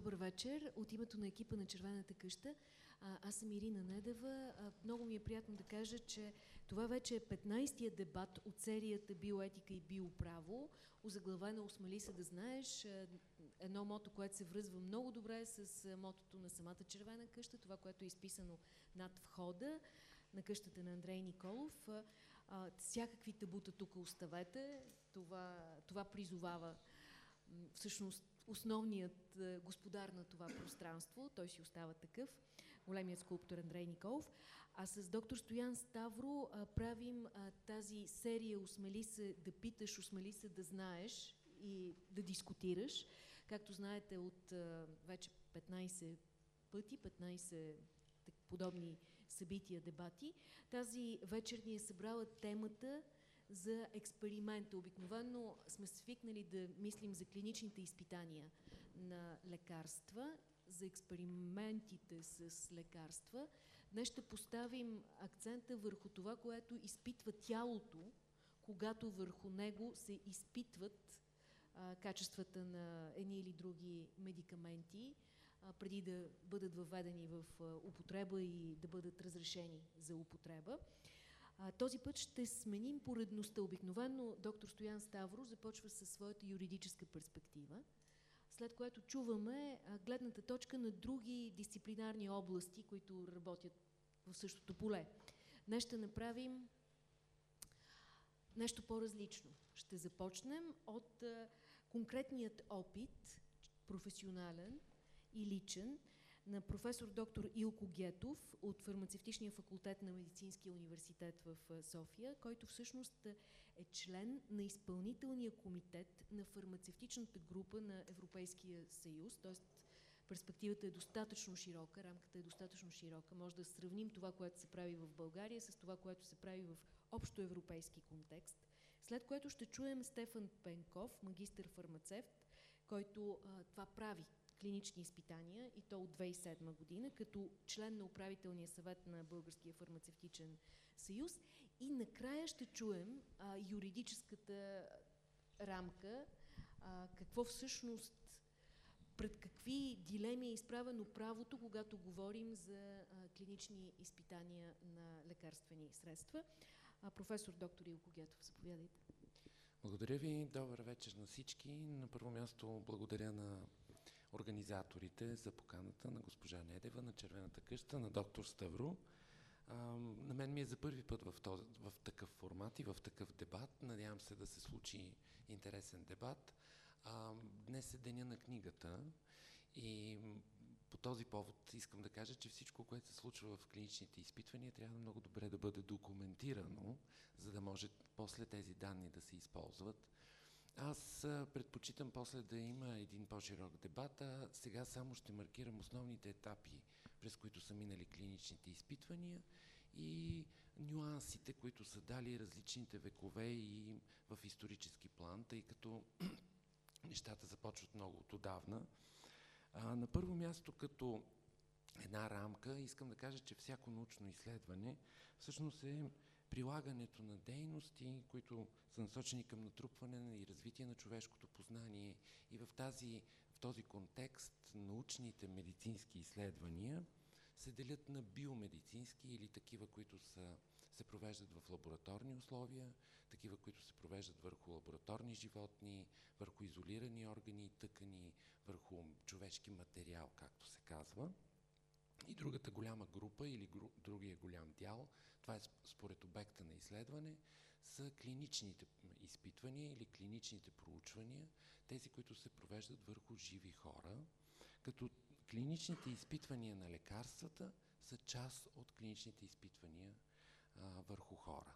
Добър вечер. От името на екипа на Червената къща, аз съм Ирина Недева. Много ми е приятно да кажа, че това вече е 15-я дебат от серията Биоетика и биоправо, озаглавена Осмали се да знаеш. Едно мото, което се връзва много добре с мотото на самата Червена къща, това, което е изписано над входа на къщата на Андрей Николов. Всякакви табута тук оставете. Това, това призовава всъщност основният е, господар на това пространство, той си остава такъв, големият скулптор Андрей Николов. А с доктор Стоян Ставро а, правим а, тази серия «Осмели се да питаш, осмели се да знаеш» и да дискутираш. Както знаете от а, вече 15 пъти, 15 подобни събития, дебати. Тази вечер ни е събрала темата за експеримента. Обикновено сме свикнали да мислим за клиничните изпитания на лекарства, за експериментите с лекарства. Днес ще поставим акцента върху това, което изпитва тялото, когато върху него се изпитват а, качествата на едни или други медикаменти, а, преди да бъдат въведени в а, употреба и да бъдат разрешени за употреба. Този път ще сменим поредността. Обикновено доктор Стоян Ставро започва със своята юридическа перспектива, след което чуваме гледната точка на други дисциплинарни области, които работят в същото поле. Днес ще направим нещо по-различно. Ще започнем от конкретният опит, професионален и личен, на професор доктор Илко Гетов от фармацевтичния факултет на Медицинския университет в София, който всъщност е член на изпълнителния комитет на фармацевтичната група на Европейския съюз, т.е. перспективата е достатъчно широка, рамката е достатъчно широка. Може да сравним това, което се прави в България с това, което се прави в общо европейски контекст. След което ще чуем Стефан Пенков, магистър фармацевт, който а, това прави клинични изпитания и то от 2007 година, като член на управителния съвет на Българския фармацевтичен съюз. И накрая ще чуем а, юридическата рамка, а, какво всъщност пред какви дилеми е изправено правото, когато говорим за а, клинични изпитания на лекарствени средства. А, професор доктор Илко Гетов, заповядайте. Благодаря ви. Добър вечер на всички. На първо място благодаря на организаторите за поканата на госпожа Недева, на Червената къща, на доктор Ставро. А, на мен ми е за първи път в, този, в такъв формат и в такъв дебат. Надявам се да се случи интересен дебат. А, днес е деня на книгата и по този повод искам да кажа, че всичко, което се случва в клиничните изпитвания, трябва много добре да бъде документирано, за да може после тези данни да се използват. Аз предпочитам после да има един по-широк дебат, а сега само ще маркирам основните етапи, през които са минали клиничните изпитвания и нюансите, които са дали различните векове и в исторически план, тъй като нещата започват много от отдавна. А, на първо място, като една рамка, искам да кажа, че всяко научно изследване всъщност е прилагането на дейности, които са насочени към натрупване и развитие на човешкото познание. И в, тази, в този контекст научните медицински изследвания се делят на биомедицински или такива, които са, се провеждат в лабораторни условия, такива, които се провеждат върху лабораторни животни, върху изолирани органи и тъкани, върху човешки материал, както се казва. И другата голяма група или гру, другия голям дял, това е според обекта на изследване, са клиничните изпитвания или клиничните проучвания, тези, които се провеждат върху живи хора, като клиничните изпитвания на лекарствата са част от клиничните изпитвания а, върху хора.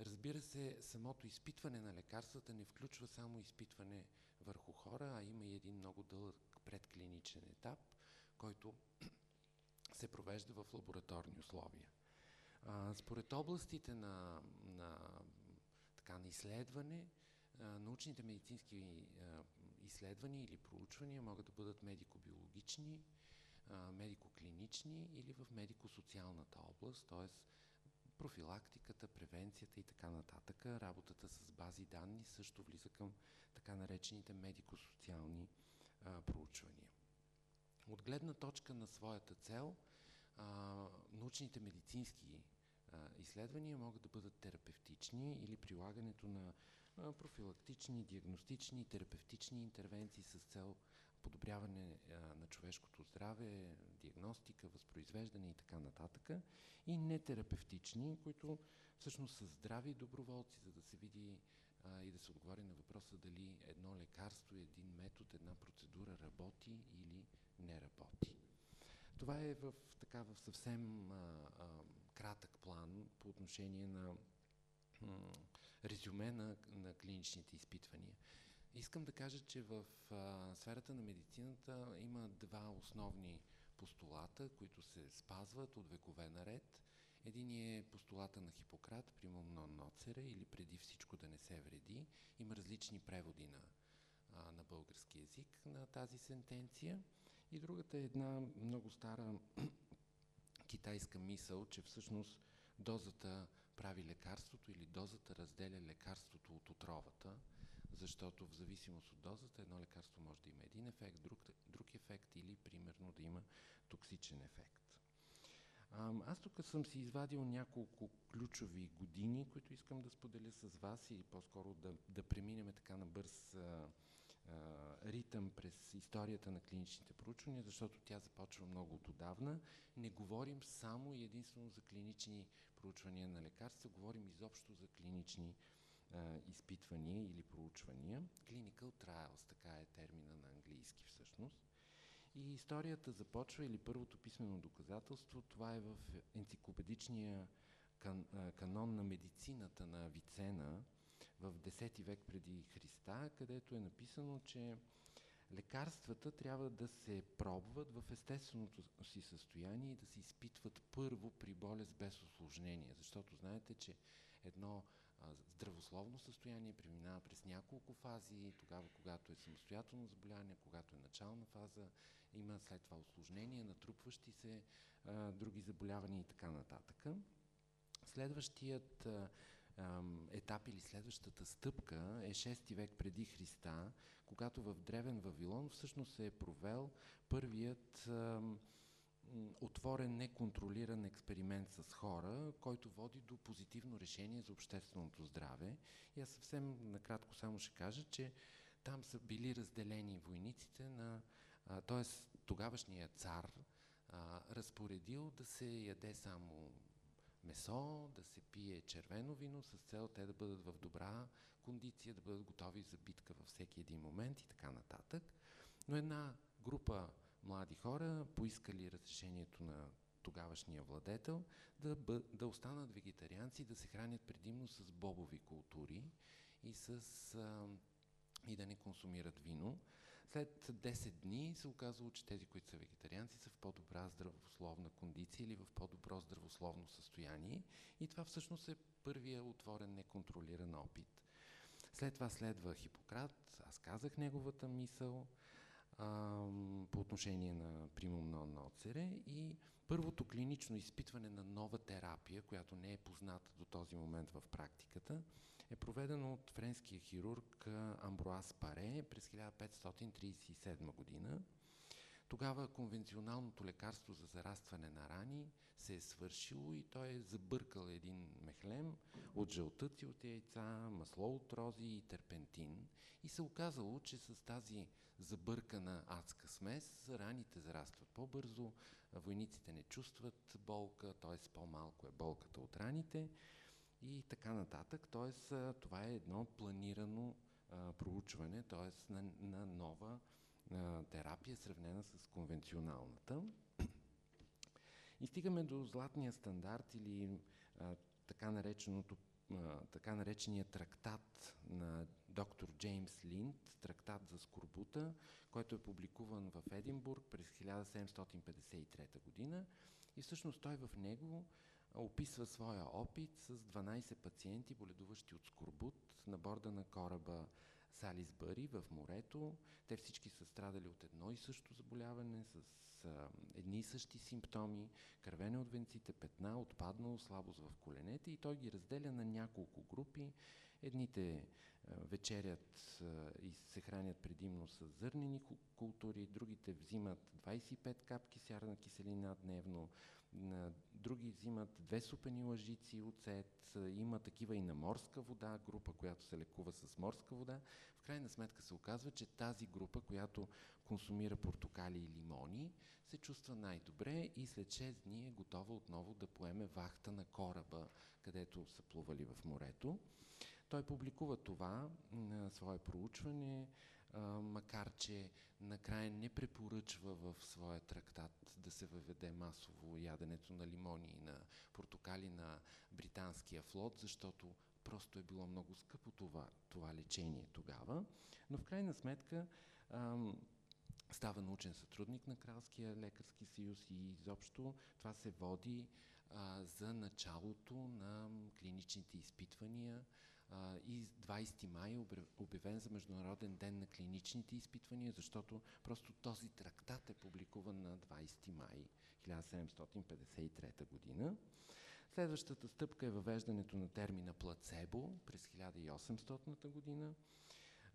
Разбира се, самото изпитване на лекарствата не включва само изпитване върху хора, а има и един много дълъг предклиничен етап, който се провежда в лабораторни условия. А, според областите на, на, така, на изследване, а, научните медицински а, изследвания или проучвания могат да бъдат медико-биологични, медико-клинични или в медико-социалната област, т.е. профилактиката, превенцията и така нататък. Работата с бази данни също влиза към така наречените медико-социални проучвания. От гледна точка на своята цел, а, научните медицински а, изследвания могат да бъдат терапевтични или прилагането на а, профилактични, диагностични терапевтични интервенции с цел подобряване а, на човешкото здраве, диагностика, възпроизвеждане и така нататък. И нетерапевтични, които всъщност са здрави доброволци, за да се види а, и да се отговори на въпроса дали едно лекарство, един метод, една процедура работи или не работи. Това е в, така, в съвсем а, а, кратък план по отношение на резюме на, на клиничните изпитвания. Искам да кажа, че в а, сферата на медицината има два основни постулата, които се спазват от векове наред. Един е постулата на Хипократ, примум нон ноцере, или преди всичко да не се вреди. Има различни преводи на, а, на български язик на тази сентенция. И другата е една много стара китайска мисъл, че всъщност дозата прави лекарството или дозата разделя лекарството от отровата, защото в зависимост от дозата едно лекарство може да има един ефект, друг, друг ефект или примерно да има токсичен ефект. Аз тук съм си извадил няколко ключови години, които искам да споделя с вас и по-скоро да, да преминем така на бърз а, ритъм през историята на клиничните проучвания, защото тя започва много отдавна. Не говорим само и единствено за клинични проучвания на лекарства, говорим изобщо за клинични а, изпитвания или проучвания. Clinical trials, така е термина на английски всъщност. И историята започва, или първото писмено доказателство, това е в енциклопедичния кан, канон на медицината на Авицена в 10 век преди Христа, където е написано, че лекарствата трябва да се пробват в естественото си състояние и да се изпитват първо при болест без осложнение, защото знаете, че едно здравословно състояние преминава през няколко фази, тогава когато е самостоятелно заболяване, когато е начална фаза, има след това осложнения, натрупващи се а, други заболявания и така нататък. Следващият а, етап или следващата стъпка е 6 век преди Христа, когато в Древен Вавилон всъщност се е провел първият отворен, неконтролиран експеримент с хора, който води до позитивно решение за общественото здраве. И аз съвсем накратко само ще кажа, че там са били разделени войниците на т.е. тогавашният цар а, разпоредил да се яде само месо, да се пие червено вино с цел те да бъдат в добра кондиция, да бъдат готови за битка във всеки един момент и така нататък. Но една група млади хора поискали разрешението на тогавашния владетел да, бъ, да останат вегетарианци, да се хранят предимно с бобови култури и, с, а, и да не консумират вино. След 10 дни се оказало, че тези, които са вегетарианци, са в по-добра здравословна кондиция или в по-добро здравословно състояние. И това всъщност е първия отворен, неконтролиран опит. След това следва Хипократ, аз казах неговата мисъл а, по отношение на примум нон ноцере и първото клинично изпитване на нова терапия, която не е позната до този момент в практиката, е проведено от френския хирург Амброас Паре през 1537 година. Тогава конвенционалното лекарство за зарастване на рани се е свършило и той е забъркал един мехлем от жълтъци от яйца, масло от рози и терпентин. И се оказало, че с тази забъркана адска смес раните зарастват по-бързо, войниците не чувстват болка, т.е. по-малко е болката от раните и така нататък. Тоест, това е едно планирано а, проучване, т.е. На, на нова а, терапия, сравнена с конвенционалната. И стигаме до златния стандарт или а, така, нареченото, а, така наречения трактат на доктор Джеймс Линд, трактат за скорбута, който е публикуван в Единбург през 1753 година. И всъщност той в него описва своя опит с 12 пациенти, боледуващи от скорбут на борда на кораба Салисбъри в морето. Те всички са страдали от едно и също заболяване, с а, едни и същи симптоми, кървене от венците, петна, отпаднало, слабост в коленете и той ги разделя на няколко групи. Едните вечерят и се хранят предимно с зърнени култури, другите взимат 25 капки сярна киселина дневно, други взимат две супени лъжици оцет, има такива и на морска вода, група, която се лекува с морска вода. В крайна сметка се оказва, че тази група, която консумира портокали и лимони, се чувства най-добре и след 6 дни е готова отново да поеме вахта на кораба, където са плували в морето. Той публикува това на свое проучване, макар че накрая не препоръчва в своя трактат да се въведе масово яденето на лимони и на портокали на британския флот, защото просто е било много скъпо това, това лечение тогава. Но в крайна сметка ам, става научен сътрудник на Кралския лекарски съюз и изобщо това се води а, за началото на клиничните изпитвания а, и 20 май е обявен за Международен ден на клиничните изпитвания, защото просто този трактат е публикуван на 20 май 1753 година. Следващата стъпка е въвеждането на термина плацебо през 1800 година.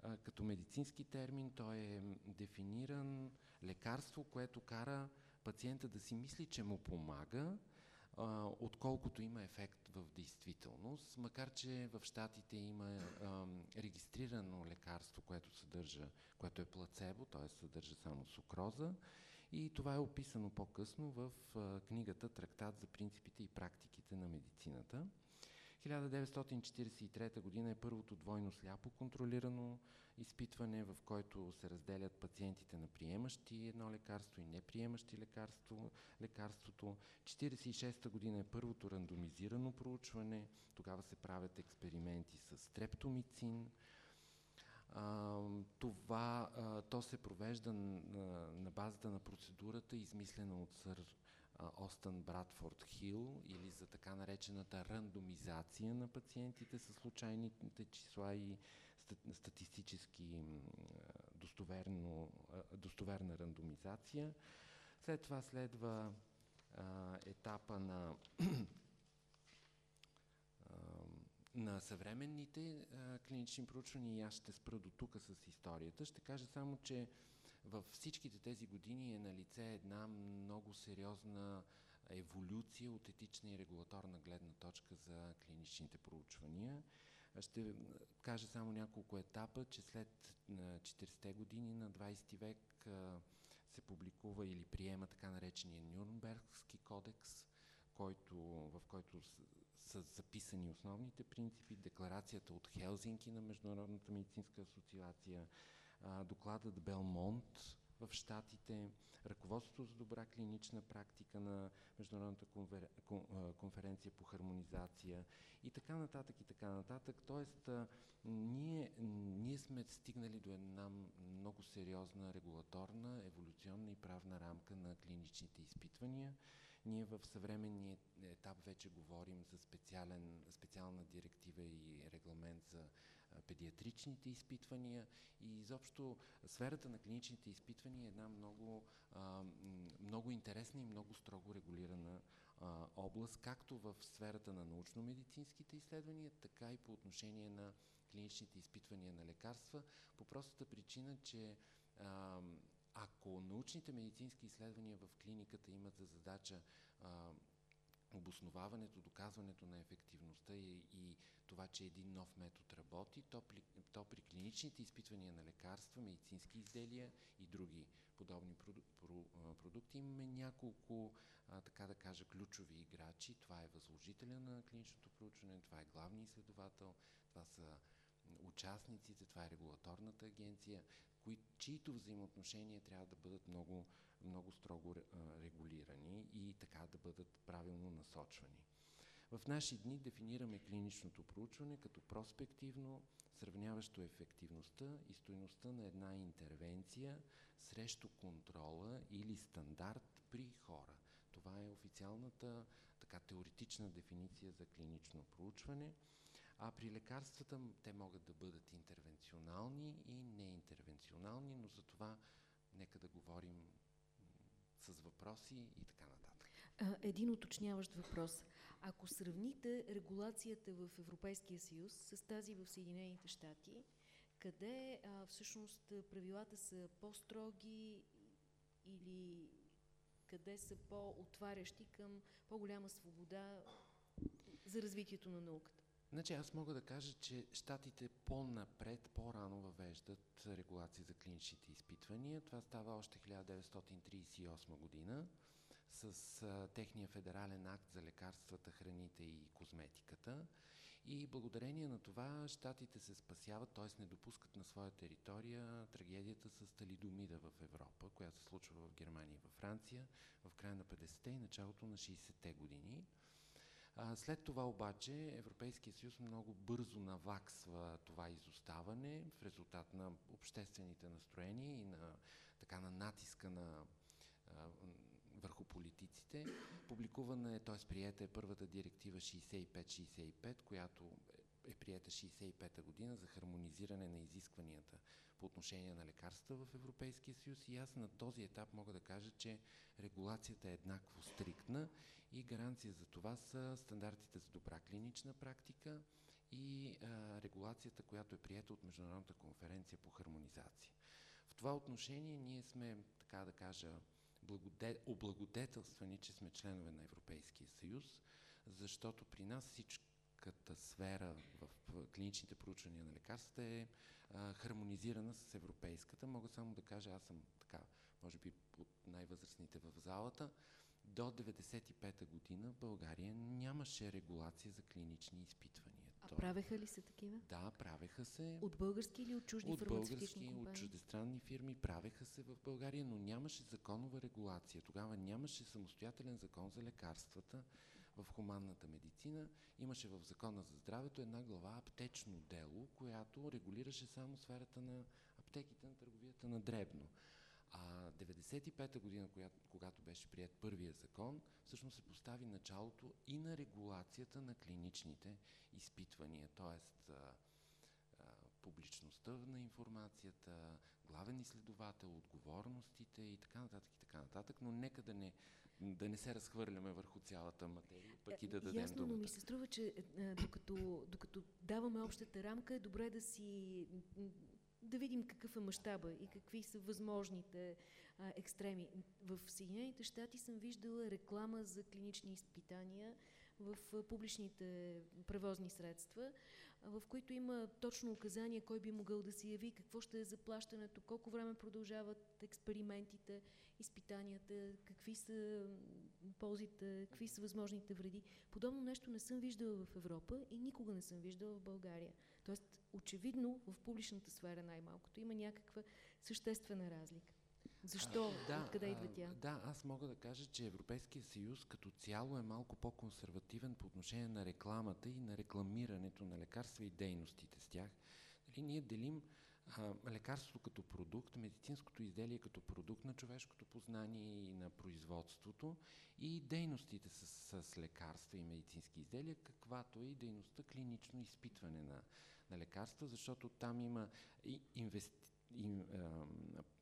А, като медицински термин той е дефиниран лекарство, което кара пациента да си мисли, че му помага, отколкото има ефект в действителност, макар че в Штатите има регистрирано лекарство, което съдържа, което е плацебо, т.е. съдържа само сукроза и това е описано по-късно в книгата Трактат за принципите и практиките на медицината. 1943 година е първото двойно сляпо контролирано изпитване, в който се разделят пациентите на приемащи едно лекарство и неприемащи лекарство, лекарството. 1946 година е първото рандомизирано проучване. Тогава се правят експерименти с трептомицин. Това, то се провежда на базата на процедурата, измислена от сър Остън Братфорд Хил или за така наречената рандомизация на пациентите с случайните числа и статистически достоверно, достоверна рандомизация. След това следва а, етапа на, а, на съвременните а, клинични проучвания и аз ще спра до тук с историята. Ще кажа само, че във всичките тези години е на лице една много сериозна еволюция от етична и регулаторна гледна точка за клиничните проучвания. Ще кажа само няколко етапа, че след 40-те години на 20 век се публикува или приема така наречения Нюрнбергски кодекс, който, в който са записани основните принципи, декларацията от Хелзинки на Международната медицинска асоциация, докладът Белмонт в Штатите, ръководството за добра клинична практика на Международната конфер... конференция по хармонизация и така нататък и така нататък. Тоест, ние, ние сме стигнали до една много сериозна регулаторна, еволюционна и правна рамка на клиничните изпитвания. Ние в съвременния етап вече говорим за специален, специална директива и регламент за педиатричните изпитвания и изобщо сферата на клиничните изпитвания е една много, много интересна и много строго регулирана област, както в сферата на научно-медицинските изследвания, така и по отношение на клиничните изпитвания на лекарства, по простата причина, че ако научните медицински изследвания в клиниката имат за задача обосноваването, доказването на ефективността и, и това, че един нов метод работи, то при, то при клиничните изпитвания на лекарства, медицински изделия и други подобни проду, про, продукти имаме няколко, а, така да кажа, ключови играчи. Това е възложителя на клиничното проучване, това е главният изследовател, това са участниците, това е регулаторната агенция, кои, чието взаимоотношения трябва да бъдат много, много строго регулирани и така да бъдат правилно насочвани. В наши дни дефинираме клиничното проучване като проспективно, сравняващо ефективността и стоеността на една интервенция срещу контрола или стандарт при хора. Това е официалната така теоретична дефиниция за клинично проучване. А при лекарствата те могат да бъдат интервенционални и неинтервенционални, но за това нека да говорим с въпроси и така нататък. Един уточняващ въпрос. Ако сравните регулацията в Европейския съюз с тази в Съединените щати, къде а, всъщност правилата са по-строги или къде са по-отварящи към по-голяма свобода за развитието на науката? Значи аз мога да кажа, че щатите по-напред, по-рано въвеждат регулация за клиничните изпитвания. Това става още 1938 година с а, техния федерален акт за лекарствата, храните и козметиката. И благодарение на това щатите се спасяват, т.е. не допускат на своя територия трагедията с талидомида в Европа, която се случва в Германия и във Франция в края на 50-те и началото на 60-те години. А, след това обаче Европейския съюз много бързо наваксва това изоставане в резултат на обществените настроения и на така на натиска на върху политиците. Публикувана е, т.е. приета е първата директива 65-65, която е приета 65-та година за хармонизиране на изискванията по отношение на лекарства в Европейския съюз и аз на този етап мога да кажа, че регулацията е еднакво стриктна и гаранция за това са стандартите за добра клинична практика и а, регулацията, която е приета от Международната конференция по хармонизация. В това отношение ние сме, така да кажа, облагодетелствани, че сме членове на Европейския съюз, защото при нас всичката сфера в клиничните проучвания на лекарствата е хармонизирана с европейската. Мога само да кажа, аз съм така, може би от най-възрастните в залата, до 1995 година България нямаше регулация за клинични изпитвания. А То... правеха ли се такива? Да, правеха се. От български или от чужди от фармацевтични български, От чуждестранни фирми правеха се в България, но нямаше законова регулация. Тогава нямаше самостоятелен закон за лекарствата в хуманната медицина. Имаше в Закона за здравето една глава аптечно дело, която регулираше само сферата на аптеките на търговията на дребно. А 95-та година, когато беше прият първия закон, всъщност се постави началото и на регулацията на клиничните изпитвания, т.е. публичността на информацията, главен изследовател, отговорностите и така нататък и така нататък, но нека да не, да не се разхвърляме върху цялата материя, пък и да дадем Ясно, думата. но ми се струва, че докато, докато даваме общата рамка, е добре да си да видим какъв е мащаба и какви са възможните а, екстреми. В Съединените щати съм виждала реклама за клинични изпитания в а, публичните превозни средства, а, в които има точно указания кой би могъл да се яви, какво ще е заплащането, колко време продължават експериментите, изпитанията, какви са ползите, какви са възможните вреди. Подобно нещо не съм виждала в Европа и никога не съм виждала в България. Тоест, очевидно в публичната сфера най-малкото има някаква съществена разлика. Защо? А, да, Откъде идва тя? А, да, аз мога да кажа, че Европейския съюз като цяло е малко по-консервативен по отношение на рекламата и на рекламирането на лекарства и дейностите с тях. Дали, ние делим лекарството като продукт, медицинското изделие като продукт на човешкото познание и на производството и дейностите с, с лекарства и медицински изделия, каквато е и дейността клинично изпитване на, на лекарства, защото там има инвести... ин, а,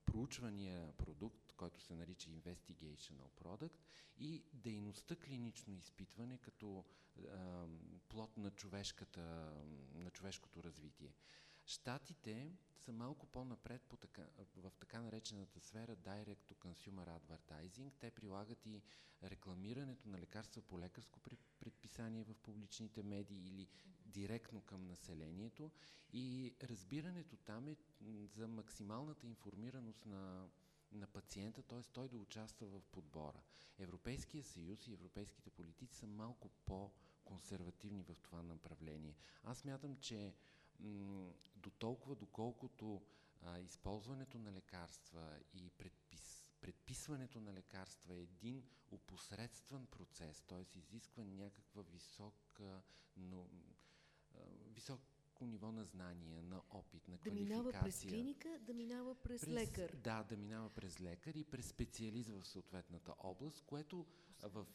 проучвания продукт, който се нарича Investigational Product и дейността клинично изпитване като а, плод на, човешката, на човешкото развитие. Штатите са малко по-напред по в така наречената сфера Direct to Consumer Advertising. Те прилагат и рекламирането на лекарства по лекарско предписание в публичните медии или директно към населението. И разбирането там е за максималната информираност на, на пациента, т.е. той да участва в подбора. Европейския съюз и европейските политици са малко по-консервативни в това направление. Аз мятам, че до толкова, доколкото а, използването на лекарства и предпис, предписването на лекарства е един опосредствен процес, т.е. изисква някаква висока, но, а, висок ниво на знания, на опит, на да квалификация. Да минава през клиника, да минава през, през лекар. Да, да минава през лекар и през специалист в съответната област, което в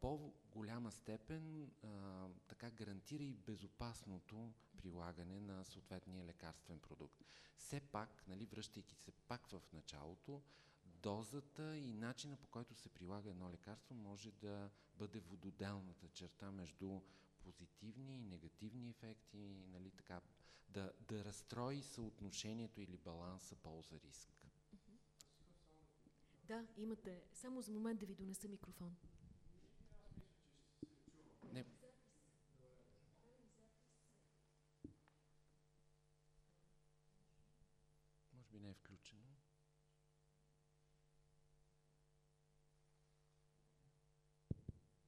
по-голяма степен а, така гарантира и безопасното прилагане на съответния лекарствен продукт. Все пак, нали, връщайки се пак в началото, дозата и начина по който се прилага едно лекарство може да бъде вододелната черта между позитивни и негативни ефекти, нали, така, да, да разстрои съотношението или баланса полза-риск. Да, имате. Само за момент да ви донеса микрофон. Не. Може би не е включено.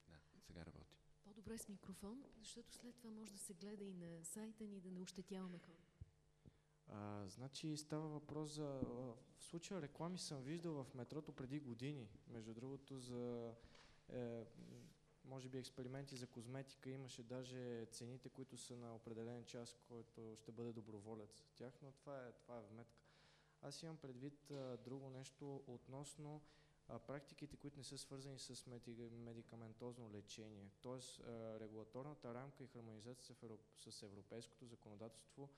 Да, сега работи. По-добре с микрофон, защото след това може да се гледа и на сайта ни, да не ощетяваме хора. А, значи става въпрос за... В случая реклами съм виждал в метрото преди години. Между другото за... Е, може би експерименти за козметика имаше даже цените, които са на определен час, който ще бъде доброволец за тях, но това е, това е вметка. Аз имам предвид а, друго нещо относно а, практиките, които не са свързани с меди, медикаментозно лечение. Тоест а, регулаторната рамка и хармонизация с европейското законодателство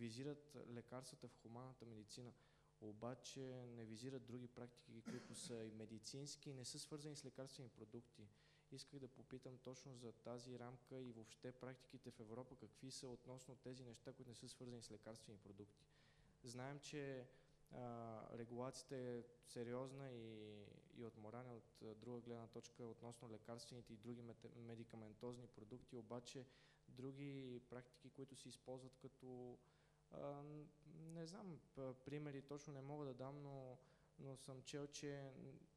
визират лекарствата в хуманната медицина, обаче не визират други практики, които са и медицински и не са свързани с лекарствени продукти. Исках да попитам точно за тази рамка и въобще практиките в Европа, какви са относно тези неща, които не са свързани с лекарствени продукти. Знаем, че а, регулацията е сериозна и, и от морална, от друга гледна точка относно лекарствените и други медикаментозни продукти, обаче други практики, които се използват като а, не знам, примери точно не мога да дам, но, но съм чел, че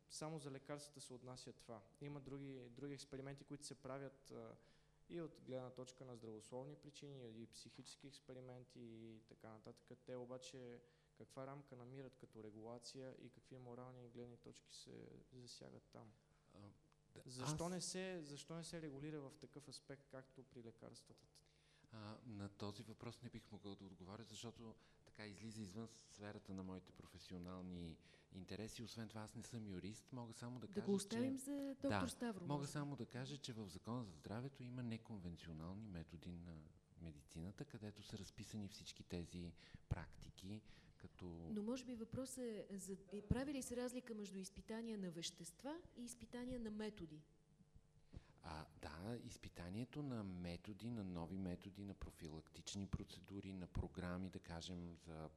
само за лекарствата се отнася това. Има други, други експерименти, които се правят а, и от гледна точка на здравословни причини, и психически експерименти и така нататък. Те обаче каква рамка намират като регулация и какви морални гледни точки се засягат там? Защо, аз... не се, защо не се регулира в такъв аспект, както при лекарствата? А, на този въпрос не бих могъл да отговоря, защото така излиза извън сферата на моите професионални интереси. Освен това, аз не съм юрист. Мога само да, да кажа, го оставим че... за доктор да, Ставро. Мога само да кажа, че в Закона за здравето има неконвенционални методи на медицината, където са разписани всички тези практики, като... Но може би въпросът е, за... прави ли се разлика между изпитания на вещества и изпитания на методи? А, да, изпитанието на методи, на нови методи, на профилактични процедури, на програми, да кажем, за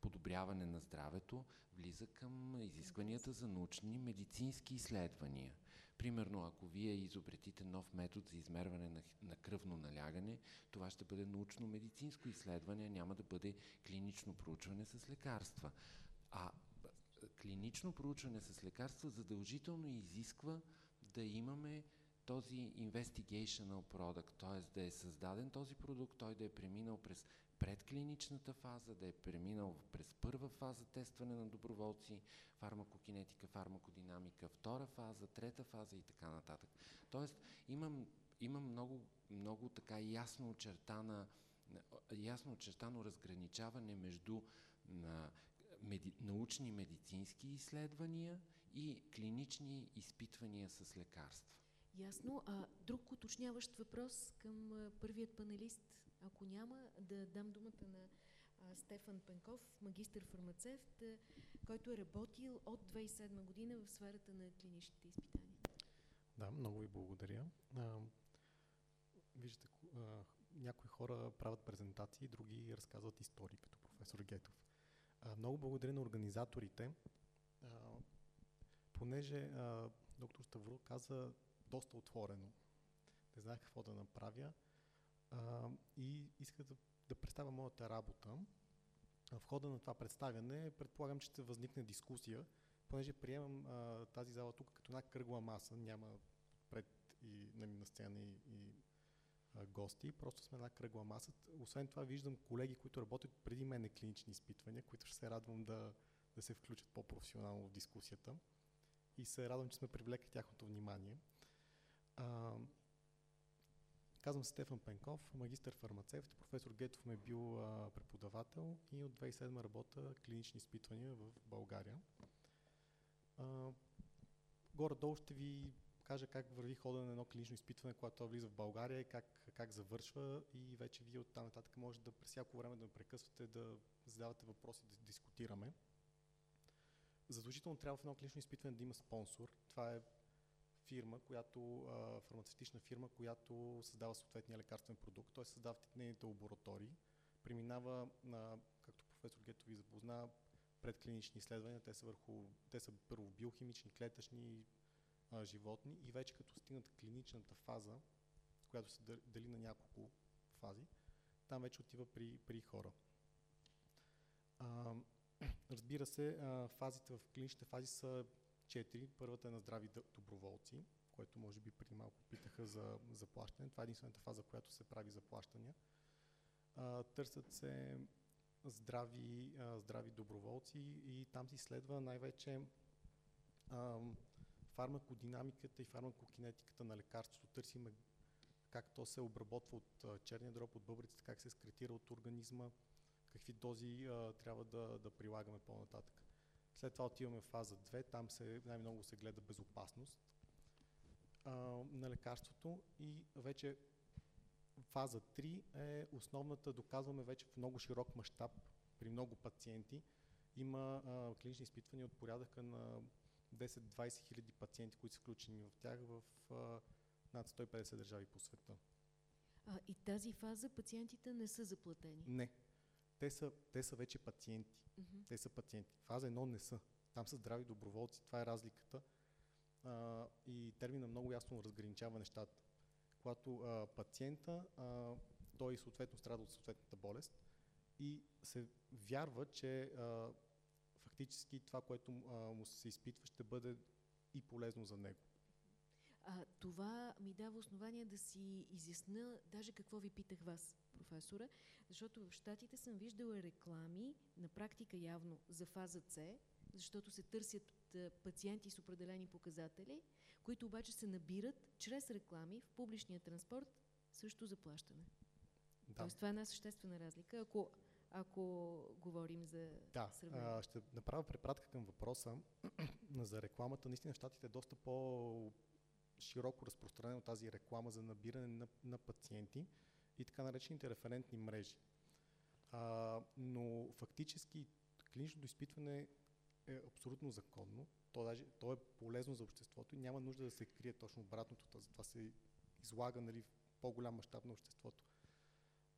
подобряване на здравето, влиза към изискванията за научни медицински изследвания. Примерно, ако вие изобретите нов метод за измерване на, на кръвно налягане, това ще бъде научно-медицинско изследване, няма да бъде клинично проучване с лекарства. А клинично проучване с лекарства задължително изисква да имаме този investigational product, т.е. да е създаден този продукт, той да е преминал през предклиничната фаза, да е преминал през първа фаза тестване на доброволци, фармакокинетика, фармакодинамика, втора фаза, трета фаза и така нататък. Тоест имам, имам много, много така ясно очертана ясно очертано разграничаване между на, меди, научни медицински изследвания и клинични изпитвания с лекарства. Ясно. А друг уточняващ въпрос към а, първият панелист, ако няма, да дам думата на а, Стефан Пенков, магистър фармацевт, а, който е работил от 2007 година в сферата на клиничните изпитания. Да, много ви благодаря. А, виждате, а, някои хора правят презентации, други разказват истории, като професор Гетов. А, много благодаря на организаторите, а, понеже а, доктор Ставро каза доста отворено. Не знаех какво да направя а, и исках да, да представя моята работа. В хода на това представяне предполагам, че ще възникне дискусия, понеже приемам а, тази зала тук като една кръгла маса, няма пред и нали, на сцена и, и гости, просто сме една кръгла маса. Освен това виждам колеги, които работят преди мене клинични изпитвания, които ще се радвам да, да се включат по-професионално в дискусията и се радвам, че сме привлекли тяхното внимание. А, казвам се Стефан Пенков, магистър фармацевт. Професор Гетов ме е бил а, преподавател и от 2007 работа клинични изпитвания в България. А, горе-долу ще ви кажа как върви хода на едно клинично изпитване, когато това влиза в България и как, как завършва и вече вие от там нататък може да през всяко време да ме прекъсвате, да задавате въпроси, да дискутираме. задължително трябва в едно клинично изпитване да има спонсор. Това е фирма, която, а, фармацевтична фирма, която създава съответния лекарствен продукт. Той създава в нейните лаборатории, преминава, на, както професор Гето ви запозна, предклинични изследвания. Те са, върху, те са първо биохимични, клетъчни а, животни и вече като стигнат клиничната фаза, която се дели на няколко фази, там вече отива при, при хора. А, разбира се, а, фазите в клиничните фази са четири. Първата е на здрави доброволци, което може би преди малко питаха за заплащане. Това е единствената фаза, която се прави заплащания. Търсят се здрави, здрави доброволци и там се изследва най-вече фармакодинамиката и фармакокинетиката на лекарството. Търсиме как то се обработва от черния дроб, от бъбрицата, как се скретира от организма, какви дози трябва да, да прилагаме по-нататък. След това отиваме в фаза 2, там се, най-много се гледа безопасност а, на лекарството и вече фаза 3 е основната, доказваме вече в много широк мащаб при много пациенти. Има а, клинични изпитвания от порядъка на 10-20 хиляди пациенти, които са включени в тях в а, над 150 държави по света. А, и тази фаза пациентите не са заплатени? Не. Те са, те са вече пациенти. Mm-hmm. Те са пациенти. Фаза 1 не са. Там са здрави доброволци. Това е разликата. А, и термина много ясно разграничава нещата. Когато а, пациента, а, той съответно страда от съответната болест и се вярва, че а, фактически това, което а, му се изпитва, ще бъде и полезно за него. А, това ми дава основание да си изясна даже какво ви питах вас, професора, защото в Штатите съм виждала реклами, на практика явно за фаза С, защото се търсят пациенти с определени показатели, които обаче се набират чрез реклами в публичния транспорт срещу заплащане. Да. Тоест това е една съществена разлика, ако, ако говорим за да, сравнение. Да, ще направя препратка към въпроса за рекламата. Наистина в Штатите е доста по широко разпространена тази реклама за набиране на, на пациенти и така наречените референтни мрежи. А, но фактически клиничното изпитване е абсолютно законно. То, даже, то е полезно за обществото и няма нужда да се крие точно обратното. Това се излага нали, в по-голям мащаб на обществото.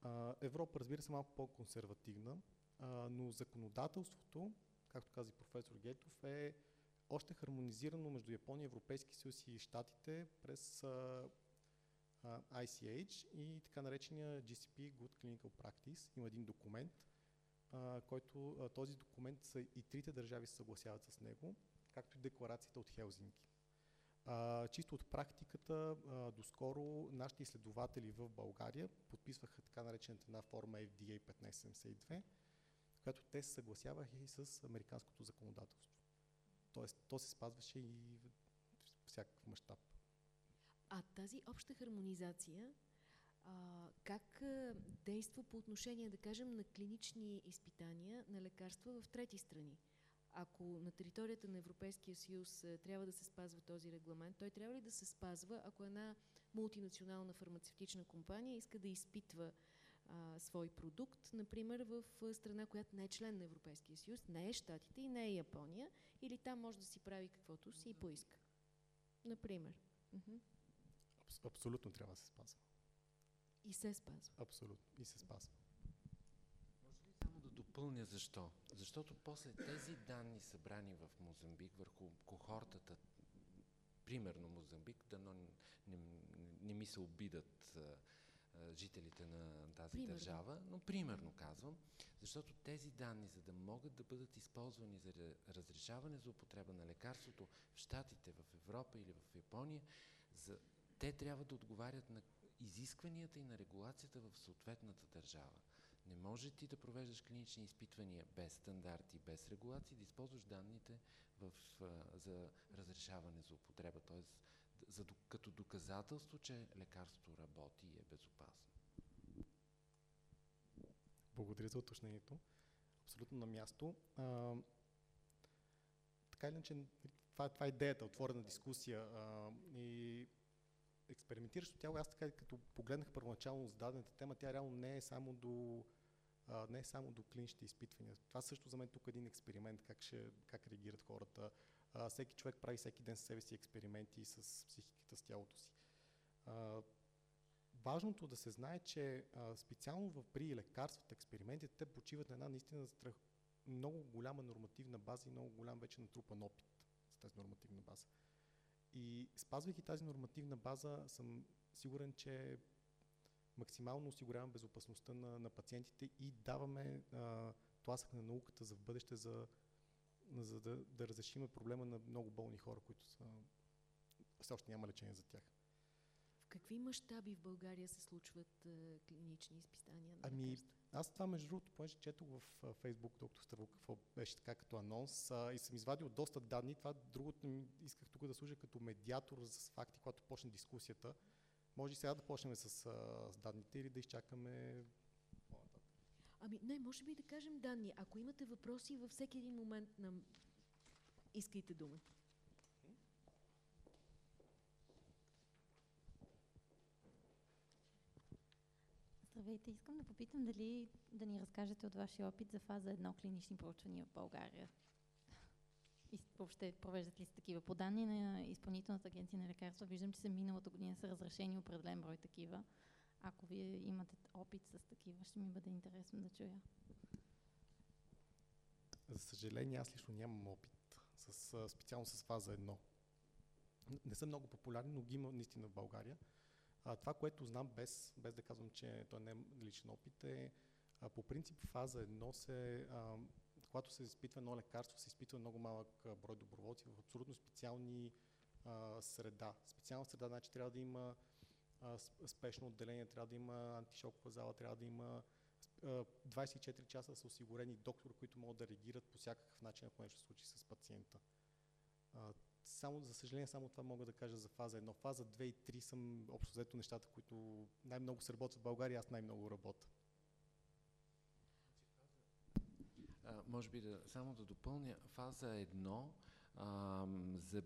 А, Европа, разбира се, е малко по-консервативна, а, но законодателството, както каза и професор Гетов, е още хармонизирано между Япония, Европейски съюз и Штатите през а, ICH и така наречения GCP Good Clinical Practice. Има един документ, който този документ са, и трите държави се съгласяват с него, както и декларацията от Хелзинки. А, чисто от практиката, а, доскоро нашите изследователи в България подписваха така наречената една форма FDA 1572, която те се съгласяваха и с американското законодателство. Тоест, то се спазваше и в всякакъв мащаб. А тази обща хармонизация а, как действа по отношение, да кажем, на клинични изпитания на лекарства в трети страни? Ако на територията на Европейския съюз трябва да се спазва този регламент, той трябва ли да се спазва, ако една мултинационална фармацевтична компания иска да изпитва а, свой продукт, например в страна, която не е член на Европейския съюз, не е Штатите и не е Япония, или там може да си прави каквото си и поиска. Например. Абс- абсолютно трябва да се спазва. И се спазва. Абсолютно. И се спазва. Може ли само да допълня защо? Защото после тези данни събрани в Мозамбик върху кохортата, примерно Мозамбик, да не, не, не ми се обидат жителите на тази примерно. държава, но примерно казвам, защото тези данни, за да могат да бъдат използвани за разрешаване за употреба на лекарството в Штатите, в Европа или в Япония, за, те трябва да отговарят на изискванията и на регулацията в съответната държава. Не може ти да провеждаш клинични изпитвания без стандарти, без регулации, да използваш данните в, за разрешаване за употреба, т.е. Като доказателство, че лекарството работи и е безопасно. Благодаря за уточнението. Абсолютно на място. А, така или иначе, това, това е идеята, отворена дискусия а, и експериментиращо тяло. Аз така, като погледнах първоначално зададената тема, тя реално не е само до а, не само до клиничните изпитвания. Това също за мен тук е един експеримент, как, ще, как реагират хората. Всеки човек прави всеки ден със себе си експерименти с психиката, с тялото си. Важното да се знае, че специално в, при лекарствата, експериментите, те почиват на една наистина страх, много голяма нормативна база и много голям вече натрупан опит с тази нормативна база. И спазвайки тази нормативна база, съм сигурен, че максимално осигурявам безопасността на, на пациентите и даваме а, тласък на науката за в бъдеще, за, за да, да разрешим проблема на много болни хора, които са, все още няма лечение за тях. В какви мащаби в България се случват а, клинични изпитания на Ами, лекарства? Аз това, между другото, понеже четох в Фейсбук доктор Ставро какво беше така като анонс а, и съм извадил доста данни. Това другото ми исках тук да служа като медиатор с факти, когато почне дискусията. Може и сега да почнем с, с данните или да изчакаме по-нататък. Ами не, може би да кажем данни. Ако имате въпроси, във всеки един момент нам искайте думата. Здравейте, искам да попитам дали да ни разкажете от вашия опит за фаза едно клинични проучвания в България. И въобще провеждат ли се такива? По данни на Изпълнителната агенция на лекарства, виждам, че се миналата година са разрешени определен брой такива. Ако вие имате опит с такива, ще ми бъде интересно да чуя. За съжаление, аз лично нямам опит, с, специално с фаза 1. Н- Не са много популярни, но ги има наистина в България. А, това, което знам, без, без да казвам, че той не е личен опит, е а, по принцип фаза 1 се, а, когато се изпитва едно лекарство, се изпитва много малък брой доброволци в абсолютно специални а, среда. Специална среда, значи трябва да има а, спешно отделение, трябва да има антишокова зала, трябва да има а, 24 часа са осигурени доктори, които могат да реагират по всякакъв начин, ако нещо се случи с пациента. Само, за съжаление, само това мога да кажа за фаза 1. Фаза 2 и 3 съм общо взето нещата, които най-много се работят в България, аз най-много работя. А, може би да, само да допълня, фаза 1 а, за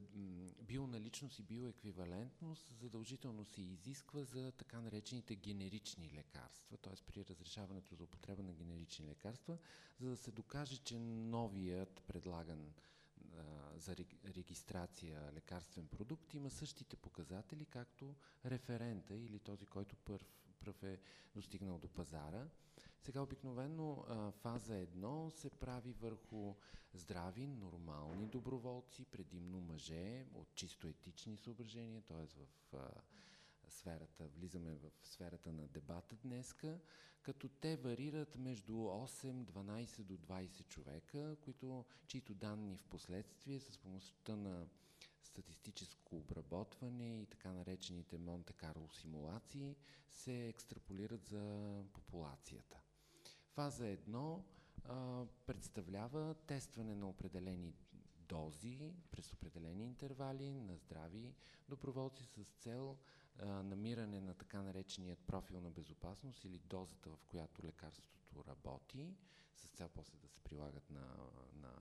бионаличност и биоеквивалентност задължително се изисква за така наречените генерични лекарства, т.е. при разрешаването за употреба на генерични лекарства, за да се докаже, че новият предлаган за рег- регистрация лекарствен продукт има същите показатели, както референта или този, който първ, пръв е достигнал до пазара. Сега обикновено фаза 1 се прави върху здрави, нормални доброволци, предимно мъже, от чисто етични съображения, т.е. в сферата, влизаме в сферата на дебата днеска, като те варират между 8, 12 до 20 човека, които, чието данни в последствие с помощта на статистическо обработване и така наречените Монте-Карло симулации се екстраполират за популацията. Фаза 1 а, представлява тестване на определени дози през определени интервали на здрави доброволци с цел намиране на така нареченият профил на безопасност или дозата, в която лекарството работи, с цел после да се прилагат на, на,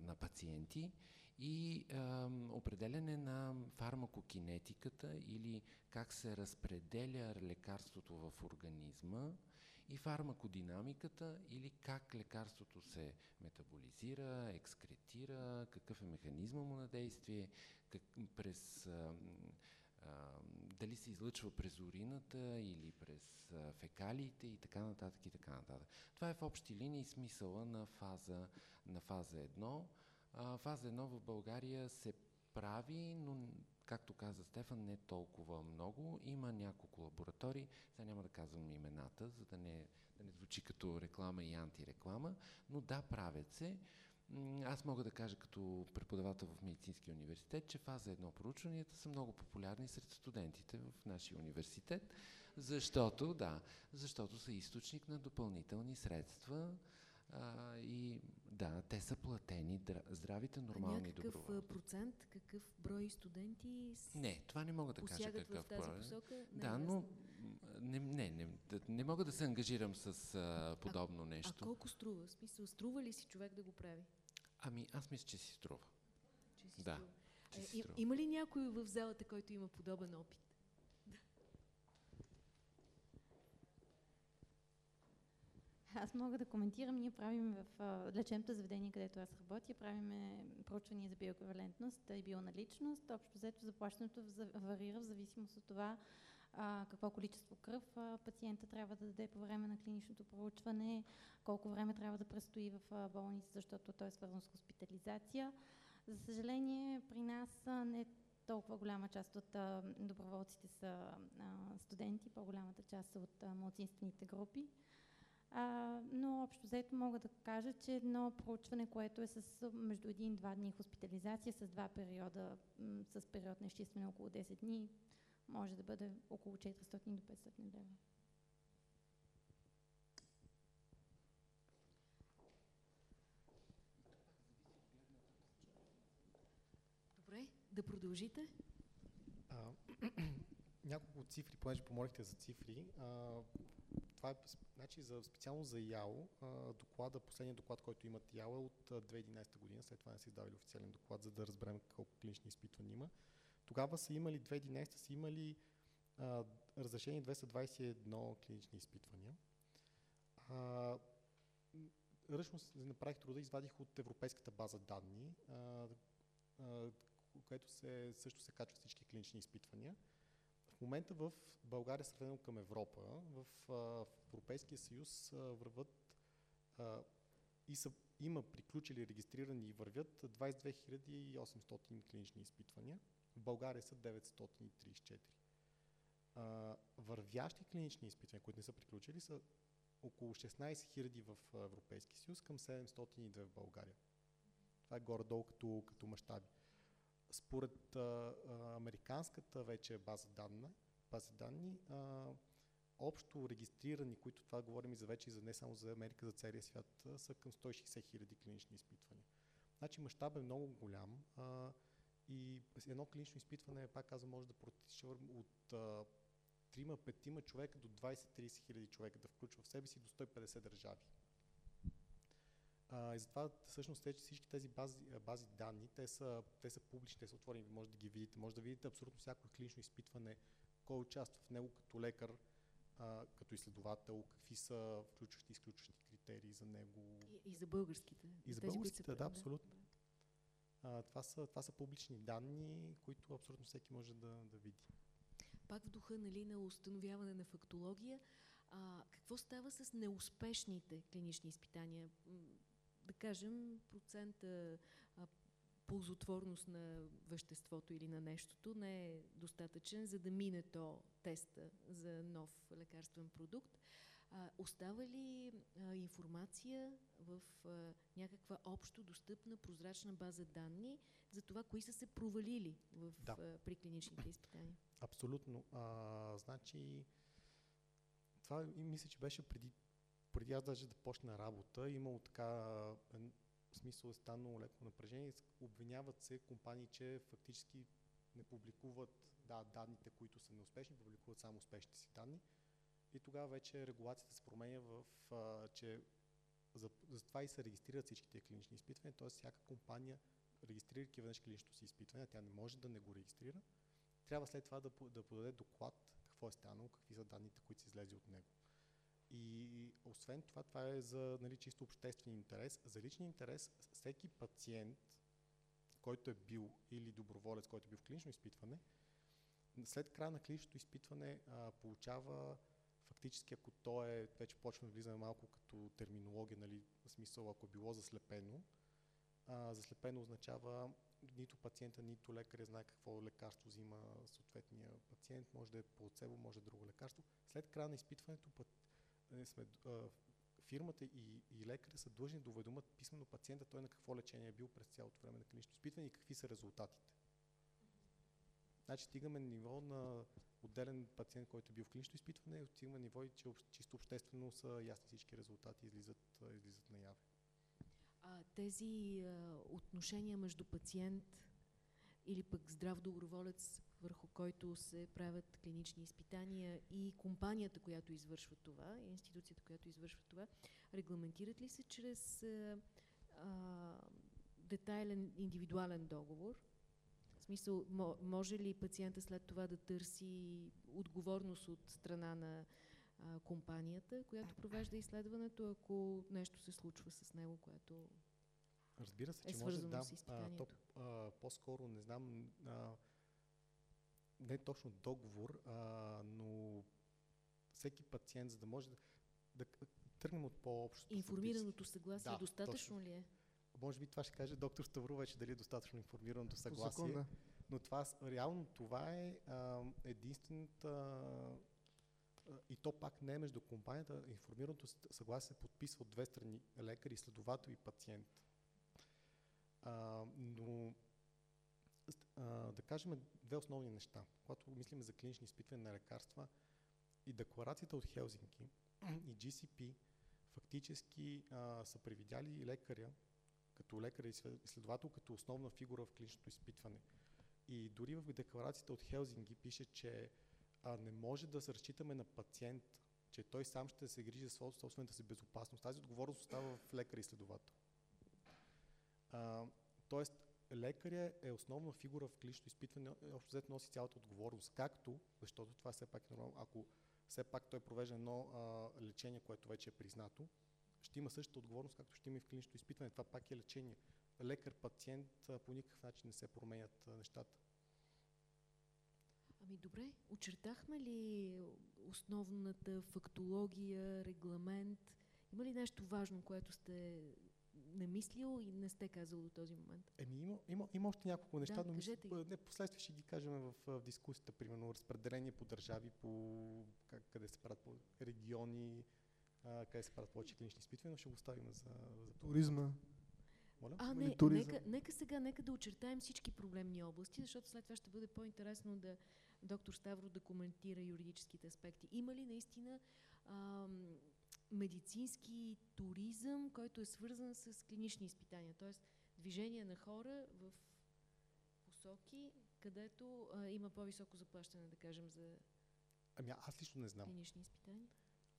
на пациенти и а, определене на фармакокинетиката или как се разпределя лекарството в организма и фармакодинамиката или как лекарството се метаболизира, екскретира, какъв е механизма му на действие, как, през, а, дали се излъчва през урината или през а, фекалиите и така нататък и така нататък. Това е в общи линии смисъла на фаза, на фаза 1. А, фаза 1 в България се прави, но както каза Стефан, не толкова много. Има няколко лаборатории, сега няма да казвам имената, за да не, да не звучи като реклама и антиреклама, но да, правят се. Аз мога да кажа като преподавател в медицинския университет, че фаза 1 проучванията са много популярни сред студентите в нашия университет, защото, да, защото са източник на допълнителни средства а, и да, те са платени, дра- здравите А нормални а, доброволци. процент, какъв брой студенти с... Не, това не мога да кажа какъв в тази брой. посока? Е Да, но не, не, не, не мога да се ангажирам с а, подобно А нещо. колко струва? В смисъл, струва ли си човек да го прави? Ами, аз мисля, че си струва. Че си Да, струва. Че Е, си и- струва. има ли някой в залата, който има подобен опит? аз мога да коментирам. Ние правим в а, лечебното заведение, където аз работя, правим проучвания за биоеквивалентност и бионаличност. Общо взето заплащането варира в зависимост от това а, какво количество кръв а, пациента трябва да даде по време на клиничното проучване, колко време трябва да престои в а, болница, защото той е свързан с хоспитализация. За съжаление, при нас а, не толкова голяма част от а, доброволците са а, студенти, по-голямата част са от а, младсинствените групи. А, но общо взето мога да кажа, че едно проучване, което е с между един и два дни хоспитализация, с два периода, с период на изчистване около 10 дни, може да бъде около 400 до 500 лева. Добре, да продължите. А, няколко цифри, понеже помолихте за цифри. А, това е значи, за, специално за ЯО. А, доклада, последният доклад, който имат ЯО е от 2011 година. След това не са издавали официален доклад, за да разберем колко клинични изпитвания има. Тогава са имали, 2011 са имали а, разрешени 221 клинични изпитвания. А, ръчно направих труда, извадих от европейската база данни, а, а, което се, също се качва всички клинични изпитвания. В момента в България, сравнено към Европа, в, а, в Европейския съюз а, върват а, и са, има приключили, регистрирани и вървят 22 800 клинични изпитвания. В България са 934. А, вървящи клинични изпитвания, които не са приключили, са около 16 000 в Европейски съюз към 702 в България. Това е горе-долу като, като мащаби. Според а, американската вече база, данна, база данни, а, общо регистрирани, които това говорим и за вече и за не само за Америка, за целия свят, са към 160 хиляди клинични изпитвания. Значи мащаб е много голям а, и едно клинично изпитване, пак казвам, може да протича от а, 3-5 човека до 20-30 хиляди човека, да включва в себе си до 150 държави. А, и затова всъщност те, всички тези бази, бази данни, те са, те са публични, те са отворени, ви може да ги видите, може да видите абсолютно всяко клинично изпитване, кой участва в него като лекар, а, като изследовател, какви са включващи и изключващи критерии за него. И, и за българските. И за българските, да, абсолютно. Това, са, това са публични данни, които абсолютно всеки може да, да види. Пак в духа нали, на установяване на фактология, а, какво става с неуспешните клинични изпитания? Да кажем, процента а, ползотворност на веществото или на нещото не е достатъчен, за да мине то теста за нов лекарствен продукт. А, остава ли а, информация в а, някаква общо достъпна прозрачна база данни за това, кои са се провалили в, да. а, при клиничните изпитания? Абсолютно. А, значи, това мисля, че беше преди, преди аз даже да почна работа. Имало така, в смисъл е станало леко напрежение. Обвиняват се компании, че фактически не публикуват да, данните, които са неуспешни, публикуват само успешните си данни. И тогава вече регулацията се променя в, а, че за, за това и се регистрират всички тези клинични изпитвания, т.е. всяка компания, регистрирайки веднъж клиничното си изпитване, тя не може да не го регистрира, трябва след това да, да подаде доклад какво е станало, какви са данните, които са излезли от него. И освен това, това е за нали, чисто обществен интерес. За личен интерес, всеки пациент, който е бил или доброволец, който е бил в клинично изпитване, след края на клиничното изпитване а, получава фактически, ако то е, вече почваме да влизаме малко като терминология, нали, в смисъл, ако е било заслепено, а, заслепено означава нито пациента, нито лекаря знае какво лекарство взима съответния пациент, може да е плацебо, може да е друго лекарство. След края на изпитването път, е, сме, а, фирмата и, и лекаря са длъжни да уведомят писменно пациента той на какво лечение е бил през цялото време на клинично изпитване и какви са резултатите. Значи стигаме ниво на отделен пациент, който е бил в клинично изпитване, стигаме ниво и че чисто обществено са ясни всички резултати, излизат, излизат наяве. А, тези а, отношения между пациент или пък здрав доброволец, върху който се правят клинични изпитания и компанията, която извършва това, и институцията, която извършва това, регламентират ли се чрез а, а, детайлен индивидуален договор? Смисъл, може ли пациента след това да търси отговорност от страна на а, компанията, която провежда изследването, ако нещо се случва с него, което Разбира се, е че може да. с А, изпитанието. то, а, по-скоро, не знам, а, не точно договор, а, но всеки пациент, за да може да, да тръгнем от по-общото. Информираното съгласие Да, достатъчно точно. ли е? Може би това ще каже доктор Ставро вече дали е достатъчно информираното По съгласие. закон, да. Но това, реално това е а, единствената а, и то пак не е между компанията. Информираното съгласие се подписва от две страни лекар, изследовател и пациент. А, но а, да кажем две основни неща. Когато мислим за клинични изпитвания на лекарства и декларацията от Хелзинки и GCP фактически а, са привидяли лекаря като лекар и изслед- изследовател като основна фигура в клиничното изпитване. И дори в декларацията от Хелзинги пише, че а, не може да се разчитаме на пациент, че той сам ще се грижи за собствената си безопасност. Тази отговорност остава в лекар и изследовател. Тоест, лекаря е основна фигура в клиничното изпитване, общо взето носи цялата отговорност. Както, защото това все пак е нормално, ако все пак той провежда едно а, лечение, което вече е признато, ще има същата отговорност, както ще има и в клиничното изпитване. Това пак е лечение. Лекар-пациент а, по никакъв начин не се променят нещата. Ами добре, очертахме ли основната фактология, регламент? Има ли нещо важно, което сте намислил и не сте казал до този момент? Еми, има, има, има още няколко неща, Да, но мисля, не, последствие ще ги кажем в, в дискусията, примерно разпределение по държави, по как, къде се правят по региони, а, къде се правят повече клинични изпитвания, но ще го оставим за, за Туризма. Моля? А, не, туризъм? нека, нека сега, нека да очертаем всички проблемни области, защото след това ще бъде по-интересно да доктор Ставро да коментира юридическите аспекти. Има ли наистина ам, медицински туризъм, който е свързан с клинични изпитания, т.е. движение на хора в посоки, където а, има по-високо заплащане, да кажем, за Ами аз лично не знам. клинични изпитания?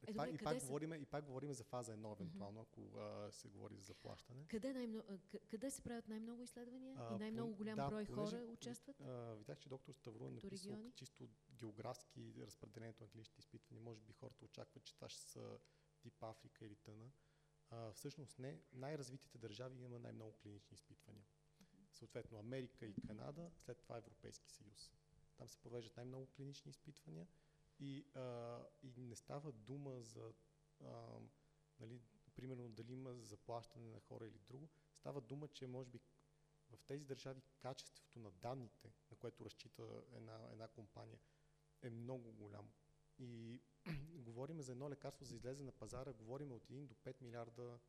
Е, Е, добре, и, пак са? говорим, и пак говорим за фаза 1, евентуално, ако а, се говори за заплащане. Къде, най-много, къде се правят най-много изследвания А, и най-много голям да, брой понеже хора участват? А, видях, че доктор Ставро е написал региони? чисто географски разпределението на клиничните изпитвания. Може би хората очакват, че това ще са тип Африка или тъна. А, всъщност не. Най-развитите държави има най-много клинични изпитвания. Съответно Америка и Канада, след това Европейски съюз. Там се провеждат най-много клинични изпитвания и, а, и не става дума за, а, нали, примерно дали има заплащане на хора или друго. Става дума, че може би в тези държави качеството на данните, на което разчита една, една компания, е много голямо. И говорим за едно лекарство за излезе на пазара, говорим от 1 до 5 милиарда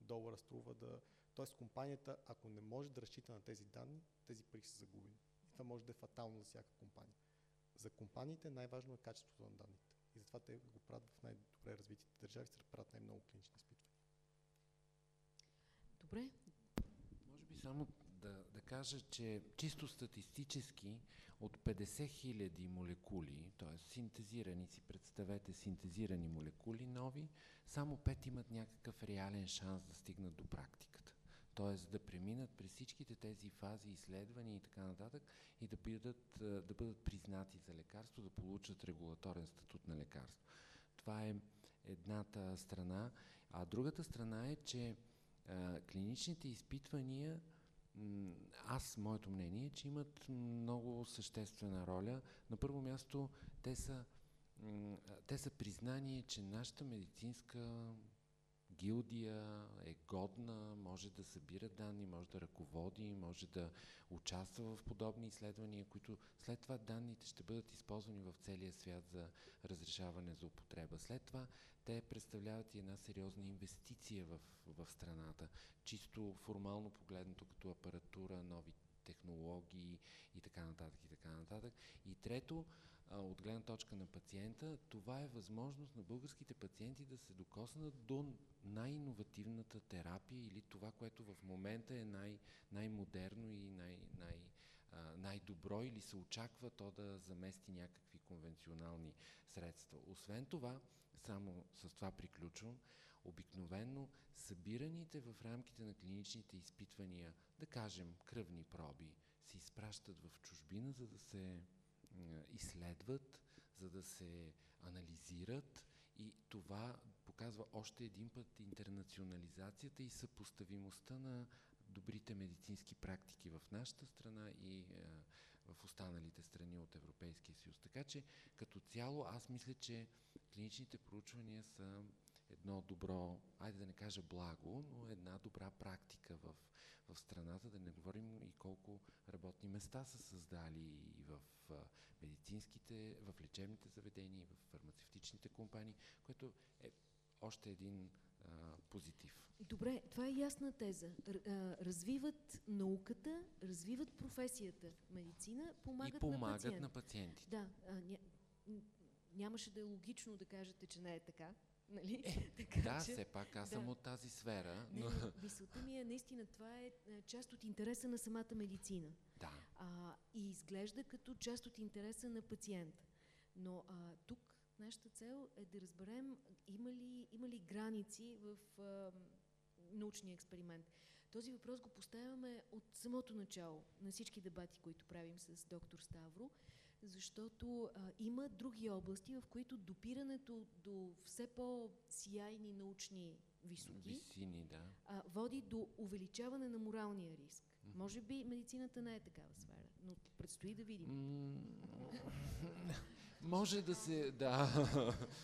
долара струва да... Тоест компанията, ако не може да разчита на тези данни, тези пари са загубени. И това може да е фатално за всяка компания. За компаниите най-важно е качеството на данните. И затова те го правят в най-добре развитите държави, се правят най-много клинични изпитвания. Добре, Може би само да, да кажа, че чисто статистически от 50 хиляди молекули, т.е. синтезирани си, представете синтезирани молекули нови, само 5 имат някакъв реален шанс да стигнат до практиката. Т.е. да преминат през всичките тези фази, изследвания и така нататък и да бъдат, да бъдат признати за лекарство, да получат регулаторен статут на лекарство. Това е едната страна. А другата страна е, че а, клиничните изпитвания, аз, моето мнение е, че имат много съществена роля. На първо място, те са, те са признание, че нашата медицинска гилдия е годна, може да събира данни, може да ръководи, може да участва в подобни изследвания, които след това данните ще бъдат използвани в целия свят за разрешаване за употреба. След това те представляват и една сериозна инвестиция в, в страната, чисто формално погледнато като апаратура, нови технологии и така нататък и така нататък. И трето, от гледна точка на пациента, това е възможност на българските пациенти да се докоснат до най-инновативната терапия или това, което в момента е най- най-модерно и най- най- най-добро или се очаква то да замести някакви конвенционални средства. Освен това, само с това приключвам, обикновенно събираните в рамките на клиничните изпитвания, да кажем кръвни проби, се изпращат в чужбина, за да се изследват, за да се анализират И това показва още един път интернационализацията и съпоставимостта на добрите медицински практики в нашата страна и е, в останалите страни от Европейския съюз. Така че като цяло аз мисля, че клиничните проучвания са едно добро, айде да не кажа благо, но една добра практика в, в страната, да не говорим и колко работни места са създали и в медицинските, в лечебните заведения, и в фармацевтичните компании, което е още един а, позитив. Добре, това е ясна теза. Развиват науката, развиват професията медицина, помагат, и помагат на, на пациентите. Да, а, ня, нямаше да е логично да кажете, че не е така. Нали? Е, така, да, че, все пак аз да. съм от тази сфера. Но... Не, мисълта ми е, наистина, това е част от интереса на самата медицина. Да. А, и изглежда като част от интереса на пациента. Но а, тук нашата цел е да разберем има ли, има ли граници в а, научния експеримент. Този въпрос го поставяме от самото начало на всички дебати, които правим с доктор Ставро, защото а, има други области, в които допирането до все по-сияйни научни високи Висини, да. а, води до увеличаване на моралния риск. Mm-hmm. Може би медицината не е такава сфера, но предстои да видим. Може да се... Да.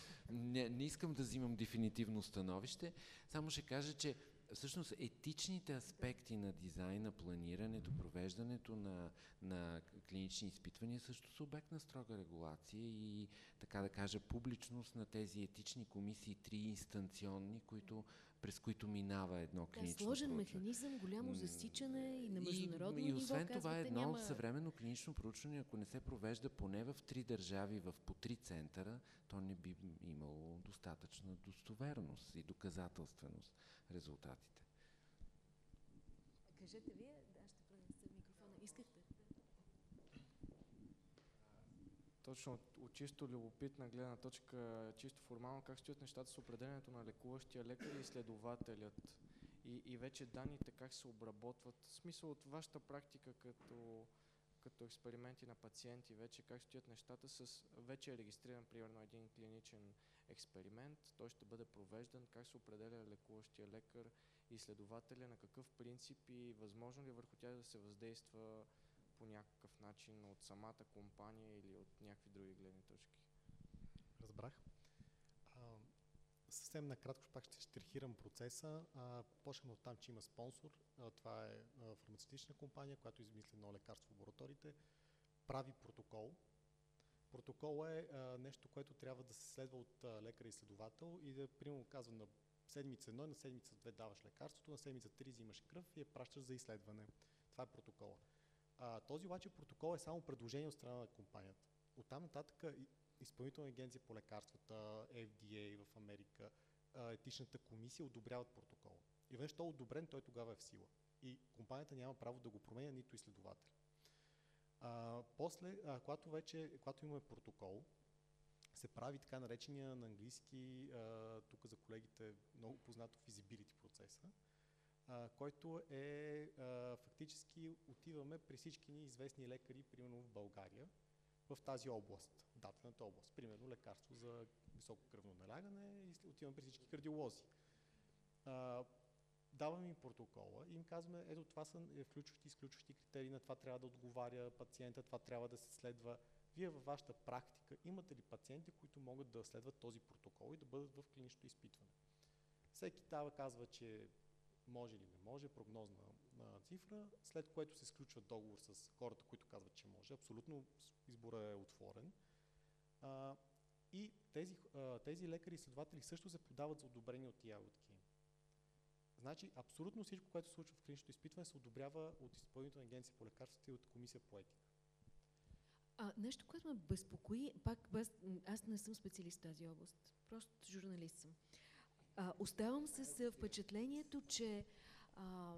не, не искам да взимам дефинитивно становище, само ще кажа, че всъщност етичните аспекти на дизайна, планирането, провеждането на, на клинични изпитвания също са обект на строга регулация и така да кажа публичност на тези етични комисии, три инстанционни, които през които минава едно клинично да, сложен проучване. механизъм, голямо засичане и на международно и, и освен ниво, това едно няма... съвременно клинично проучване, ако не се провежда поне в три държави, в по три центъра, то не би имало достатъчна достоверност и доказателственост резултатите. Кажете вие, да, ще пренеса микрофона. Искахте? Точно от, от чисто любопитна гледна точка, чисто формално, как стоят нещата с определенето на лекуващия лекар и изследователят и, и вече данните как се обработват. В смисъл от вашата практика като, като експерименти на пациенти, вече как стоят нещата с вече е регистриран примерно един клиничен експеримент, той ще бъде провеждан, как се определя лекуващия лекар и изследователя, на какъв принцип и възможно ли е върху тях да се въздейства по някакъв начин от самата компания или от някакви други гледни точки. Разбрах. А, съвсем накратко пак ще штрихирам процеса. А, почнем от там, че има спонсор. А, това е а, фармацевтична компания, която измисли едно лекарство в лабораториите. Прави протокол. Протокол е а, нещо, което трябва да се следва от а, лекар и изследовател и да, примерно, казва на седмица 1, на седмица 2 даваш лекарството, на седмица 3 взимаш кръв и я пращаш за изследване. Това е протокола. А, този обаче протокол е само предложение от страна на компанията. Оттам нататък Изпълнителна агенция по лекарствата, FDA в Америка, етичната комисия одобряват протокола. И веднъж той е одобрен, той тогава е в сила. И компанията няма право да го променя, нито изследовател. А, после, а, когато вече, когато имаме протокол, се прави така наречения на английски, а, тук за колегите много познато feasibility процеса, който е фактически отиваме при всички ни известни лекари, примерно в България, в тази област, дадената област. Примерно лекарство за високо кръвно налягане и отиваме при всички кардиолози. Даваме им протокола и им казваме, ето това са е, включващи и изключващи критерии, на това трябва да отговаря пациента, това трябва да се следва. Вие във вашата практика имате ли пациенти, които могат да следват този протокол и да бъдат в клинично изпитване? Всеки дава казва, че може или не може, прогнозна на цифра, след което се сключва договор с хората, които казват, че може. Абсолютно избора е отворен. А, и тези, а, тези лекари и следователи също се подават за одобрение от тия Значи, абсолютно всичко, което се случва в клиничното изпитване, се одобрява от Изпълнителна агенция по лекарствата и от Комисия по етика. А, нещо, което ме безпокои, пак аз не съм специалист в тази област, просто журналист съм. А, оставам с впечатлението, че а,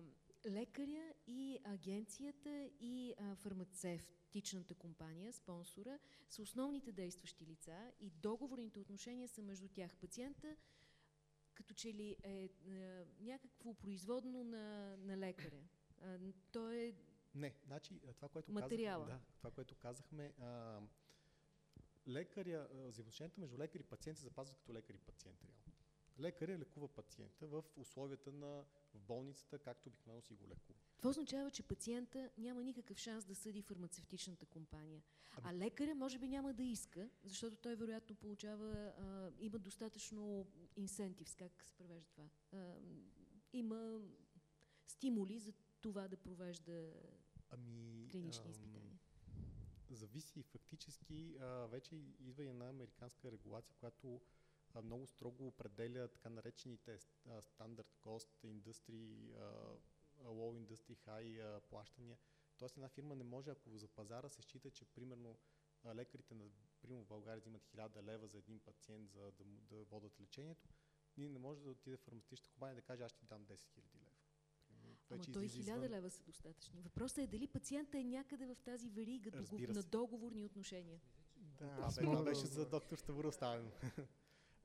лекаря и агенцията и а, фармацевтичната компания, спонсора, са основните действащи лица и договорните отношения са между тях. Пациента като че ли е, е някакво производно на, на лекаря. А, то е не, значи това, което материала. Казах, да, това, което казахме, а, лекаря, взаимоотношенията между лекар и пациент се запазват като лекар и пациент реално. Лекаря лекува пациента в условията на в болницата, както обикновено си го лекува. Това означава, че пациента няма никакъв шанс да съди фармацевтичната компания. А лекаря може би няма да иска, защото той вероятно получава, а, има достатъчно инсентивс, как се превежда това. А, има стимули за това да провежда Ами, клинични ам, изпитания. Зависи фактически. А, вече идва и една американска регулация, която много строго определя така наречените стандарт кост, индустри, low industry, high плащания. Тоест една фирма не може, ако за пазара се счита, че примерно лекарите на, примерно в България взимат 1000 лева за един пациент за да, му, да водят лечението, ние не може да отиде в фармацевтичната компания и да каже аз ще ти дам 10 000 лева. Ама той излиза 1000 извън- лева са достатъчни. Въпросът е дали пациента е някъде в тази верига на договорни отношения. Да, бе, това беше за доктор Ставро оставено.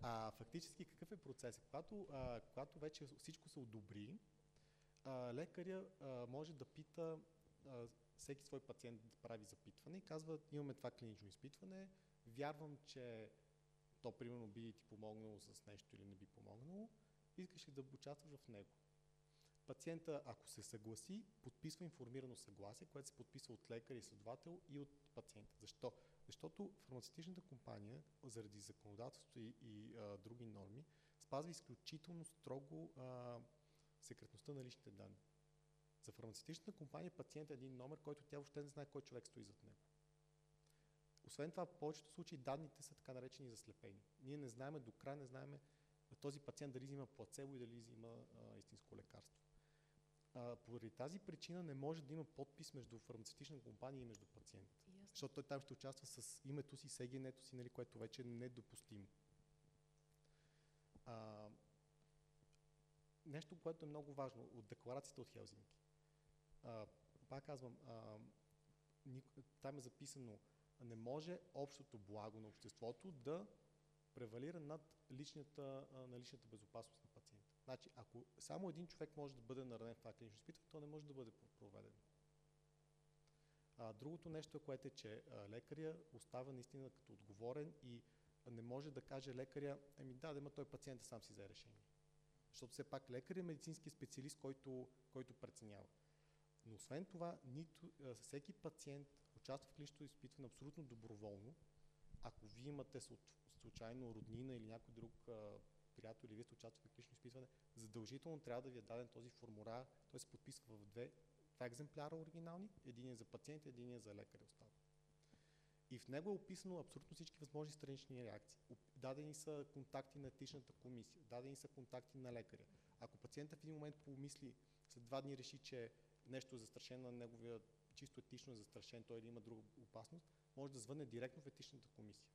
а, фактически какъв е процесът? Когато, а, когато вече всичко се одобри, а, лекаря а, може да пита а, всеки свой пациент да прави запитване и казва, имаме това клинично изпитване, вярвам, че то примерно би ти помогнало с нещо или не би помогнало, искаш ли да участваш в него? Пациента, ако се съгласи, подписва информирано съгласие, което се подписва от лекар и следовател и от пациента. Защо? Защото фармацевтичната компания, заради законодателство и, и а, други норми, спазва изключително строго а, секретността на личните данни. За фармацевтичната компания пациент е един номер, който тя въобще не знае кой човек стои зад него. Освен това, в повечето случаи данните са така наречени заслепени. Ние не знаеме до края, не знаеме този пациент дали взима плацебо и дали взима а, истинско лекарство. А, поради тази причина не може да има подпис между фармацевтична компания и между пациент. Ясно. Защото той там ще участва с името си, сегенето си, нали, което вече е недопустимо. А, нещо, което е много важно от декларацията от Хелзинки. А, пак казвам, а, там е записано, не може общото благо на обществото да превалира над личната, на личната безопасност на. Значи, ако само един човек може да бъде наранен в това клинично изпитване, то не може да бъде проведено. А, другото нещо, което е, че а, лекаря остава наистина като отговорен и не може да каже лекаря, ами да, да има той пациента сам си взе решение. Защото все пак лекар е медицински специалист, който, който преценява. Но освен това, нито, всеки пациент участва в клиничното изпитване абсолютно доброволно. Ако вие имате слу- случайно роднина или някой друг приятел или вие сте участвали в клинично изпитване, задължително трябва да ви е даден този формуляр. Той се подписва в две, два екземпляра оригинални. Един е за пациента, един е за лекаря остава. И в него е описано абсолютно всички възможни странични реакции. Дадени са контакти на етичната комисия, дадени са контакти на лекаря. Ако пациента в един момент помисли, след два дни реши, че нещо е застрашено на неговия чисто етично е застрашен, той или има друга опасност, може да звънне директно в етичната комисия.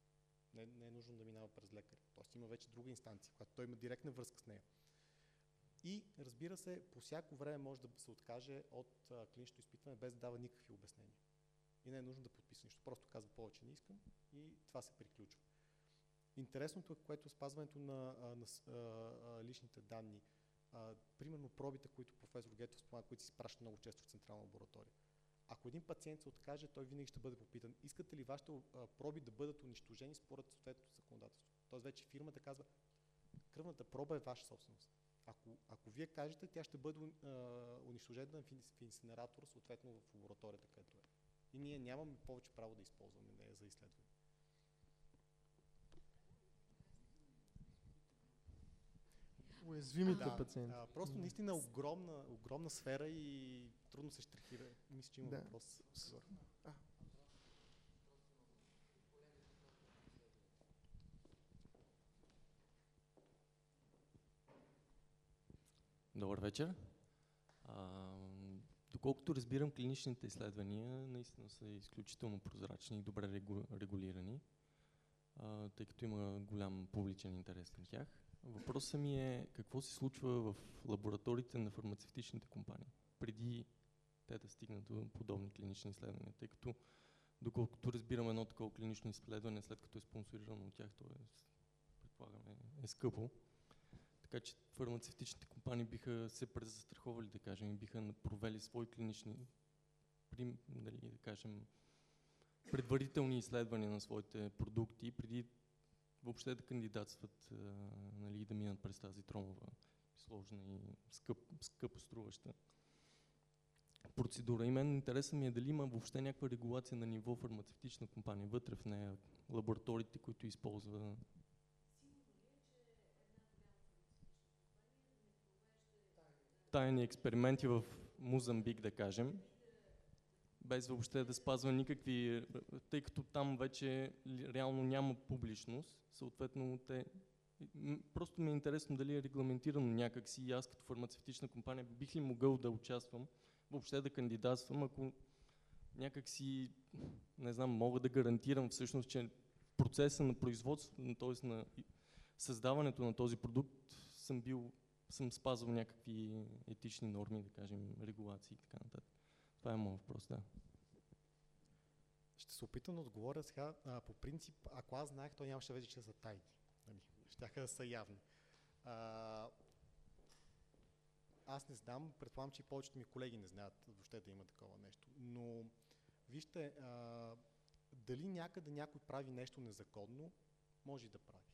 Не, не е нужно да минава през лекаря. Тоест има вече друга инстанция, която той има директна връзка с нея. И разбира се, по всяко време може да се откаже от а, изпитване без да дава никакви обяснения. И не е нужно да подписа нищо. Просто казва повече не искам и това се приключва. Интересното е, което спазването на, на с- а, а, личните данни, примерно пробите, които професор Гетов спомена, които се изпращат много често в централна лаборатория. Ако един пациент се откаже, той винаги ще бъде попитан, искате ли вашите проби да бъдат унищожени според съответното законодателство. Тоест вече фирмата казва, кръвната проба е ваша собственост. Ако, ако вие кажете, тя ще бъде а, унищожена в инсинератор, съответно в лабораторията, където е. И ние нямаме повече право да използваме нея за изследване. Уязвимите Да, пациенти. А, просто наистина огромна, огромна сфера и трудно се штрихира. Мисля, че има Да. въпрос. Георги. Добър вечер. А, доколкото разбирам, клиничните изследвания наистина са изключително прозрачни и добре регу- регулирани, а, тъй като има голям публичен интерес към тях. Въпросът ми е какво се случва в лабораториите на фармацевтичните компании, преди те да стигнат до подобни клинични изследвания, тъй като доколкото разбирам едно такова клинично изследване, след като е спонсорирано от тях, то е, предполагаме, е скъпо. Така че фармацевтичните компании биха се презастраховали, да кажем, и биха провели свои клинични, прим, дали, да кажем, предварителни изследвания на своите продукти, преди въобще да кандидатстват нали, да минат през тази тромова, сложна и скъп, скъпо струваща процедура. И мен интересът ми е дали има въобще някаква регулация на ниво фармацевтична компания, вътре в нея, лабораториите, които използва тайни експерименти в Мозамбик, да кажем, без въобще да спазва никакви, тъй като там вече реално няма публичност, съответно те Просто ми е интересно дали е регламентирано някакси и аз като фармацевтична компания бих ли могъл да участвам, въобще да кандидатствам, ако някакси, не знам, мога да гарантирам всъщност, че процеса на производство, т.е. на създаването на този продукт съм бил, съм спазвал някакви етични норми, да кажем, регулации и така нататък. Това е моят въпрос, да. Ще се опитам да отговоря сега. А, по принцип, ако аз знаех, то нямаше вече да са тайни. Нали? Щяха да са явни. А, аз не знам, предполагам, че и повечето ми колеги не знаят въобще да има такова нещо. Но вижте, а, дали някъде някой прави нещо незаконно, може да прави.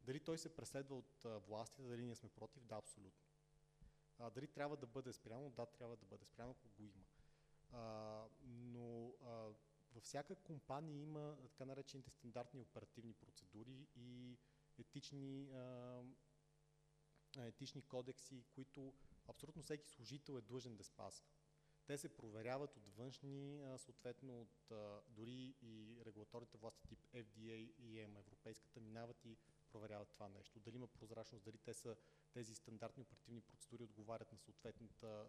Дали той се преследва от властите, дали ние сме против, да, абсолютно. А, дали трябва да бъде спрямо, да, трябва да бъде спрямо, ако го има. А, но а, във всяка компания има така наречените стандартни оперативни процедури и етични, а, етични кодекси, които абсолютно всеки служител е длъжен да спазва. Те се проверяват от външни, съответно от дори и регулаторните власти тип FDA и EM, европейската, минават и проверяват това нещо. Дали има прозрачност, дали те са, тези стандартни оперативни процедури отговарят на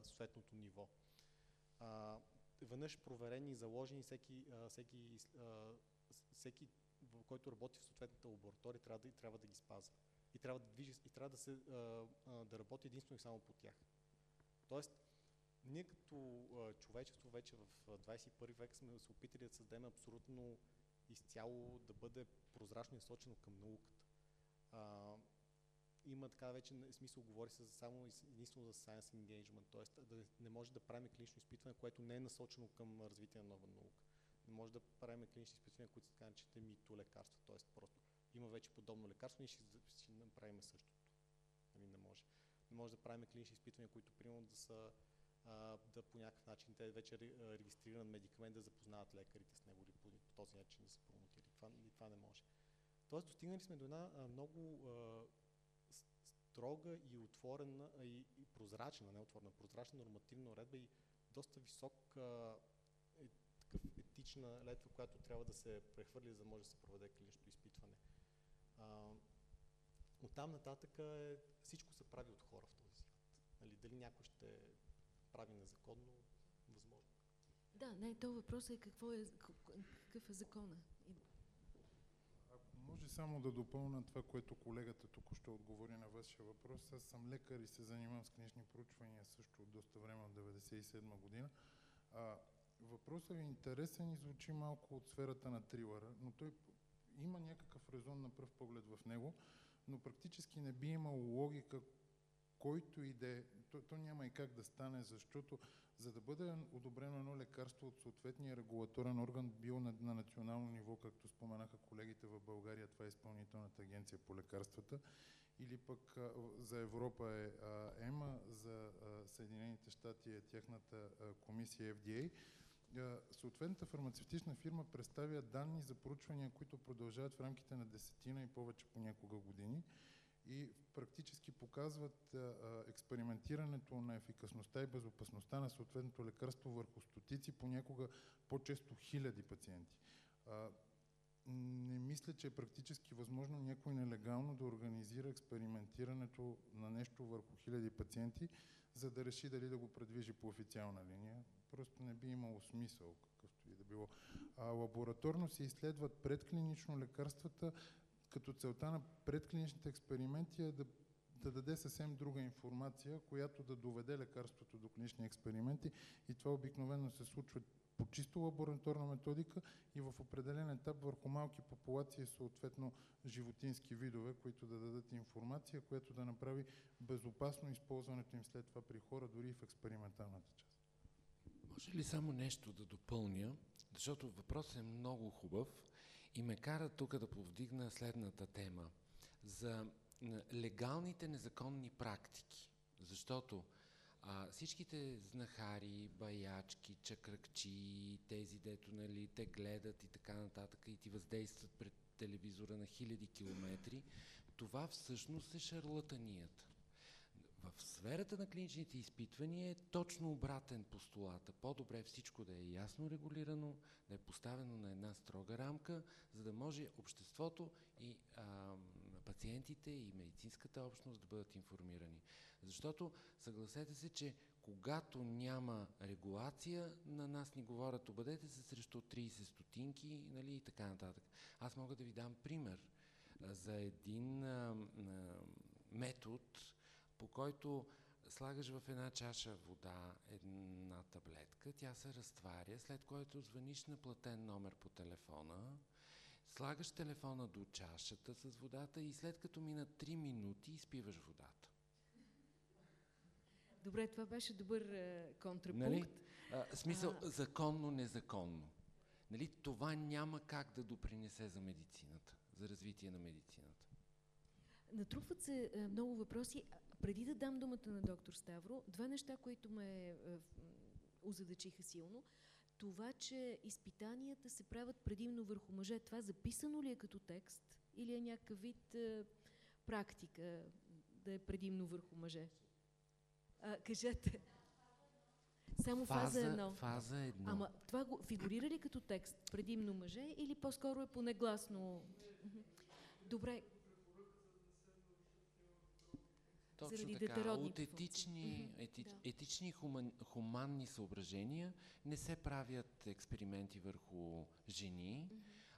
съответното ниво. А, веднъж проверени и заложени, всеки, а, всеки, а, всеки, който работи в съответната лаборатория, трябва да, трябва да ги спазва. И трябва да, движи, и трябва да, се, а, а, да работи единствено и само по тях. Тоест, ние като а, човечество вече в а, 21 век сме се опитали да създадем абсолютно изцяло да бъде прозрачно и насочено към науката. А, има така вече не- смисъл, говори се само единствено за science engagement, т.е. да не може да правим клинично изпитване, което не е насочено към развитие на нова наука. Не може да правим клинични изпитвания, които са така наречените мито лекарства, т.е. просто има вече подобно лекарство, ние ще, ще направим същото. Ами не може. Не може да правим клинични изпитвания, които примерно да са да по някакъв начин те вече регистриран медикамент да запознават лекарите с него или по, по този начин да се промотира. Това, това не може. Тоест достигнали сме до една много строга и отворена и, и прозрачна, не отворена, прозрачна нормативна уредба и доста висок а, е, такъв етична летва, която трябва да се прехвърли, за да може да се проведе клинично изпитване. А, оттам нататък е, всичко се прави от хора в този свят. Нали, дали някой ще прави незаконно, възможно. Да, не, то въпросът е какво е, какъв е закона. Може само да допълна това, което колегата тук ще отговори на вашия въпрос. Аз съм лекар и се занимавам с клинични проучвания също от доста време, от 1997 година. А, въпросът ви е интересен и звучи малко от сферата на трилъра, но той има някакъв резон на пръв поглед в него, но практически не би имало логика, който и да е, то, то няма и как да стане, защото за да бъде одобрено едно лекарство от съответния регулаторен орган, било на, на национално ниво, както споменаха колегите в България, това е Изпълнителната агенция по лекарствата, или пък а, за Европа е а, ЕМА, за а, Съединените щати е тяхната а, комисия FDA. Съответната фармацевтична фирма представя данни за проучвания, които продължават в рамките на десетина и повече понякога години и практически показват експериментирането на ефикасността и безопасността на съответното лекарство върху стотици, понякога по-често хиляди пациенти. Не мисля, че е практически възможно някой нелегално да организира експериментирането на нещо върху хиляди пациенти, за да реши дали да го предвижи по официална линия. Просто не би имало смисъл, какъвто и да било. А, лабораторно се изследват предклинично лекарствата, като целта на предклиничните експерименти е да, да даде съвсем друга информация, която да доведе лекарството до клинични експерименти. И това обикновено се случва по чисто лабораторна методика и в определен етап върху малки популации, съответно животински видове, които да дадат информация, която да направи безопасно използването им след това при хора, дори и в експерименталната част. Може ли само нещо да допълня, защото въпросът е много хубав и ме кара тук да повдигна следната тема за легалните незаконни практики. Защото а, всичките знахари, баячки, чакръкчи, тези, дето нали, те гледат и така нататък и ти въздействат пред телевизора на хиляди километри, това всъщност е шарлатанията. В сферата на клиничните изпитвания е точно обратен постулата. По-добре всичко да е ясно регулирано, да е поставено на една строга рамка, за да може обществото и а, пациентите и медицинската общност да бъдат информирани. Защото съгласете се, че когато няма регулация, на нас ни говорят, обадете се срещу 30 стотинки нали, и така нататък. Аз мога да ви дам пример за един а, а, метод, по който слагаш в една чаша вода една таблетка, тя се разтваря, след което звъниш на платен номер по телефона, слагаш телефона до чашата с водата и след като минат 3 минути изпиваш водата. Добре, това беше добър е, контрапункт. Нали? А, смисъл, а... законно, незаконно. Нали? Това няма как да допринесе за медицината, за развитие на медицината. Натрупват се е, много въпроси. Преди да дам думата на доктор Ставро, два неща, които ме е, озадачиха силно. Това, че изпитанията се правят предимно върху мъже, това записано ли е като текст или е някакъв вид е, практика да е предимно върху мъже? А, кажете. Само фаза, фаза едно. Фаза едно. Ама това го фигурира ли като текст предимно мъже или по-скоро е понегласно? Добре, точно заради така. От етични, ети, да. етични хуман, хуманни съображения не се правят експерименти върху жени,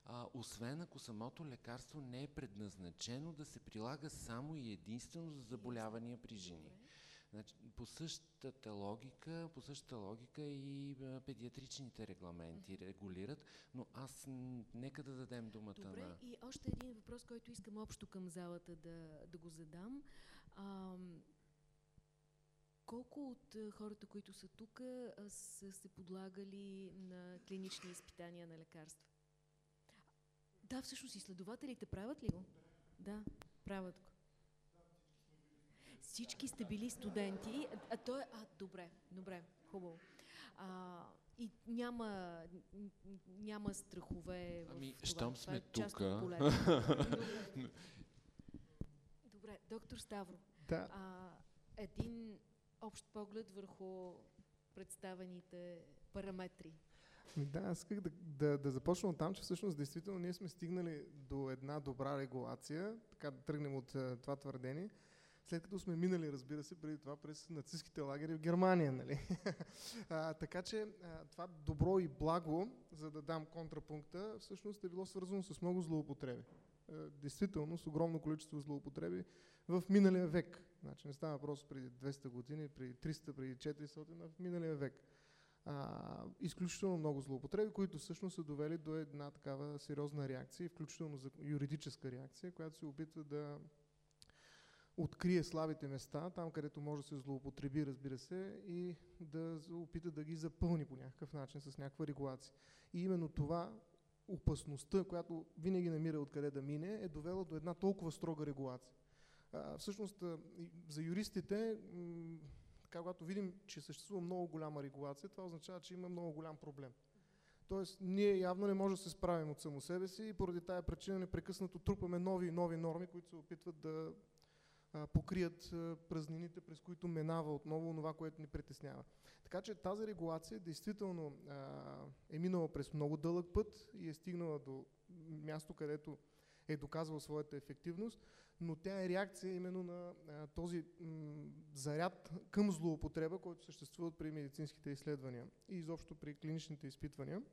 а, освен ако самото лекарство не е предназначено да се прилага само и единствено за заболявания при жени. Значи, по същата логика, по същата логика и а, педиатричните регламенти регулират, но аз нека да дадем думата Добре, на... и още един въпрос, който искам общо към залата да, да го задам. А, колко от хората, които са тук, са се подлагали на клинични изпитания на лекарства? Да, всъщност изследователите правят ли го? Да, правят го. Всички сте били студенти. А, то е, а добре, добре, хубаво. А, и няма, няма страхове ами, в това. щом сме е тук. Доктор Ставро. Да. А, един общ поглед върху представените параметри. Да, аз исках да, да, да започна от там, че всъщност действително ние сме стигнали до една добра регулация, така да тръгнем от uh, това твърдение, след като сме минали, разбира се, преди това през нацистските лагери в Германия. Нали? а, така че а, това добро и благо, за да дам контрапункта, всъщност е било свързано с много злоупотреби. А, действително, с огромно количество злоупотреби в миналия век. Значи не става въпрос преди 200 години, преди 300, преди 400, а в миналия век. А, изключително много злоупотреби, които всъщност са довели до една такава сериозна реакция, включително за юридическа реакция, която се опитва да открие слабите места, там където може да се злоупотреби, разбира се, и да опита да ги запълни по някакъв начин с някаква регулация. И именно това опасността, която винаги намира откъде да мине, е довела до една толкова строга регулация. Всъщност, за юристите, така, когато видим, че съществува много голяма регулация, това означава, че има много голям проблем. Тоест, ние явно не можем да се справим от само себе си и поради тая причина непрекъснато трупаме нови и нови норми, които се опитват да покрият празнините, през които минава отново това, което ни притеснява. Така че тази регулация действително е минала през много дълъг път и е стигнала до място, където е доказвал своята ефективност, но тя е реакция именно на този заряд към злоупотреба, който съществува при медицинските изследвания и изобщо при клиничните изпитвания.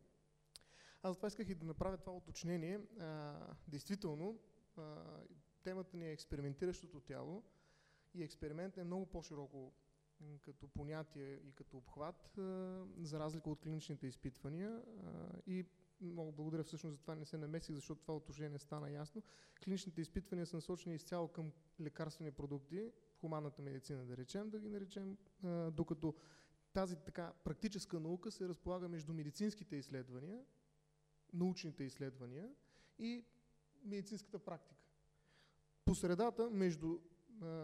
Аз затова исках и да направя това уточнение. Действително, темата ни е експериментиращото тяло и експеримент е много по-широко като понятие и като обхват, за разлика от клиничните изпитвания. И много благодаря всъщност за това не се намесих, защото това отношение стана ясно. Клиничните изпитвания са насочени изцяло към лекарствени продукти, хуманната медицина да речем, да ги наречем, докато тази така практическа наука се разполага между медицинските изследвания, научните изследвания и медицинската практика. По средата между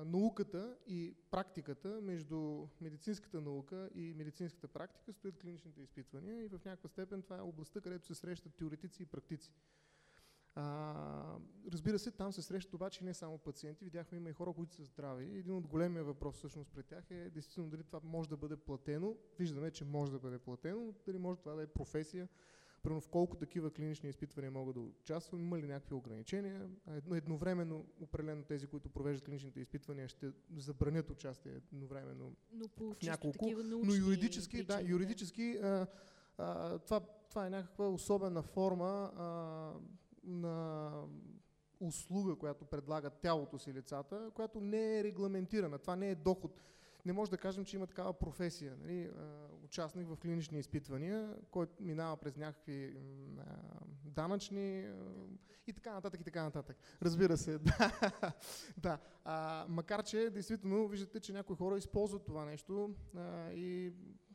науката и практиката, между медицинската наука и медицинската практика стоят клиничните изпитвания и в някаква степен това е областта, където се срещат теоретици и практици. А, разбира се, там се срещат обаче не само пациенти, видяхме има и хора, които са здрави. Един от големия въпрос всъщност пред тях е действително дали това може да бъде платено. Виждаме, че може да бъде платено, дали може това да е професия, Примерно в колко такива клинични изпитвания могат да участват, има ли някакви ограничения. Едно, едновременно, определено тези, които провеждат клиничните изпитвания, ще забранят участие едновременно но по в няколко. Но юридически, причини, да, юридически а, а, това, това е някаква особена форма а, на услуга, която предлагат тялото си лицата, която не е регламентирана. Това не е доход не може да кажем, че има такава професия. Нали? участник в клинични изпитвания, който минава през някакви данъчни и така нататък и така нататък. Разбира се, да. да. А, макар, че действително виждате, че някои хора използват това нещо а, и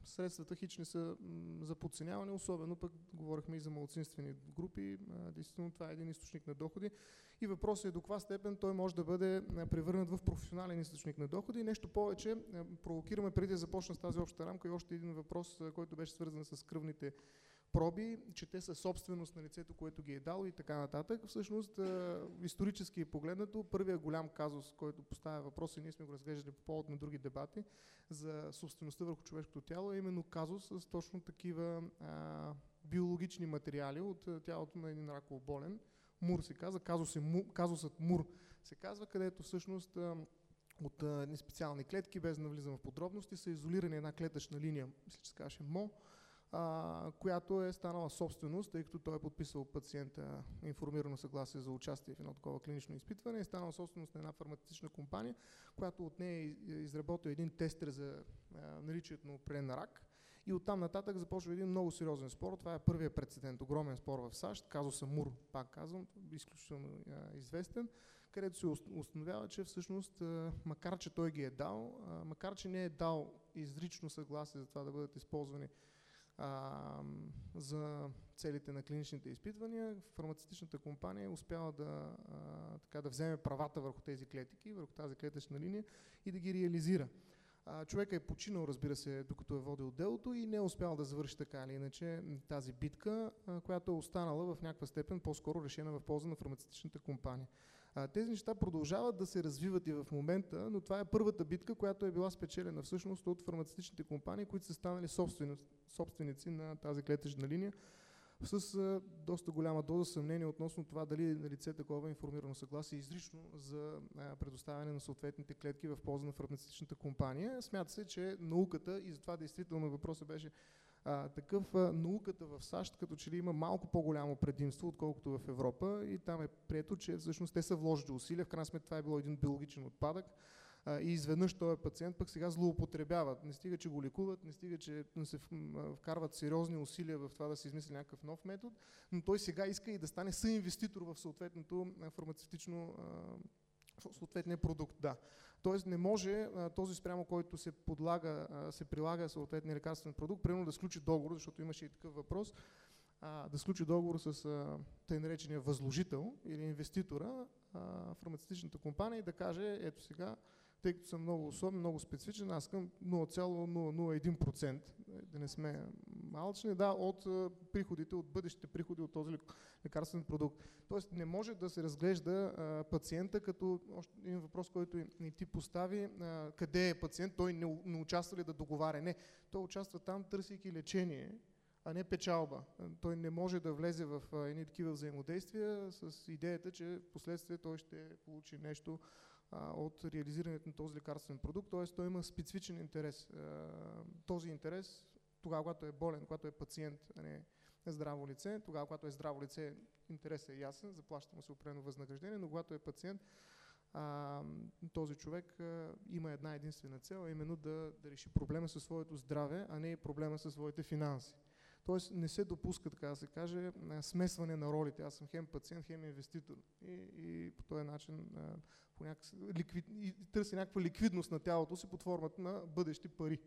средствата хич не са за подценяване, особено пък говорихме и за малцинствени групи. А, действително това е един източник на доходи. И въпросът е до каква степен той може да бъде превърнат в професионален източник на доходи. Нещо повече, провокираме преди да започна с тази обща рамка и още един въпрос, който беше свързан с кръвните проби, че те са собственост на лицето, което ги е дало и така нататък. Всъщност, исторически погледнато, първият голям казус, който поставя въпрос и ние сме го разглеждали по повод на други дебати за собствеността върху човешкото тяло, е именно казус с точно такива а, биологични материали от тялото на един раков болен. Мур се казва, казус е, казусът Мур се казва, където всъщност от а, специални клетки, без да навлизам в подробности, са изолирани една клетъчна линия, мисля, че се казваше МО, а, която е станала собственост, тъй като той е подписал пациента информирано съгласие за участие в едно такова клинично изпитване, е станала собственост на една фармацевтична компания, която от нея е изработил един тестер за а, наличието на определен рак. И оттам нататък започва един много сериозен спор. Това е първият прецедент, огромен спор в САЩ. Казуса Мур, пак казвам, изключително а, известен, където се установява, че всъщност, а, макар че той ги е дал, а, макар че не е дал изрично съгласие за това да бъдат използвани а, за целите на клиничните изпитвания, фармацевтичната компания е успяла да, а, така, да вземе правата върху тези клетки, върху тази клетъчна линия и да ги реализира. А, човека е починал, разбира се, докато е водил делото и не е успял да завърши така или иначе тази битка, а, която е останала в някаква степен по-скоро решена в полза на фармацевтичната компания. Тези неща продължават да се развиват и в момента, но това е първата битка, която е била спечелена всъщност от фармацевтичните компании, които са станали собственици на тази клетъчна линия с а, доста голяма доза съмнение относно това дали е на лице такова информирано съгласие изрично за а, предоставяне на съответните клетки в полза на фармацевтичната компания. Смята се, че науката и затова действително въпросът беше а, такъв а, науката в САЩ като че ли има малко по-голямо предимство, отколкото в Европа и там е прието, че всъщност те са вложили усилия. В крайна сметка това е било един биологичен отпадък а, и изведнъж този пациент пък сега злоупотребяват. Не стига, че го лекуват, не стига, че се вкарват сериозни усилия в това да се измисли някакъв нов метод, но той сега иска и да стане съинвеститор в съответното фармацевтично съответния продукт. Да. Тоест не може този спрямо, който се подлага, се прилага съответния лекарствен продукт, примерно да сключи договор, защото имаше и такъв въпрос, а, да сключи договор с а, тъй наречения възложител или инвеститора, а, фармацевтичната компания и да каже, ето сега, тъй като съм много особен, много специфичен, аз искам 0,001%, да не сме малчни, да, от приходите, от бъдещите приходи от този лекарствен продукт. Тоест не може да се разглежда а, пациента като още един въпрос, който ни ти постави, а, къде е пациент, той не, не участва ли да договаря. Не, той участва там, търсейки лечение, а не печалба. Той не може да влезе в едни такива взаимодействия с идеята, че в последствие той ще получи нещо от реализирането на този лекарствен продукт, т.е. той има специфичен интерес. Този интерес, тогава, когато е болен, когато е пациент, а не здраво лице, тогава, когато е здраво лице, интересът е ясен, заплаща му се определено възнаграждение, но когато е пациент, този човек има една единствена цел, а именно да, да реши проблема със своето здраве, а не проблема със своите финанси. Тоест не се допуска, така да се каже, смесване на ролите. Аз съм хем пациент, хем инвеститор. И, и по този начин по някакъв, ликвид, и търси някаква ликвидност на тялото си под формата на бъдещи пари.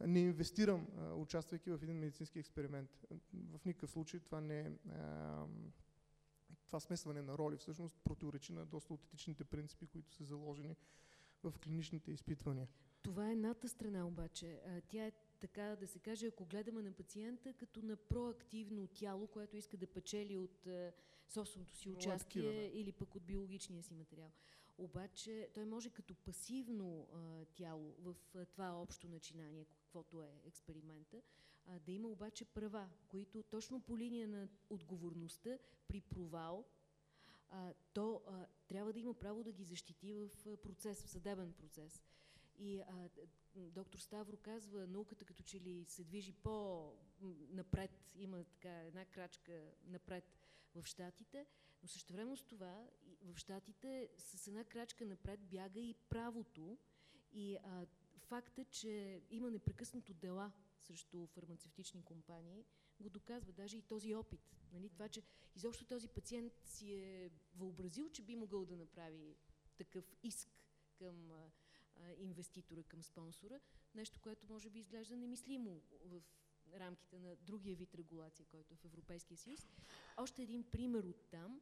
не инвестирам, участвайки в един медицински експеримент. В никакъв случай това не е това смесване на роли всъщност противоречи на доста от етичните принципи, които са заложени в клиничните изпитвания. Това е едната страна обаче. Тя е така да се каже, ако гледаме на пациента като на проактивно тяло, което иска да печели от собственото си участие такива, да. или пък от биологичния си материал. Обаче той може като пасивно а, тяло в а, това общо начинание, каквото е експеримента, а, да има обаче права, които точно по линия на отговорността при провал, а, то а, трябва да има право да ги защити в процес, в съдебен процес. И а, доктор Ставро казва, науката като че ли се движи по-напред, има така една крачка напред в Штатите, но също време с това в Штатите с една крачка напред бяга и правото и а, факта, че има непрекъснато дела срещу фармацевтични компании, го доказва даже и този опит. Нали? Това, че изобщо този пациент си е въобразил, че би могъл да направи такъв иск към инвеститора, към спонсора, нещо, което може би изглежда немислимо в рамките на другия вид регулация, който е в Европейския съюз. Още един пример от там.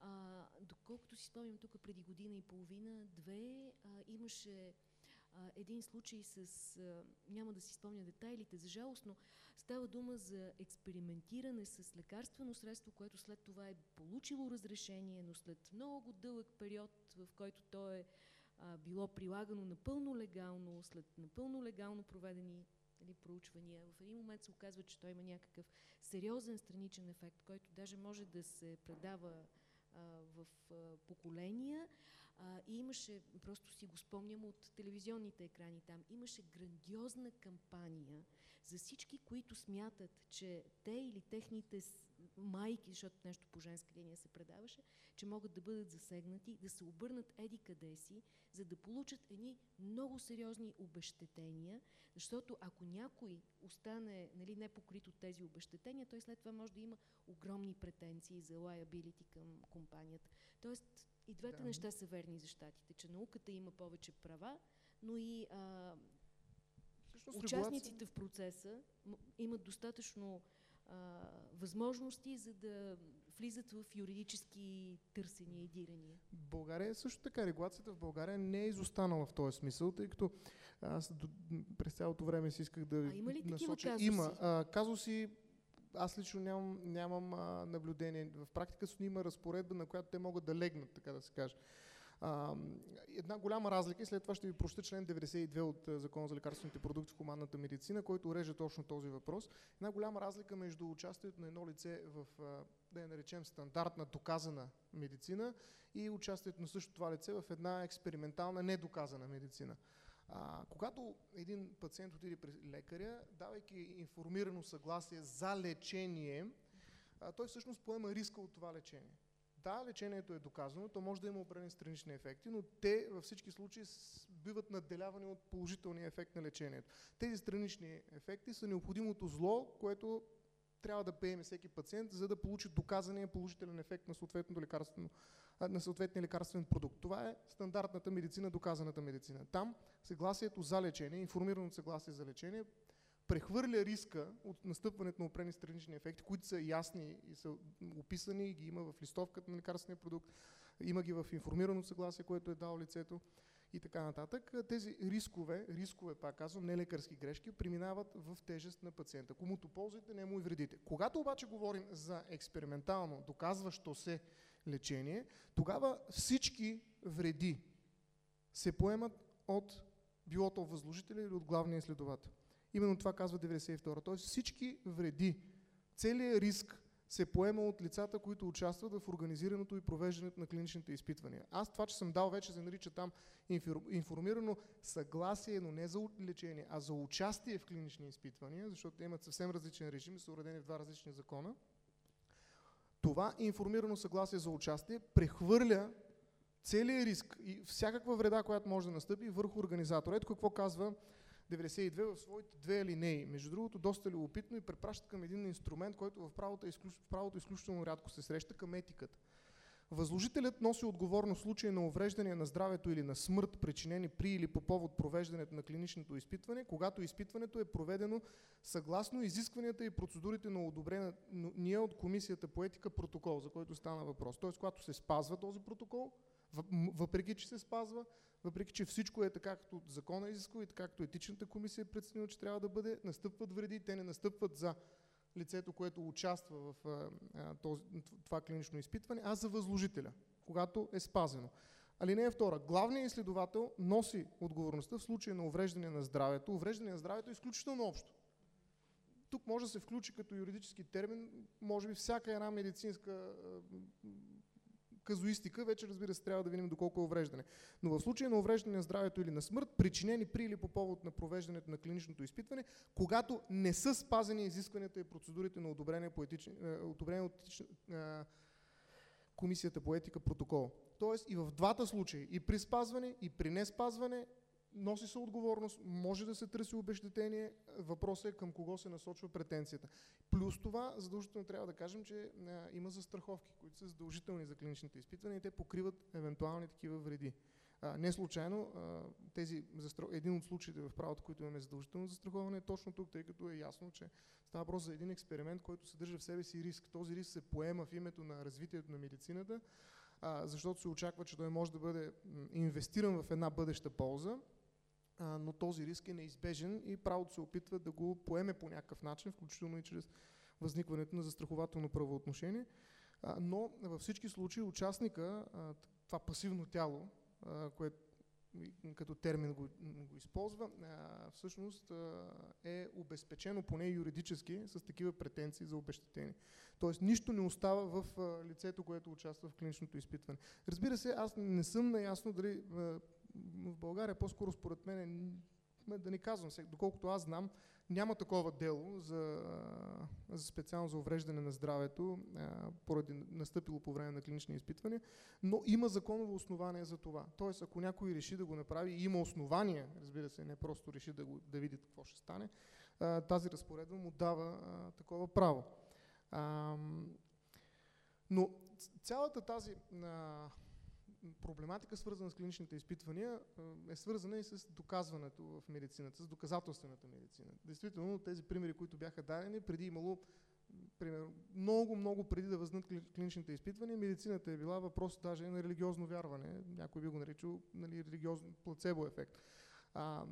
А, доколкото си спомням тук преди година и половина, две, имаше а, един случай с, а, няма да си спомня детайлите, за жалост, но става дума за експериментиране с лекарствено средство, което след това е получило разрешение, но след много дълъг период, в който то е а, било прилагано напълно легално, след напълно легално проведени нали, проучвания, в един момент се оказва, че той има някакъв сериозен страничен ефект, който даже може да се предава а, в а, поколения. А, и имаше, просто си го спомням от телевизионните екрани там, имаше грандиозна кампания за всички, които смятат, че те или техните майки, защото нещо по женска линия се предаваше, че могат да бъдат засегнати, да се обърнат еди къде си, за да получат едни много сериозни обещетения, защото ако някой остане нали, непокрит от тези обещетения, той след това може да има огромни претенции за liability към компанията. Тоест и двете да. неща са верни за щатите, че науката има повече права, но и а, участниците в процеса имат достатъчно а, възможности, за да влизат в юридически търсения и дирания. България е също така. Регулацията в България не е изостанала в този смисъл, тъй като аз до, през цялото време си исках да а има ли насоча. Казуси? Има. А, казуси аз лично нямам, нямам а, наблюдение. В практика си има разпоредба, на която те могат да легнат, така да се каже. Една голяма разлика и след това ще ви проща член 92 от Закона за лекарствените продукти в хуманната медицина, който уреже точно този въпрос. Една голяма разлика между участието на едно лице в, да я наречем, стандартна доказана медицина и участието на същото това лице в една експериментална недоказана медицина. А, когато един пациент отиде при лекаря, давайки информирано съгласие за лечение, а, той всъщност поема риска от това лечение. Да, лечението е доказано, то може да има определени странични ефекти, но те във всички случаи биват надделявани от положителния ефект на лечението. Тези странични ефекти са необходимото зло, което трябва да пееме всеки пациент, за да получи доказания положителен ефект на съответното лекарствено на съответния лекарствен продукт. Това е стандартната медицина, доказаната медицина. Там съгласието за лечение, информираното съгласие за лечение, прехвърля риска от настъпването на опрени странични ефекти, които са ясни и са описани, и ги има в листовката на лекарствения продукт, има ги в информираното съгласие, което е дал лицето и така нататък. Тези рискове, рискове, пак казвам, не лекарски грешки, преминават в тежест на пациента. Комуто ползвате, не му и вредите. Когато обаче говорим за експериментално, доказващо се лечение, тогава всички вреди се поемат от билото възложителя или от главния изследовател. Именно това казва 92. Тоест всички вреди, целият риск се поема от лицата, които участват в организирането и провеждането на клиничните изпитвания. Аз това, че съм дал вече се нарича там информирано съгласие, но не за лечение, а за участие в клинични изпитвания, защото те имат съвсем различен режим и са уредени в два различни закона. Това информирано съгласие за участие прехвърля целият риск и всякаква вреда, която може да настъпи върху организатора. Ето какво казва 92 в своите две алинеи. Между другото, доста любопитно и препраща към един инструмент, който в правото, е изключ... в правото изключително рядко се среща, към етиката. Възложителят носи отговорност в случай на увреждане на здравето или на смърт, причинени при или по повод провеждането на клиничното изпитване, когато изпитването е проведено съгласно изискванията и процедурите на одобрение от Комисията по етика протокол, за който стана въпрос. Тоест, когато се спазва този протокол, въпреки че се спазва, въпреки че всичко е така, както закона изисква и така, както етичната комисия е преценила, че трябва да бъде, настъпват вреди, те не настъпват за лицето, което участва в а, този, това клинично изпитване, а за възложителя, когато е спазено. Алинея втора. Главният изследовател носи отговорността в случай на увреждане на здравето. Увреждане на здравето е изключително общо. Тук може да се включи като юридически термин, може би всяка една медицинска казуистика, вече разбира се трябва да видим доколко е увреждане. Но в случай на увреждане на здравето или на смърт, причинени при или по повод на провеждането на клиничното изпитване, когато не са спазени изискванията и процедурите на одобрение, по етични, е, одобрение от етични, е, Комисията по етика протокол. Тоест и в двата случая, и при спазване, и при не спазване, носи се отговорност, може да се търси обещетение, въпросът е към кого се насочва претенцията. Плюс това, задължително трябва да кажем, че а, има застраховки, които са задължителни за клиничните изпитвания и те покриват евентуални такива вреди. А, не случайно, а, тези, един от случаите в правото, които имаме задължително застраховане е точно тук, тъй като е ясно, че става въпрос за един експеримент, който съдържа в себе си риск. Този риск се поема в името на развитието на медицината, а, защото се очаква, че той може да бъде инвестиран в една бъдеща полза но този риск е неизбежен и правото се опитва да го поеме по някакъв начин, включително и чрез възникването на застрахователно правоотношение. Но във всички случаи участника, това пасивно тяло, което като термин го, го използва, всъщност е обезпечено поне юридически с такива претенции за обещетение. Тоест нищо не остава в лицето, което участва в клиничното изпитване. Разбира се, аз не съм наясно дали в България по-скоро според мен, да не казвам се, доколкото аз знам, няма такова дело за, за специално за увреждане на здравето поради настъпило по време на клинични изпитвания, но има законово основание за това. Тоест, ако някой реши да го направи, има основание, разбира се, не просто реши да, го, да види какво ще стане, тази разпоредба му дава такова право. но цялата тази проблематика, свързана с клиничните изпитвания, е свързана и с доказването в медицината, с доказателствената медицина. Действително, тези примери, които бяха дадени, преди имало пример, много, много преди да възнат клиничните изпитвания, медицината е била въпрос даже на религиозно вярване. Някой би го наричал нали, религиозно плацебо ефект. А,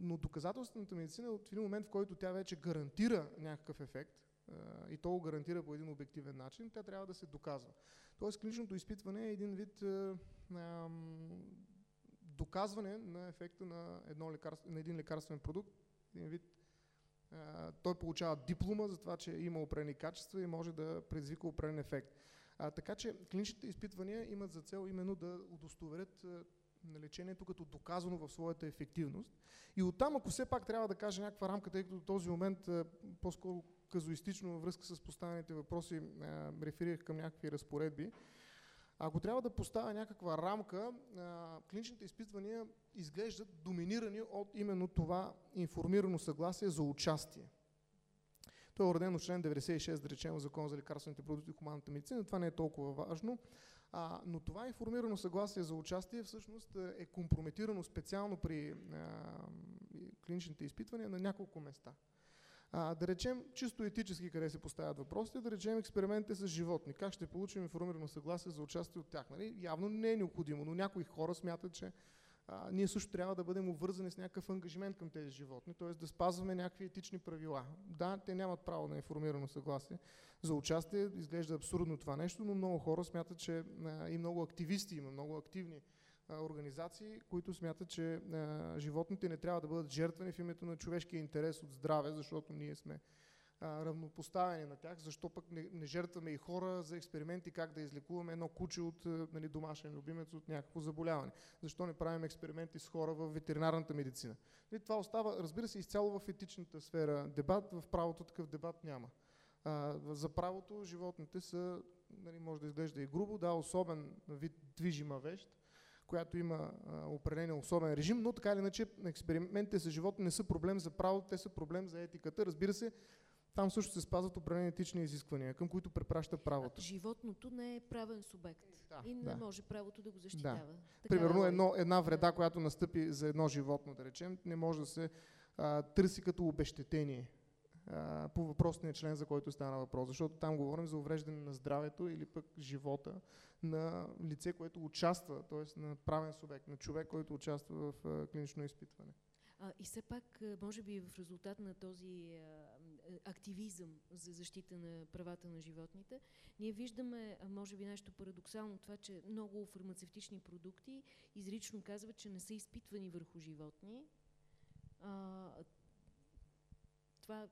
но доказателствената медицина от един момент, в който тя вече гарантира някакъв ефект, и то го гарантира по един обективен начин, тя трябва да се доказва. Тоест клиничното изпитване е един вид а, доказване на ефекта на, едно лекарство, на един лекарствен продукт, един вид а, той получава диплома за това, че има определени качества и може да предизвика определен ефект. А, така че клиничните изпитвания имат за цел именно да удостоверят на лечението като доказано в своята ефективност. И оттам, ако все пак трябва да кажа някаква рамка, тъй като до този момент по-скоро казуистично във връзка с поставените въпроси реферирах към някакви разпоредби, ако трябва да поставя някаква рамка, а, клиничните изпитвания изглеждат доминирани от именно това информирано съгласие за участие. То е уредено член 96, да речем, в Закон за лекарствените продукти и хуманната медицина. Това не е толкова важно. А, но това информирано съгласие за участие всъщност е компрометирано специално при а, клиничните изпитвания на няколко места. А, да речем, чисто етически къде се поставят въпросите, да речем експериментите с животни. Как ще получим информирано съгласие за участие от тях? Нали? Явно не е необходимо, но някои хора смятат, че а, ние също трябва да бъдем обвързани с някакъв ангажимент към тези животни, т.е. да спазваме някакви етични правила. Да, те нямат право на информирано съгласие за участие. Изглежда абсурдно това нещо, но много хора смятат, че а, и много активисти, има много активни организации, които смятат, че животните не трябва да бъдат жертвани в името на човешкия интерес от здраве, защото ние сме равнопоставени на тях, защо пък не, не жертваме и хора за експерименти как да излекуваме едно куче от нали, домашен любимец от някакво заболяване. Защо не правим експерименти с хора в ветеринарната медицина. Нали, това остава, разбира се, изцяло в етичната сфера дебат, в правото такъв дебат няма. А, за правото животните са, нали, може да изглежда и грубо, да, особен вид движима вещ, която има определен особен режим, но така или иначе експериментите с животни не са проблем за правото, те са проблем за етиката. Разбира се, Там също се спазват определени етични изисквания, към които препраща правото. Животното не е правен субект Да, и не да. може правото да го защитава. Такава е Примерно логиката. едно, една вреда, която настъпи за едно животно, да речем, не може да се а, търси като обещетение а, по въпросния член, за който стана въпрос. Защото там говорим за увреждане на здравето или пък живота на лице, което участва, т.е. на правен субект, на човек, който участва в клинично изпитване. И все пак, може би в резултат на този активизъм за защита на правата на животните, ние виждаме, може би нещо парадоксално, това, че много фармацевтични продукти изрично казват, че не са изпитвани върху животни. Това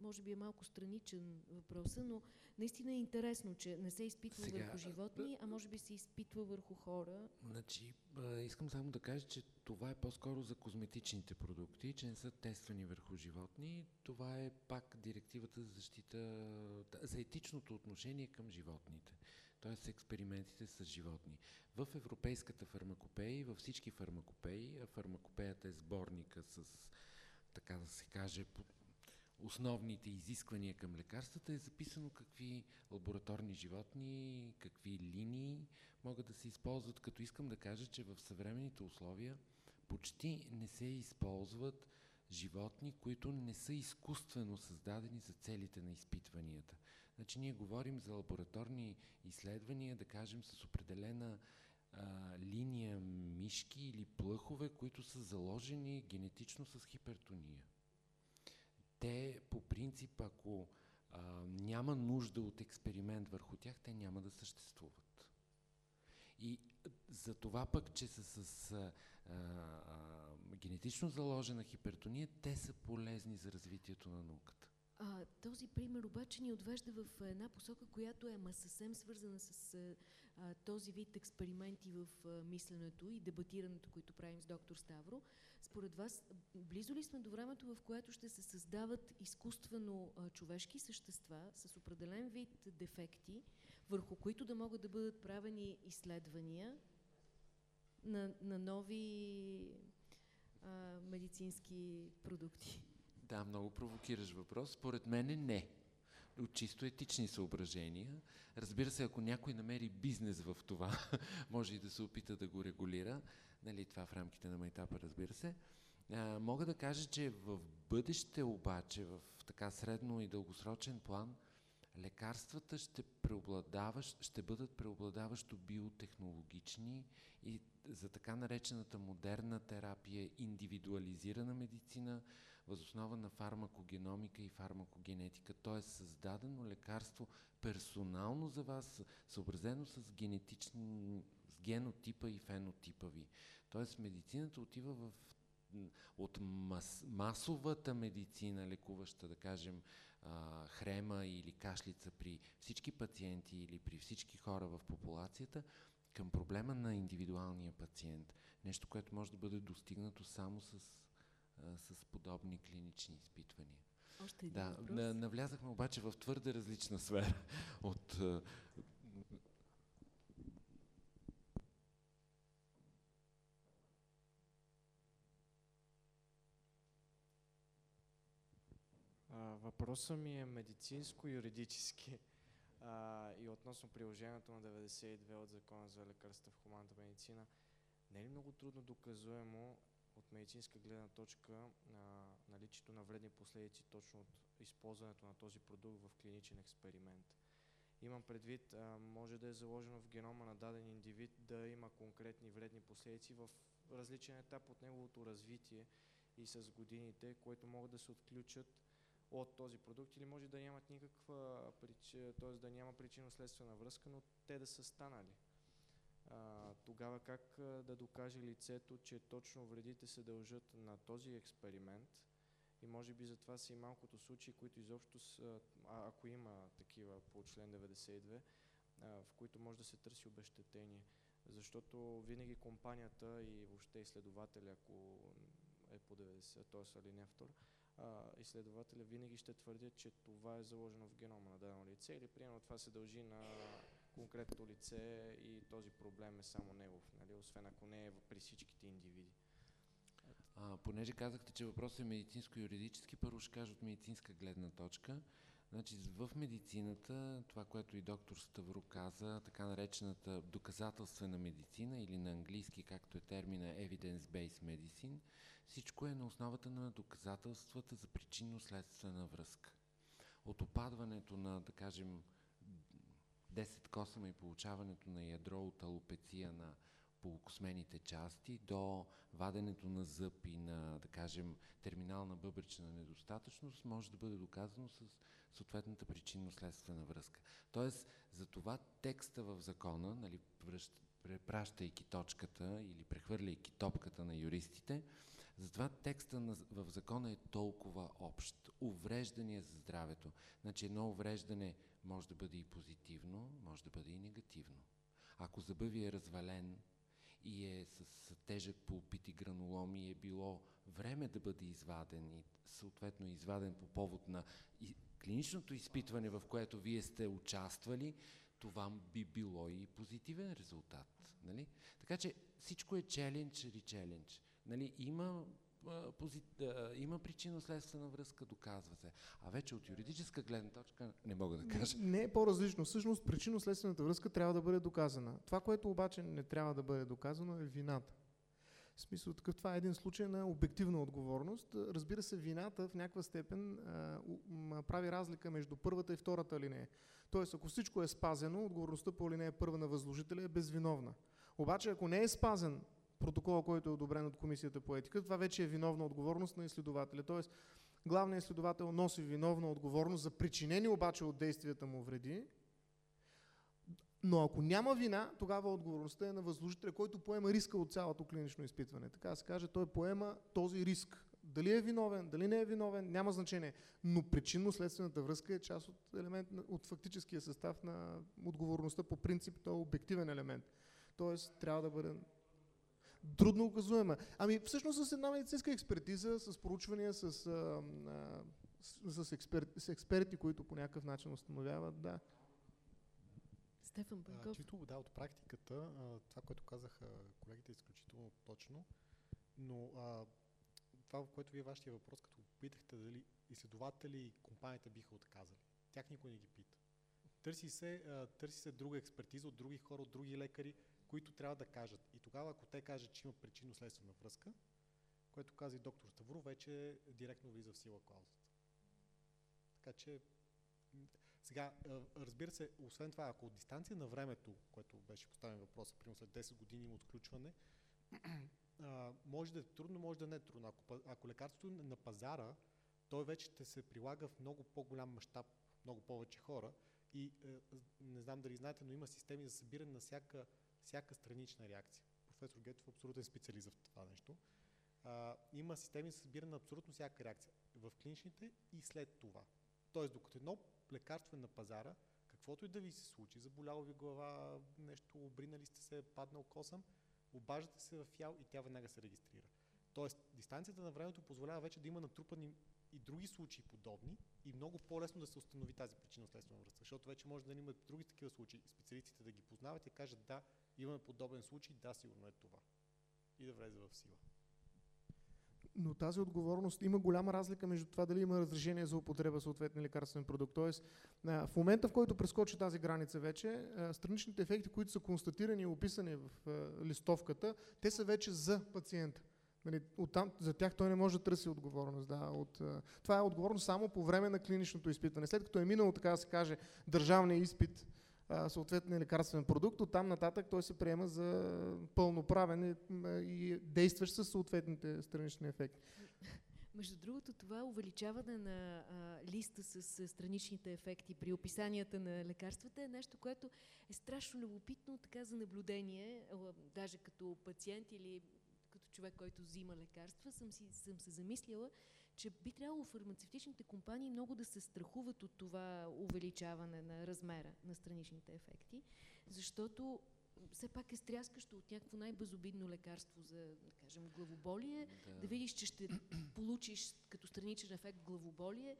може би е малко страничен въпроса, но наистина е интересно, че не се изпитва Сега, върху животни, а може би се изпитва върху хора. Значи, а, искам само да кажа, че това е по-скоро за козметичните продукти, че не са тествани върху животни. Това е пак директивата за защита, за етичното отношение към животните. Т.е. експериментите с животни. В европейската фармакопея и във всички фармакопеи, а фармакопеята е сборника с, така да се каже, основните изисквания към лекарствата, е записано какви лабораторни животни, какви линии могат да се използват, като искам да кажа, че в съвременните условия почти не се използват животни, които не са изкуствено създадени за целите на изпитванията. Значи ние говорим за лабораторни изследвания, да кажем, с определена а, линия мишки или плъхове, които са заложени генетично с хипертония. Те, по принцип, ако а, няма нужда от експеримент върху тях, те няма да съществуват. И за това пък, че са с а, а, генетично заложена хипертония, те са полезни за развитието на науката. А, този пример обаче ни отвежда в една посока, която е ма съвсем свързана с а, този вид експерименти в а, мисленето и дебатирането, които правим с доктор Ставро. Според вас, близо ли сме до времето, в което ще се създават изкуствено а, човешки същества с определен вид дефекти, върху които да могат да бъдат правени изследвания на, на нови а, медицински продукти? Да, много провокираш въпрос. Според мен не. От чисто етични съображения. Разбира се, ако някой намери бизнес в това, може и да се опита да го регулира. Нали, това в рамките на майтапа, разбира се. А, мога да кажа, че в бъдеще обаче, в така средно и дългосрочен план, лекарствата ще, преобладаващ, ще бъдат преобладаващо биотехнологични и за така наречената модерна терапия, индивидуализирана медицина, възоснова на фармакогеномика и фармакогенетика. То е създадено лекарство персонално за вас, съобразено с, генетични, генотипа и фенотипа ви. Тоест медицината отива в от мас, масовата медицина, лекуваща, да кажем, а, хрема или кашлица при всички пациенти или при всички хора в популацията, към проблема на индивидуалния пациент. Нещо, което може да бъде достигнато само с а, с подобни клинични изпитвания. Още един Да, въпрос. на, навлязахме обаче в твърде различна сфера от въпросът ми е медицинско-юридически и относно приложението на 92 от Закона за лекарства в хуманната медицина. Не е ли много трудно доказуемо от медицинска гледна точка на наличието на вредни последици точно от използването на този продукт в клиничен експеримент? Имам предвид, може да е заложено в генома на даден индивид да има конкретни вредни последици в различен етап от неговото развитие и с годините, които могат да се отключат от този продукт или може да нямат никаква причина, т.е. да няма причинно-следствена връзка, но те да са станали. А, тогава как да докаже лицето, че точно вредите се дължат на този експеримент и може би затова са и малкото случаи, които изобщо са, а, ако има такива по член 92, а, в които може да се търси обещетение. Защото винаги компанията и въобще изследователя, ако е по 90, т.е. алинея 2, изследователя винаги ще твърдят, че това е заложено в генома на дадено лице или примерно това се дължи на конкретното лице и този проблем е само негов, нали? освен ако не е при всичките индивиди. А, понеже казахте, че въпросът е медицинско-юридически, първо ще кажа от медицинска гледна точка. Значи в медицината, това, което и доктор Ставро каза, така наречената доказателствена медицина или на английски, както е термина evidence-based medicine, всичко е на основата на доказателствата за причинно-следствена връзка. От опадването на, да кажем, 10 косама и получаването на ядро от алопеция на полукосмените части до ваденето на зъб и на, да кажем, терминална бъбречна недостатъчност може да бъде доказано с съответната причинно-следствена връзка. Тоест, за това текста в закона, нали, препращайки точката или прехвърляйки топката на юристите, затова текста на, в закона е толкова общ. Увреждане за здравето. Значи едно увреждане може да бъде и позитивно, може да бъде и негативно. Ако зъбът ви е развален и е с, тежък пулпит и гранулом и е било време да бъде изваден и съответно изваден по повод на клиничното изпитване, в което вие сте участвали, това би било и позитивен резултат. Нали? Така че всичко е челендж или челендж. Нали? Има пози... има причинно-следствена връзка, доказва се. А вече от юридическа гледна точка не мога да кажа. Не, не е по-различно. Всъщност причинно-следствената връзка трябва да бъде доказана. Това, което обаче не трябва да бъде доказано е вината. В смисъл такъв, това е един случай на обективна отговорност. Разбира се, вината в някаква степен а, прави разлика между първата и втората линия. Тоест, ако всичко е спазено, отговорността по линия първа на възложителя е безвиновна. Обаче, ако не е спазен протокола, който е одобрен от Комисията по етика, това вече е виновна отговорност на изследователя. Тоест, главният изследовател носи виновна отговорност за причинени обаче от действията му вреди, но ако няма вина, тогава отговорността е на възложителя, който поема риска от цялото клинично изпитване. Така се каже, той поема този риск. Дали е виновен, дали не е виновен, няма значение. Но причинно-следствената връзка е част от елемент от фактическия състав на отговорността по принцип, то е обективен елемент. Тоест, трябва да бъде трудно оказуема. Ами всъщност с една медицинска експертиза, с проучвания, с, а, а, с, експерти, с експерти, които по някакъв начин установяват, да. Стефан Панков. Чисто да, от практиката, това, което казаха колегите е изключително точно, но а, това, в което вие вашия въпрос, като попитахте дали изследователи и компанията биха отказали. Тях никой не ги пита. Търси се, а, търси се друга експертиза от други хора, от други лекари, които трябва да кажат. И тогава, ако те кажат, че има причинно-следствена връзка, което каза и доктор Ставро, вече директно влиза в сила клаузата. Така че, сега, разбира се, освен това, ако от дистанция на времето, което беше поставен въпрос, примерно след 10 години има отключване, може да е трудно, може да не е трудно. Ако, ако лекарството е на пазара, той вече ще се прилага в много по-голям мащаб, много повече хора. И е, не знам дали знаете, но има системи за събиране на всяка всяка странична реакция. Професор Гетов е абсолютен специалист в това нещо. А, има системи за събиране на абсолютно всяка реакция в клиничните и след това. Тоест, докато едно лекарство е на пазара, каквото и да ви се случи, заболяла ви глава, нещо, обринали сте се, паднал косъм, обаждате се в ЯЛ и тя веднага се регистрира. Тоест, дистанцията на времето позволява вече да има натрупани и други случаи подобни и много по-лесно да се установи тази причинно-следствена връзка, защото вече може да има други такива случаи, специалистите да ги познават и кажат да, имаме подобен случай, да, сигурно е това. И да влезе в сила. Но тази отговорност има голяма разлика между това дали има разрешение за употреба съответния лекарствен продукт. Тоест, в момента, в който прескочи тази граница вече, страничните ефекти, които са констатирани и описани в листовката, те са вече за пациента. Нали, оттам, за тях той не може да търси отговорност. Да, от, това е отговорност само по време на клиничното изпитване. След като е минало, така да се каже, държавния изпит, съответния лекарствен продукт, оттам нататък той се приема за пълноправен и действащ със съответните странични ефекти. Между другото, това увеличаване на а, листа с, с страничните ефекти при описанията на лекарствата е нещо, което е страшно любопитно така за наблюдение, даже като пациент или като човек, който взима лекарства, съм, си, съм се замислила, че би трябвало фармацевтичните компании много да се страхуват от това увеличаване на размера на страничните ефекти, защото все пак е стряскащо от някакво най-безобидно лекарство за, да кажем, главоболие, да, да видиш, че ще получиш като страничен ефект главоболие,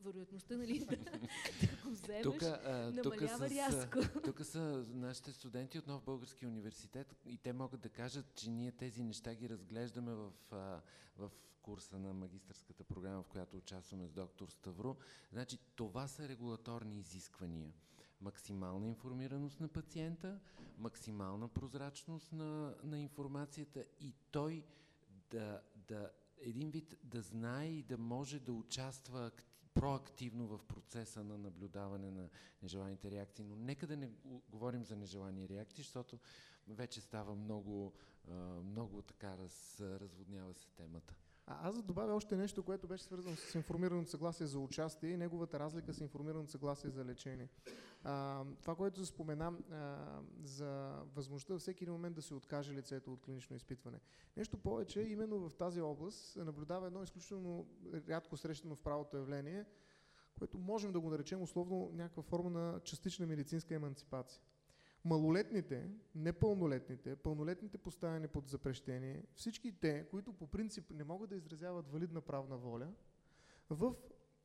вероятността нали, да, да го вземеш Тук, а, намалява с, рязко. тук са нашите студенти от Нов Български университет и те могат да кажат, че ние тези неща ги разглеждаме в, а, в курса на магистърската програма, в която участваме с доктор Ставро. Значи това са регулаторни изисквания. Максимална информираност на пациента, максимална прозрачност на, на информацията и той да, да един вид да знае и да може да участва ак- проактивно в процеса на наблюдаване на нежеланите реакции. Но нека да не го- говорим за нежелани реакции, защото вече става много, много така раз, разводнява се темата. А, аз добавя още нещо, което беше свързано с информираното съгласие за участие и неговата разлика с информираното съгласие за лечение. А, това, което споменам а, за възможността всеки един момент да се откаже лицето от клинично изпитване. Нещо повече, именно в тази област се наблюдава едно изключително рядко срещано в правото явление, което можем да го наречем условно някаква форма на частична медицинска еманципация. Малолетните, непълнолетните, пълнолетните поставени под запрещение, всички те, които по принцип не могат да изразяват валидна правна воля, в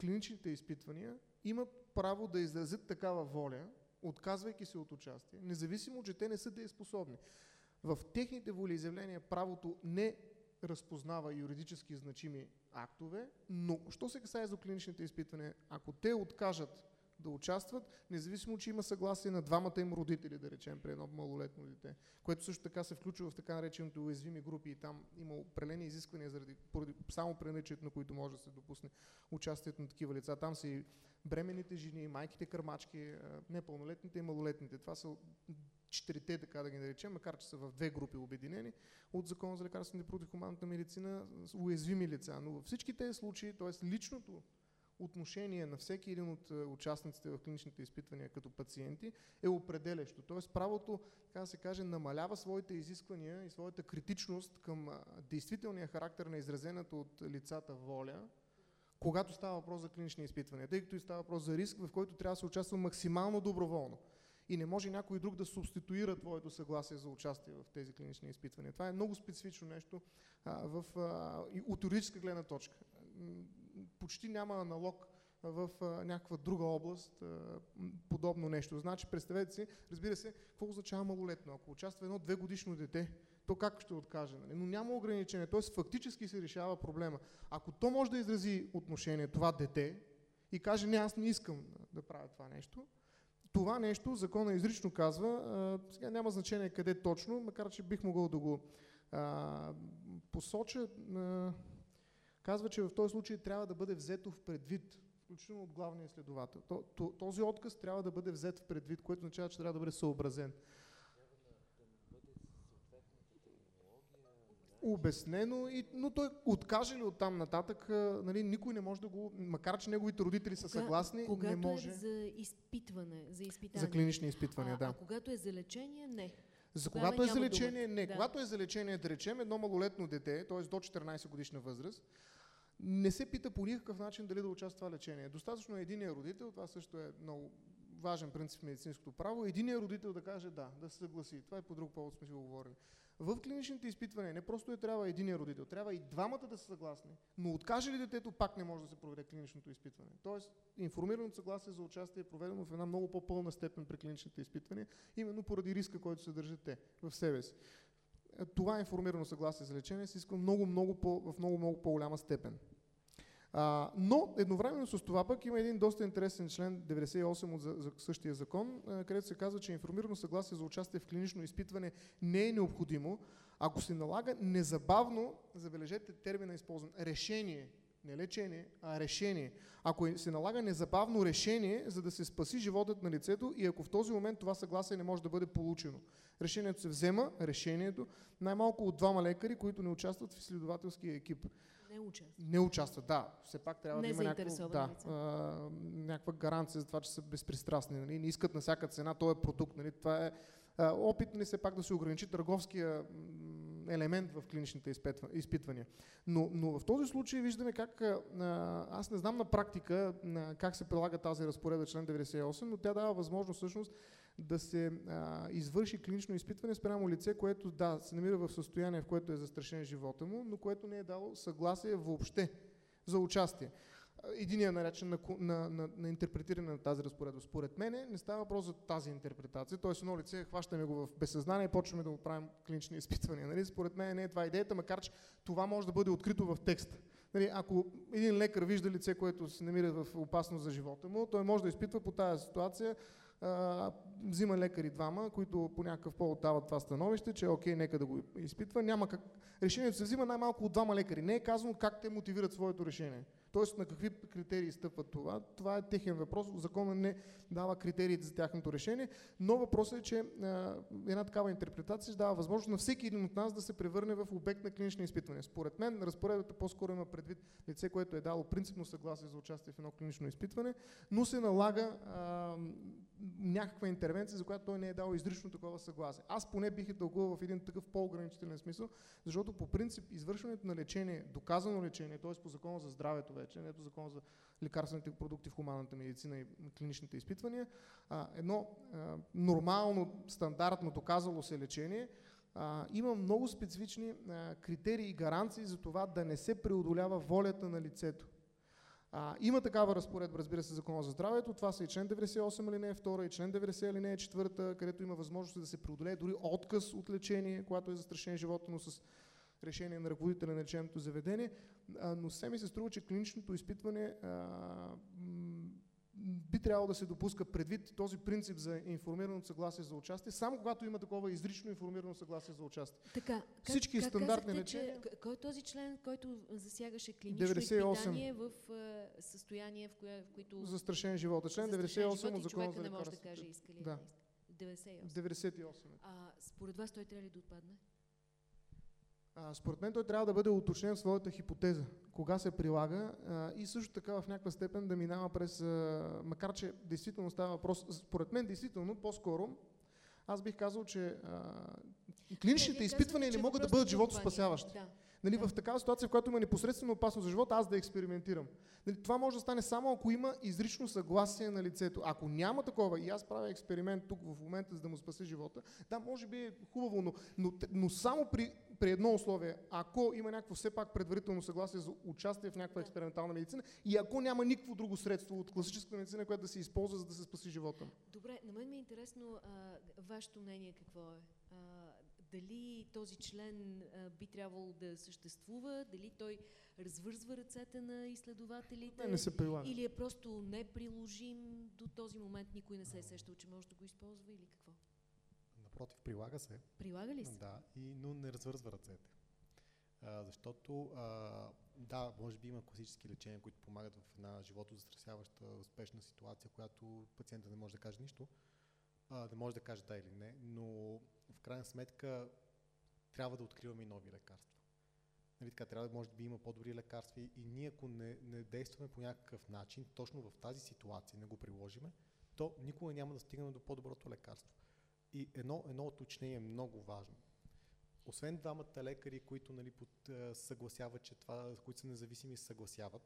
клиничните изпитвания имат право да изразят такава воля, отказвайки се от участие, независимо, че те не са дееспособни. В техните волеизявления правото не разпознава юридически значими актове, но що се касае за клиничните изпитвания, ако те откажат да участват, независимо, че има съгласие на двамата им родители, да речем, при едно малолетно дете, което също така се включва в така наречените уязвими групи и там има определени изисквания заради, поради, само при наличието на които може да се допусне участието на такива лица. Там са и бременните жени, майките кърмачки, а, непълнолетните и малолетните. Това са четирите, така да ги наречем, макар че са в две групи обединени от Закона за лекарствените продукти в хуманната медицина, уязвими лица. Но във всички тези случаи, т.е. личното отношение на всеки един от е, участниците в клиничните изпитвания като пациенти е определящо. Тоест правото, така да се каже, намалява своите изисквания и своята критичност към действителния характер на изразената от лицата воля, когато става въпрос за клинични изпитвания, тъй като и става въпрос за риск, в който трябва да се участва максимално доброволно. И не може някой друг да субституира твоето съгласие за участие в тези клинични изпитвания. Това е много специфично нещо а, в, а, и от юридическа гледна точка. Почти няма аналог в а, някаква друга област а, подобно нещо. Значи, представете си, разбира се, какво означава малолетно? Ако участва едно две годишно дете, то как ще откаже? Нали? Но няма ограничение, т.е. фактически се решава проблема. Ако то може да изрази отношение, това дете, и каже, не, аз не искам да правя това нещо, това нещо закона изрично казва, а, сега няма значение къде точно, макар че бих могъл да го а, посоча, а, казва, че в този случай трябва да бъде взето в предвид, включително от главния следовател. То, то, този отказ трябва да бъде взет в предвид, което означава, че трябва да бъде съобразен. Обяснено, и, но той откаже ли оттам нататък, а, нали, никой не може да го, макар че неговите родители са Кога- съгласни, когато не може е за изпитване, за изпитание. за клинични изпитвания, а, да. а когато е за лечение, не. За Тогава когато е за лечение, думата. не. Да. Когато е за лечение, да речем, едно малолетно дете, т.е. до 14 годишна възраст, не се пита по никакъв начин дали да участва това лечение. Достатъчно е единия родител, това също е много важен принцип в медицинското право, единия родител да каже да, да се съгласи. Това и по друг повод сме си го говорили. В клиничните изпитвания не просто е трябва единия родител, трябва и двамата да са съгласни. Но откаже ли детето, пак не може да се проведе клиничното изпитване. Тоест, информираното съгласие за участие е проведено в една много по-пълна степен при клиничните изпитвания, именно поради риска, който съдържат те в себе си. Е, Това информирано съгласие за лечение се иска много, много по, в много, много по-голяма степен. А, но едновременно с това пък има един доста интересен член 98 от за, за същия закон, където се казва, че информирано съгласие за участие в клинично изпитване не е необходимо, ако се налага незабавно, забележете термина използван, решение, не лечение, а решение. Ако се налага незабавно решение, за да се спаси животът на лицето и ако в този момент това съгласие не може да бъде получено. Решението се взема, решението, най-малко от двама лекари, които не участват в изследователския екип. Не участва. Не участват, да. Все пак трябва да има някакво, да, лица. а, някаква гаранция за това, че са безпристрастни. Нали? Не искат на всяка цена този продукт. Нали? Това е а, опит нали, все пак да се ограничи търговския елемент в клиничните изпитва- изпитвания. Но, но в този случай виждаме как, а, аз не знам на практика а, как се прилага тази разпоредба член 98, но тя дава възможност всъщност да се а, извърши клинично изпитване спрямо лице, което да, се намира в състояние, в което е застрашен живота му, но което не е дало съгласие въобще за участие. единия начин на, на, на, на интерпретиране на тази разпоредба. Според мен не става въпрос за тази интерпретация, т.е. едно лице хващаме го в безсъзнание и почваме да му правим клинични изпитвания. Нали? Според мен не е това идеята, макар че това може да бъде открито в текста. Нали, ако един лекар вижда лице, което се намира в опасност за живота му, той може да изпитва по тази ситуация взима лекари двама, които по някакъв повод дават това становище, че окей, нека да го изпитва. Няма как... Решението се взима най-малко от двама лекари. Не е казано как те мотивират своето решение. Тоест на какви критерии стъпват това. Това е техен въпрос. Закона не дава критериите за тяхното решение, но въпросът е, че а, една такава интерпретация дава възможност на всеки един от нас да се превърне в обект на клинични изпитвания. Според мен разпоредбата по-скоро има предвид лице, което е дало принципно съгласие за участие в едно клинично изпитване, но се налага а, някаква интервенция, за която той не е дал изрично такова съгласие. Аз поне бих е тълкувал в един такъв по-ограничителен смисъл, защото по принцип извършването на лечение, доказано лечение, т.е. по закона за здравето вече, не по закона за лекарствените продукти в хуманната медицина и клиничните изпитвания, а, едно а, нормално, стандартно доказало се лечение, а, има много специфични а, критерии и гаранции за това да не се преодолява волята на лицето. А, има такава разпоредба, разбира се, Закона за здравето. Това са и член 98 алинея 2 и член 90 алинея 4, където има възможност да се преодолее дори отказ от лечение, когато е застрашен живота, но с решение на ръководителя на лечебното заведение. А, но все ми се струва, че клиничното изпитване а, би трябвало да се допуска предвид този принцип за информирано съгласие за участие, само когато има такова изрично информирано съгласие за участие. Така, как, Всички как стандартни лечения- кой е този член, който засягаше клинично 98. изпитание в а, състояние, в, кое, в които... Застрашен живота. Член застрашен 98 живот от Закона за не може да каже иска ли да. 98. 98. А, според вас той трябва ли да отпадне? А, според мен той трябва да бъде уточнен в своята хипотеза, кога се прилага а, и също така в някаква степен да минава през, а, макар че действително става въпрос, според мен действително по-скоро, аз бих казал, че а, клиничните изпитвания не могат да бъдат животоспасяващи. тълкование. Нали. В такава ситуация, в която има непосредствено опасност за живота, аз да експериментирам. Нали, това може да стане само ако има изрично съгласие на лицето. Ако няма такова и аз правя експеримент тук в момента, за да му спася живота, да, може би е хубаво, но, но, но само при, при едно условие, ако има някакво все пак предварително съгласие за участие в някаква експериментална медицина и ако няма никакво друго средство от класическата медицина, което да се използва, за да се спаси живота. Добре, на мен ми е интересно а, вашето мнение какво е. А, дали този член би трябвало да съществува, дали той развързва ръцете на изследователите, Не, не се прилага. или е просто неприложим до този момент, никой не се е сещал, че може да го използва или какво? Напротив, прилага се. Прилага ли се? Да, и, но не развързва ръцете. А, защото, а, да, може би има класически лечения, които помагат в една живото застрасяваща успешна ситуация, която пациента не може да каже нищо, а, не може да каже да или не, но в крайна сметка трябва да откриваме и нови лекарства. Нали, така, трябва да може би има по-добри лекарства и, и ние ако не, не действаме по някакъв начин, точно в тази ситуация не го приложиме, то никога няма да стигнем до по-доброто лекарство. И едно, едно уточнение е много важно. Освен двамата лекари, които нали, под, а, съгласяват, че това, които са независими, съгласяват,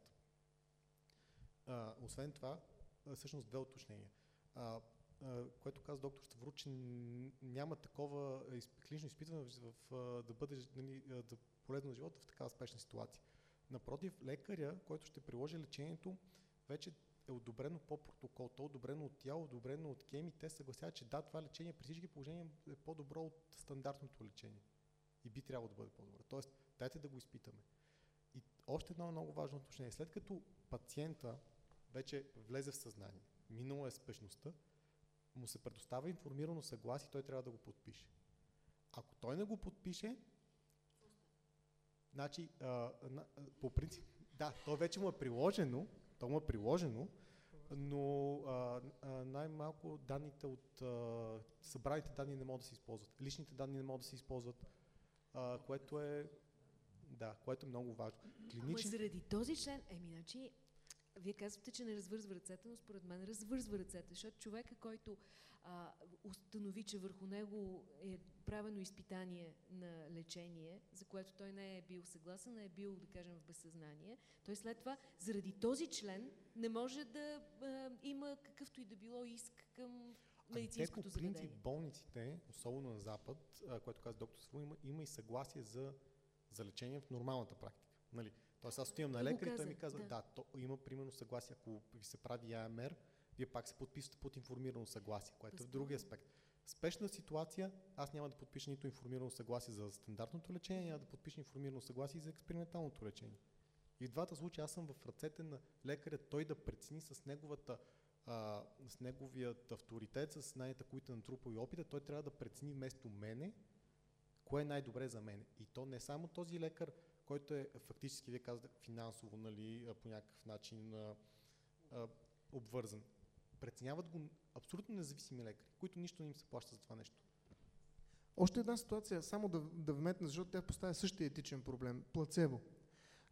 а, освен това, а, всъщност две уточнения. А, което каза доктор Ставро, че няма такова клинично изпитване в, в, да бъде нали, да полезно на живота в такава спешна ситуация. Напротив, лекаря, който ще приложи лечението, вече е одобрено по протокол, то е одобрено от тяло, одобрено от кеми, те съгласяват, че да, това лечение при всички положения е по-добро от стандартното лечение. И би трябвало да бъде по-добро. Тоест, дайте да го изпитаме. И още едно много важно уточнение. След като пациента вече влезе в съзнание, минало е спешността, му се предоставя информирано съгласие той трябва да го подпише. Ако той не го подпише, значи, а, на, по принцип, да, то вече му е приложено, то му е приложено, но най-малко данните от а, събраните данни не могат да се използват. Личните данни не могат да се използват, а, което е да, което е много важно. Ама Клинични... заради този член, еми, значи, вие казвате, че не развързва ръцете, но според мен развързва ръцете, защото човека, който а, установи, че върху него е правено изпитание на лечение, за което той не е бил съгласен, а е бил, да кажем, в безсъзнание, той след това, заради този член, не може да а, има какъвто и да било иск към Ами те медицинското по принцип заведение. болниците, особено на Запад, а, което каза доктор Сво, има, има и съгласие за, за лечение в нормалната практика. Нали? Тоест аз отивам на лекар и той ми казва, да. да, то има примерно съгласие, ако ви се прави АМР, вие пак се подписвате под информирано съгласие, което е Безспорно. други аспект. В спешна ситуация аз няма да подпиша нито информирано съгласие за стандартното лечение, няма да подпиша информирано съгласие за експерименталното лечение. И в двата случая аз съм в ръцете на лекаря, той да прецени с неговата а, с неговият авторитет, с знанията, които е натрупал и опита, той трябва да прецени вместо мене, кое е най-добре за мен. И то не само този лекар, който е фактически, вие казвате, финансово, нали, по някакъв начин а, а, обвързан. Преценяват го абсолютно независими лекари, които нищо не им се плаща за това нещо. Още една ситуация, само да, да вметна, защото тя поставя същия етичен проблем. Плацебо.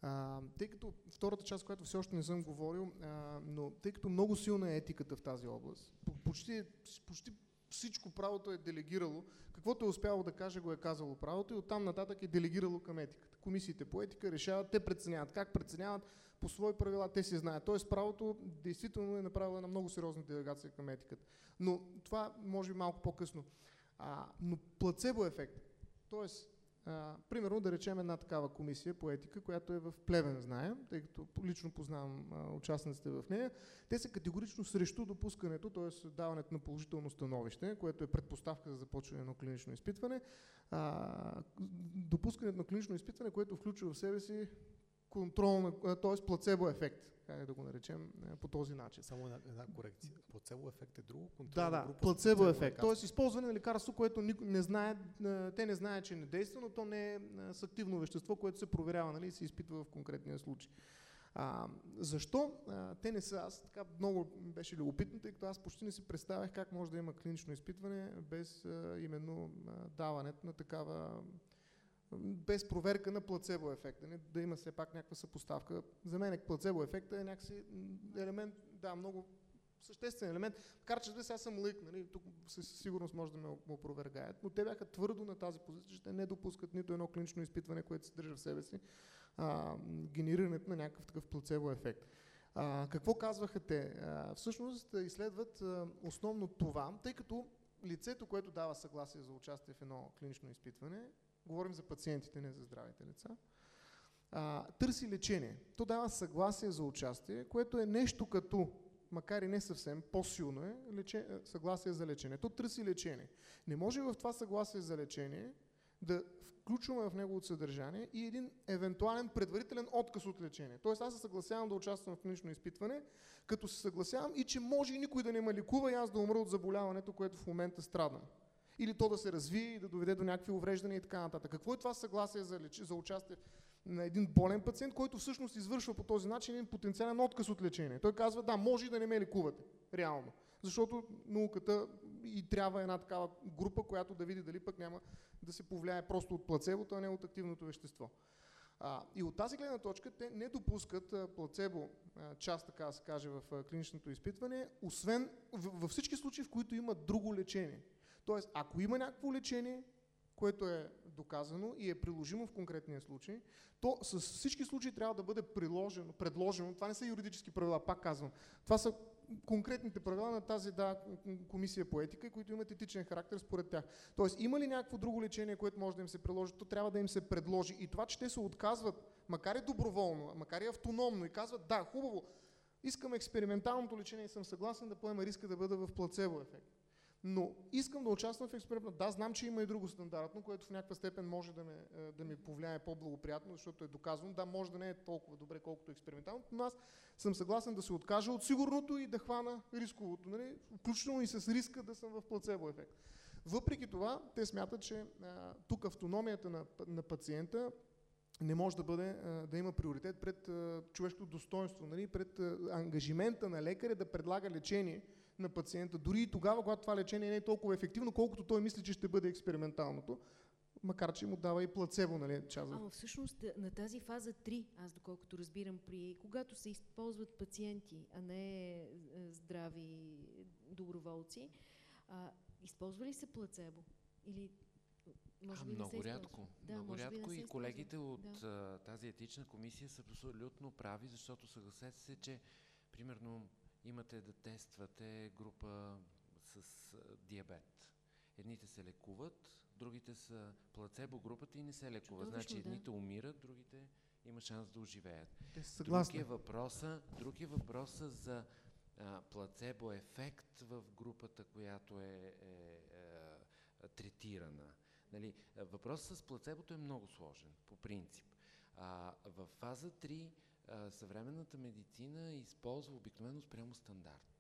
А, тъй като втората част, която все още не съм говорил, а, но тъй като много силна е етиката в тази област, по- почти, почти всичко правото е делегирало, каквото е успяло да каже, го е казало правото и оттам нататък е делегирало към етиката. Комисиите по етика решават, те преценяват. Как преценяват? По свои правила те си знаят. Тоест правото действително е направило една много сериозна делегация към етиката. Но това може би малко по-късно. Но плацебо ефект. Тоест, а, примерно да речем една такава комисия по етика, която е в Плевен, знаем, тъй като лично познавам а, участниците в нея, те са категорично срещу допускането, т.е. даването на положително становище, което е предпоставка за започване на клинично изпитване, а, допускането на клинично изпитване, което включва в себе си контрол, т.е. плацебо ефект, как да го наречем по този начин. Само една, една корекция. Плацебо ефект е друго. Да, контролна да, група с плацебо ефект. Тоест използване на лекарство, което никой не знае, те не знаят, че не действа, но то не е с активно вещество, което се проверява нали, и се изпитва в конкретния случай. А, защо а, те не са? Аз така много беше любопитно, тъй като аз почти не си представях как може да има клинично изпитване без а, именно а, даването на такава без проверка на плацебо ефекта, не, да има все пак някаква съпоставка. За мен плацебо ефекта е някакси елемент, да, много съществен елемент. Макар че сега съм лик, нали, тук със сигурност може да ме опровергаят, но те бяха твърдо на тази позиция, че те не допускат нито едно клинично изпитване, което съдържа в себе си а, генерирането на някакъв такъв плацебо ефект. А, какво казваха те? А, всъщност изследват а, основно това, тъй като лицето, което дава съгласие за участие в едно клинично изпитване, говорим за пациентите, не за здравите лица, а, търси лечение. То дава съгласие за участие, което е нещо като, макар и не съвсем, по-силно е лече, съгласие за лечение. То търси лечение. Не може в това съгласие за лечение да включваме в неговото съдържание и един евентуален предварителен отказ от лечение. Тоест аз се съгласявам да участвам в клинично изпитване, като се съгласявам и че може и никой да не ме ликува и аз да умра от заболяването, което в момента страдам. Или то да се развие и да доведе до някакви увреждания и така нататък. Какво е това съгласие за, леч... за участие на един болен пациент, който всъщност извършва по този начин един потенциален отказ от лечение? Той казва, да, може и да не ме лекувате, реално. Защото науката и трябва една такава група, която да види дали пък няма да се повлияе просто от плацебото, а не от активното вещество. А, и от тази гледна точка те не допускат плацебо част, така да се каже, в клиничното изпитване, освен във всички случаи, в които има друго лечение. Тоест, ако има някакво лечение, което е доказано и е приложимо в конкретния случай, то с всички случаи трябва да бъде приложено, предложено. Това не са юридически правила, пак казвам. Това са конкретните правила на тази да, комисия по етика, които имат етичен характер според тях. Тоест, има ли някакво друго лечение, което може да им се приложи, то трябва да им се предложи. И това, че те се отказват, макар и доброволно, макар и автономно, и казват, да, хубаво, искам експерименталното лечение и съм съгласен да поема риска да бъда в плацебо ефект. Но искам да участвам в експеримент. Да, знам, че има и друго стандартно, което в някаква степен може да, ме, е, да ми повлияе по-благоприятно, защото е доказано. Да, може да не е толкова добре, колкото експерименталното, но аз съм съгласен да се откажа от сигурното и да хвана рисковото, нали? включително и с риска да съм в плацебо ефект. Въпреки това, те смятат, че а, тук автономията на, на пациента не може да бъде, да има приоритет пред човешкото достоинство, нали? пред ангажимента на лекаря да предлага лечение на пациента, дори и тогава, когато това лечение не е толкова ефективно, колкото той мисли, че ще бъде експерименталното, макар че му дава и плацебо, нали, част Ама всъщност на тази фаза 3, аз доколкото разбирам, при когато се използват пациенти, а не е, здрави доброволци, а, използва ли се плацебо? Или може а, би не много се рядко. Да, много може би не рядко и колегите от Да. тази етична комисия са абсолютно прави, защото съгласете се, че примерно имате да тествате група с диабет. Едните се лекуват, другите са плацебо групата и не се лекуват. Чудовищно, Значи да. едните умират, другите има шанс да оживеят. Друг е въпроса, друг е въпроса за а, плацебо ефект в групата, която е, е, е третирана. Нали, въпросът с плацебото е много сложен, по принцип. А, в фаза 3 а, съвременната медицина използва обикновено спрямо стандарт.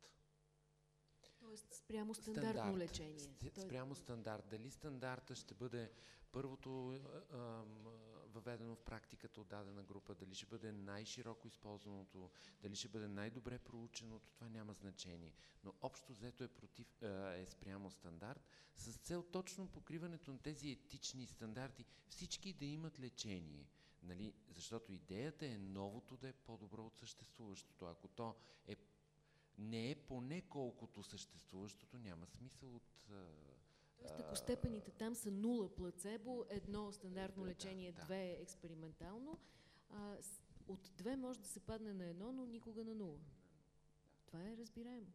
Тоест спрямо стандартно лечение. Ст- Спрямо стандарт. Дали стандарта ще бъде първото а, ам, въведено в практиката от дадена група, дали ще бъде най-широко използваното, дали ще бъде най-добре проученото, това няма значение. Но общо взето е, против, а, е спрямо стандарт, с цел точно покриването на тези етични стандарти, всички да имат лечение. Нали? Защото идеята е новото да е по-добро от съществуващото. Ако то е не е поне колкото съществуващото, няма смисъл от... а, Тоест, ако степените там са нула плацебо, едно стандартно Да, лечение, да. две експериментално, а, от две може да се падне на едно, но никога на нула. Това е разбираемо.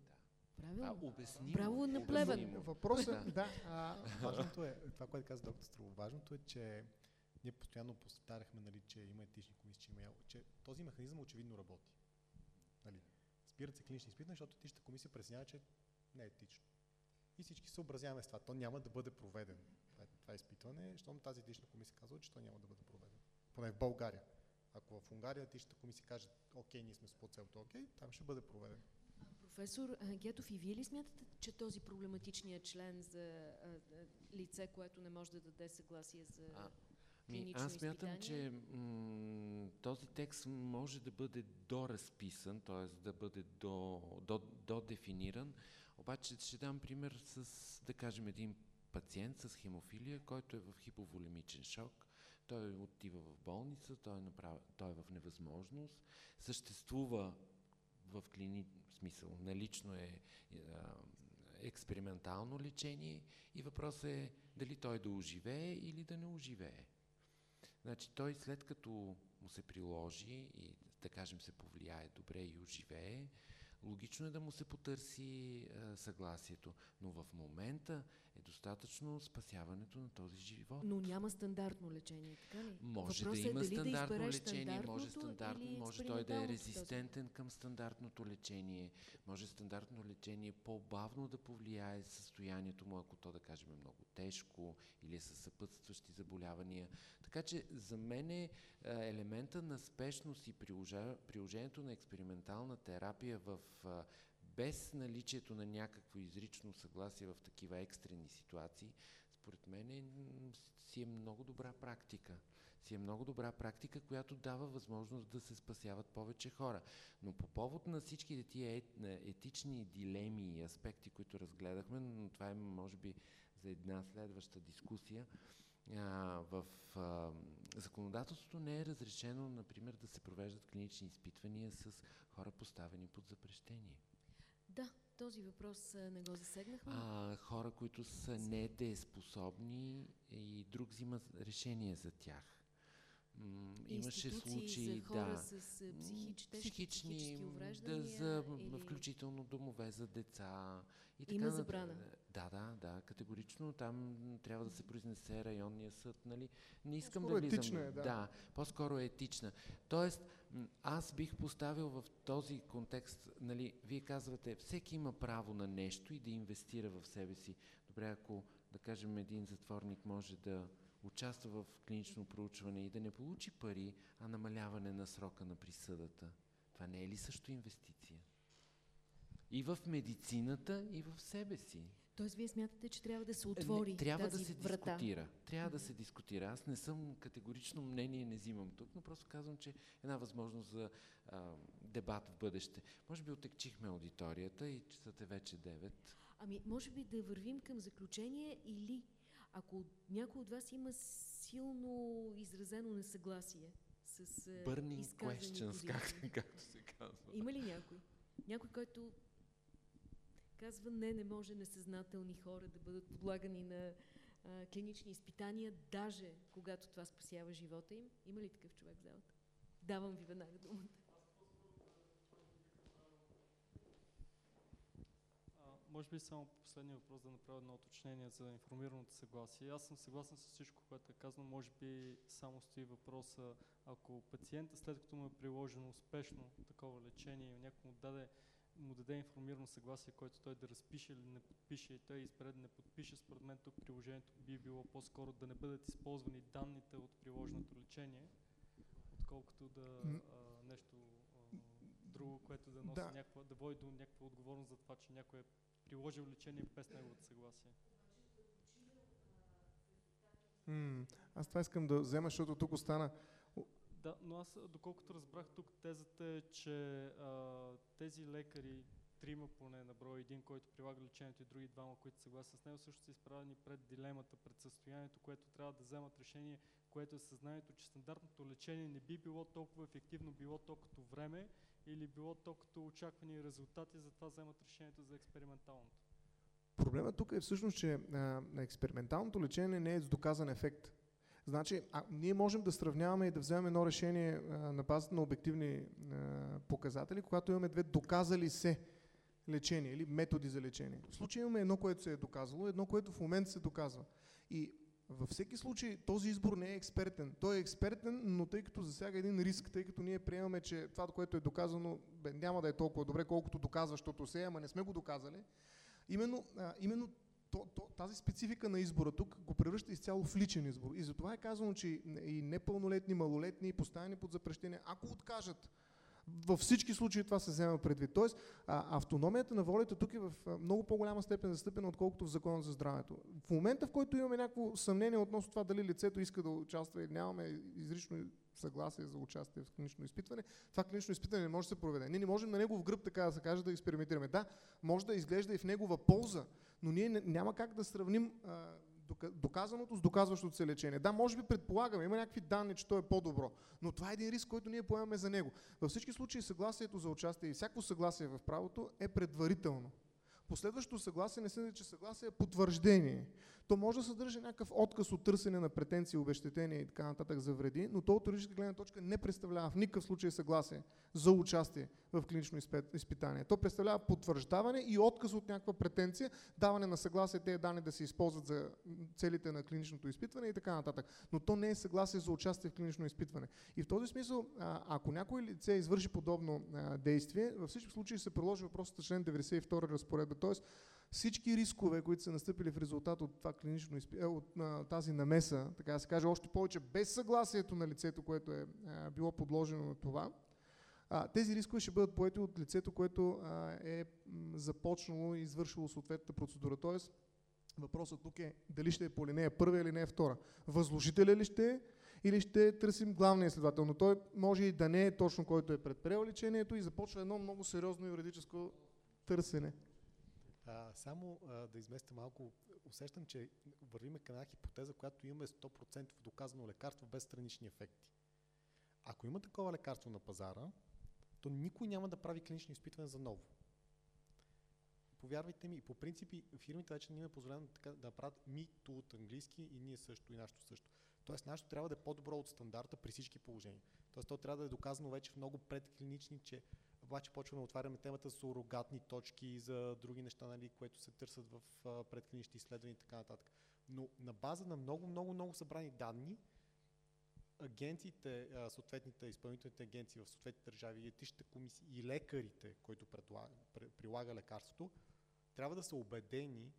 А, Правилно. обяснимо. Браво на Плевен. Въпросът, Да. да, а, Важното е, това, което каза доктор Струва, важното е, че ние постоянно повтаряхме, нали, че има етични комисии, че, има, че този механизъм очевидно работи. Нали, спират се клинични изпитания, защото етичната комисия преценява, че не е етично. И всички се съобразяваме с това. То няма да бъде проведено. Това, е- това изпитване, защото тази етична комисия казва, че то няма да бъде проведено. Поне в България. Ако в Унгария етичната комисия каже, окей, ние сме с по-целта, окей, там ще бъде проведено. Професор Гетов, и вие ли смятате, че този проблематичният член за а, а, лице, което не може да даде съгласие за А, Ми, аз смятам, изпитание? че този текст може да бъде доразписан, т.е. да бъде до, до, додефиниран, обаче ще дам пример с, да кажем, един пациент с хемофилия, който е в хиповолемичен шок. Той отива в болница, той е, направ... той е в невъзможност, съществува в клини... в смисъл, налично е а, експериментално лечение и въпросът е дали той да оживее или да не оживее. Значи той след като му се приложи и да кажем се повлияе добре и оживее, логично е да му се потърси а, съгласието. Но в момента е достатъчно спасяването на този живот. Но няма стандартно лечение, така ли? Може Въпросът да е има дали да стандартно избереш лечение, може, стандартно, може той да е резистентен към стандартното лечение, може стандартно лечение по-бавно да повлияе състоянието му, ако то да кажем е много тежко или е със съпътстващи заболявания. Така че за мен е а, елемента на спешност и приложението на експериментална терапия в без наличието на някакво изрично съгласие в такива екстрени ситуации, според мен е, си е много добра практика. Си е много добра практика, която дава възможност да се спасяват повече хора. Но по повод на всичките тия на етични дилеми и аспекти, които разгледахме, но това е може би за една следваща дискусия, а, в а, законодателството не е разрешено, например, да се провеждат клинични изпитвания с хора поставени под запрещение. Да, този въпрос не го засегнахме. А, хора, които са недееспособни и друг взима решение за тях. М, имаше случаи, за хора да, с психич, психични, да, за, или... включително домове за деца. И Има така забрана. Да, да, да, категорично. Там трябва да се произнесе районния съд. Нали? Не искам да влизам. етична е, да. да, по-скоро е етична. Тоест, аз бих поставил в този контекст, нали, вие казвате, всеки има право на нещо и да инвестира в себе си. Добре, ако, да кажем, един затворник може да участва в клинично проучване и да не получи пари, а намаляване на срока на присъдата. Това не е ли също инвестиция? И в медицината, и в себе си. Тоест, вие смятате, че трябва да се Е, отвори не, трябва тази да се врата. дискутира. Трябва да се дискутира. Аз не съм категорично мнение, не взимам тук, но просто казвам, че една възможност за а, дебат в бъдеще. Може би отекчихме аудиторията и часът е вече 9. Ами, може би да вървим към заключение или ако някой от вас има силно изразено несъгласие с а, Burning изказани questions, позиции. както, както се казва. Има ли някой? Някой, който казва не, не може несъзнателни хора да бъдат подлагани на а, клинични изпитания, даже когато това спасява живота им. Има ли такъв човек в залата? Давам ви веднага думата. може би само по последния въпрос да направя едно уточнение за информираното съгласие. Аз съм съгласен с всичко, което е казано. Може би само стои въпроса, ако пациента след като му е приложено успешно такова лечение и някой му даде му даде информирано съгласие, което той да разпише или не подпише и той избере да не подпише, според мен тук приложението би било по-скоро да не бъдат използвани данните от приложеното лечение, отколкото да а, нещо а, друго, което да носи Да. някаква, да води до някаква отговорност за това, че някой е приложил лечение без неговото съгласие. М, аз това искам да взема, защото тук остана. Да, но аз доколкото разбрах тук тезата е, че а, тези лекари, трима поне на брой, един, който прилага лечението и други двама, които съгласни с него, също са изправени пред дилемата, пред състоянието, което трябва да вземат решение, което е съзнанието, че стандартното лечение не би било толкова ефективно, било то време или било то като очаквани резултати, затова вземат решението за експерименталното. Проблемът тук е всъщност, че а, експерименталното лечение не е с доказан ефект. Значи, а, ние можем да сравняваме и да вземем едно решение а, на базата на обективни а, показатели, когато имаме две доказали се лечения или методи за лечение. В случая имаме едно, което се е доказало, едно, което в момента се доказва. И във всеки случай този избор не е експертен. Той е експертен, но тъй като засяга един риск, тъй като ние приемаме, че това, което е доказано, бе, няма да е толкова добре, колкото доказващото се, е, ама не сме го доказали, именно, а, именно то, то, тази специфика на избора тук го превръща изцяло в личен избор. И затова е казано, че и непълнолетни, малолетни, поставени под запрещение, ако откажат, във всички случаи това се взема предвид. Тоест, а, автономията на волята тук е в много по-голяма степен застъпена, отколкото в Закона за здравето. В момента, в който имаме някакво съмнение относно това дали лицето иска да участва или нямаме изрично съгласие за участие в клинично изпитване, това клинично изпитване не може да се проведе. Ние не можем на негов гръб, така да се каже, да експериментираме. Да, може да изглежда и в негова полза, но ние няма как да сравним доказаното с доказващото се лечение. Да, може би предполагаме, има някакви данни, че то е по-добро, но това е един риск, който ние поемаме за него. Във всички случаи съгласието за участие и всяко съгласие в правото е предварително. Последващото съгласие не се нарича съгласие, а потвърждение. То може да съдържа някакъв отказ от търсене на претенции, обещетения и така нататък за вреди, но то от юридическа гледна точка не представлява в никакъв случай съгласие за участие в клинично изпит- изпитание. То представлява потвърждаване и отказ от някаква претенция, даване на съгласие тези данни да се използват за целите на клиничното изпитване и така нататък. Но то не е съгласие за участие в клинично изпитване. И в този смисъл, ако някой лице извърши подобно действие, във всички случаи се приложи въпросът член 92 разпоредба. Тоест, всички рискове, които са настъпили в резултат от това клинично е, от тази намеса, така да се каже, още повече без съгласието на лицето, което е а, било подложено на това, тези рискове ще бъдат поети от лицето, което е започнало и извършило съответната процедура. Тоест, въпросът тук е дали ще е по линия първа или не е втора. Възложителя ли ще е или ще търсим главния изследовател, но той може и да не е точно който е предприел лечението и започва едно много сериозно юридическо търсене. А, само а, да изместя малко, усещам, че вървиме към една хипотеза, която имаме 100% доказано лекарство без странични ефекти. Ако има такова лекарство на пазара, то никой няма да прави клинично изпитване за ново. Повярвайте ми, по принципи фирмите вече не им е позволено така, да правят мито от английски и ние също, и нашето също. Тоест нашето трябва да е по-добро от стандарта при всички положения. Тоест то трябва да е доказано вече в много предклинични, че обаче почваме да отваряме темата за сурогатни точки и за други неща, нали, които се търсят в предклинични изследвания и така нататък. Но на база на много, много, много събрани данни, агенциите, съответните изпълнителните агенции в съответните държави, етичните комисии и лекарите, които предлага, пре- прилага лекарството, трябва да са убедени,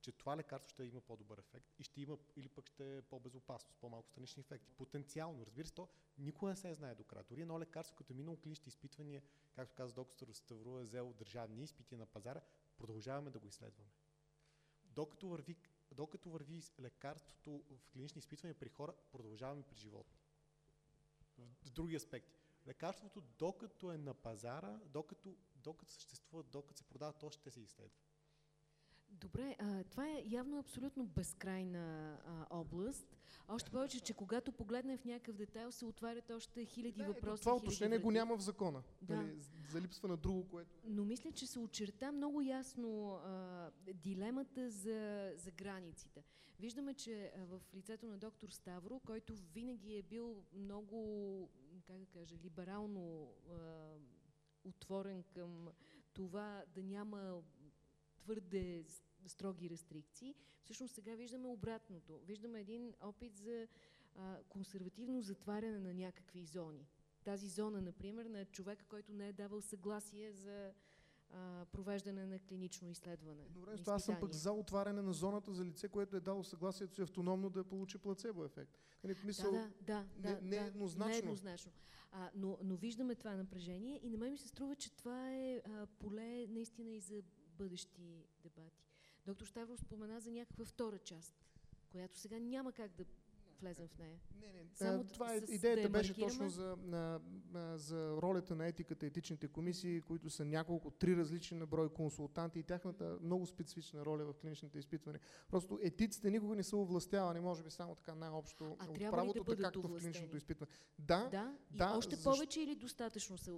че това лекарство ще има по-добър ефект и ще има или пък ще е по-безопасно, с по-малко странични ефекти. Потенциално, разбира се, то никога не се знае до края. Дори едно лекарство, като е минало клинични изпитвания, както каза доктор Ставро, е взел държавни изпити на пазара, продължаваме да го изследваме. Докато върви, докато върви лекарството в клинични изпитвания при хора, продължаваме при животни. В други аспекти. Лекарството, докато е на пазара, докато, докато съществува, докато се продава, то ще се изследва. Добре, а, това е явно абсолютно безкрайна а, област. Още повече, че когато погледнем в някакъв детайл, се отварят още хиляди Да, въпроси. това хиляди уточнение го няма в закона. Да. Нали, за липсва на друго, което... Но мисля, че се очерта много ясно а, дилемата за, за границите. Виждаме, че а, в лицето на доктор Ставро, който винаги е бил много, как да кажа, либерално а, отворен към това да няма твърде строги рестрикции. Всъщност сега виждаме обратното. Виждаме един опит за а, консервативно затваряне на някакви зони. Тази зона, например, на човека, който не е давал съгласие за а, провеждане на клинично изследване. Добре, на аз съм пък за отваряне на зоната за лице, което е дало съгласието си автономно да получи плацебо ефект. Нали, мисъл, Да, да, да. не- да, еднозначно. Не е еднозначно. А, но, но виждаме това напрежение и на мен ми се струва, че това е а, поле наистина и за бъдещи дебати. Доктор Ставро спомена за някаква втора част, която сега няма как да влезем в нея. Не, не. Само това е, с- идеята беше маркираме. точно за, на, на, за ролята на етиката, етичните комисии, които са няколко, три различни брой консултанти и тяхната много специфична роля в клиничните изпитвания. Просто етиците никога не са овластявани, може би само така най-общо А от ли да правото, бъдат както в овластени? клиничното изпитване. Да, Да? И да, още защо- повече или достатъчно са а,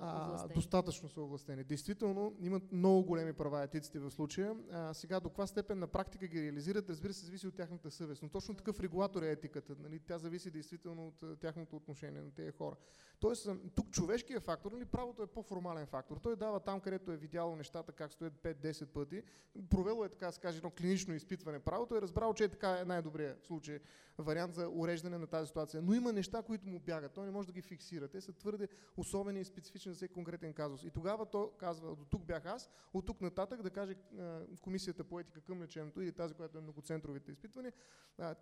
а, овластени? достатъчно са овластени. Действително имат много големи права етиците в случая. А, сега до каква степен на практика ги реализират, разбира се, зависи от тяхната съвест. Но точно такъв регулатор е етиката. Нали? Тя зависи действително от тяхното отношение на тези хора. Тоест, тук човешкият фактор, нали, правото е по-формален фактор. Той дава там, където е видяло нещата как стоят 5-10 пъти. Провело е, така да се каже, едно клинично изпитване. Правото е разбрал, че е така е най-добрият случай вариант за уреждане на тази ситуация. Но има неща, които му бягат. Той не може да ги фиксира. Те са твърде особени и специфични за всеки конкретен казус. И тогава той казва, до тук бях аз, от тук нататък да каже комисията по етика към лечението или тази, която е многоцентровите изпитвания,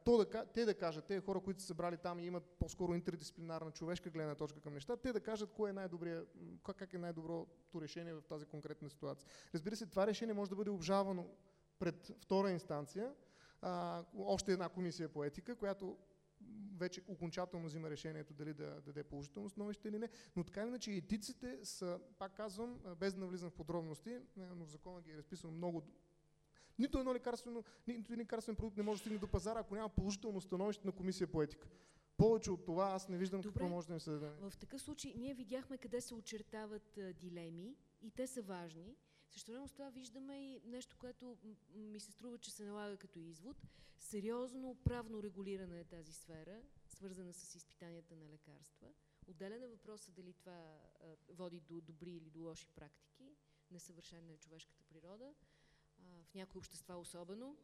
то да, те да кажат, те хора, които са събрали там и имат по-скоро интердисциплинарна човешка гледна точка към неща, те да кажат кое е най-добрия, как е най-доброто решение в тази конкретна ситуация. Разбира се, това решение може да бъде обжалвано пред втора инстанция, а, още една комисия по етика, която вече окончателно взима решението дали да даде положително становище или не. Но така иначе етиците са, пак казвам, без да навлизам в подробности, но в закона ги е разписано много нито едно лекарствено, нито един лекарствен продукт не може да стигне до пазара, ако няма положително становище на комисия по етика. Повече от това аз не виждам Добре. какво може да им се даде. В такъв случай ние видяхме къде се очертават а, дилеми и те са важни. Също с това виждаме и нещо, което ми се струва, че се налага като извод. Сериозно правно регулиране е тази сфера, свързана с изпитанията на лекарства. Отделен е въпросът дали това а, води до добри или до лоши практики. Несъвършена е човешката природа. В някои общества особено.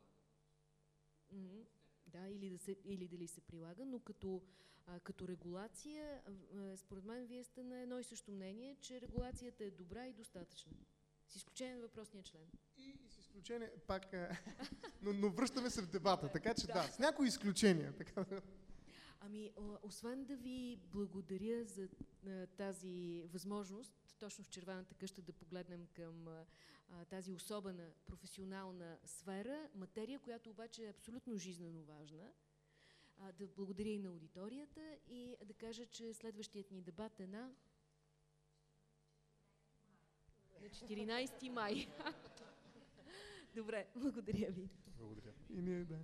Да, или, да се, или дали се прилага, но като а, като регулация, а, според мен вие сте на едно и също мнение, че регулацията е добра и достатъчна. С изключение на въпросния член. И, и с изключение, пак, а, но, но връщаме се в дебата, така че да, с някои изключения. Така, да. Ами, освен да ви благодаря за тази възможност, точно в червената къща да погледнем към тази особена професионална сфера, материя, която обаче е абсолютно жизненно важна, да благодаря и на аудиторията и да кажа, че следващият ни дебат е на на 14 май. Добре, благодаря ви. Благодаря. И ние, да.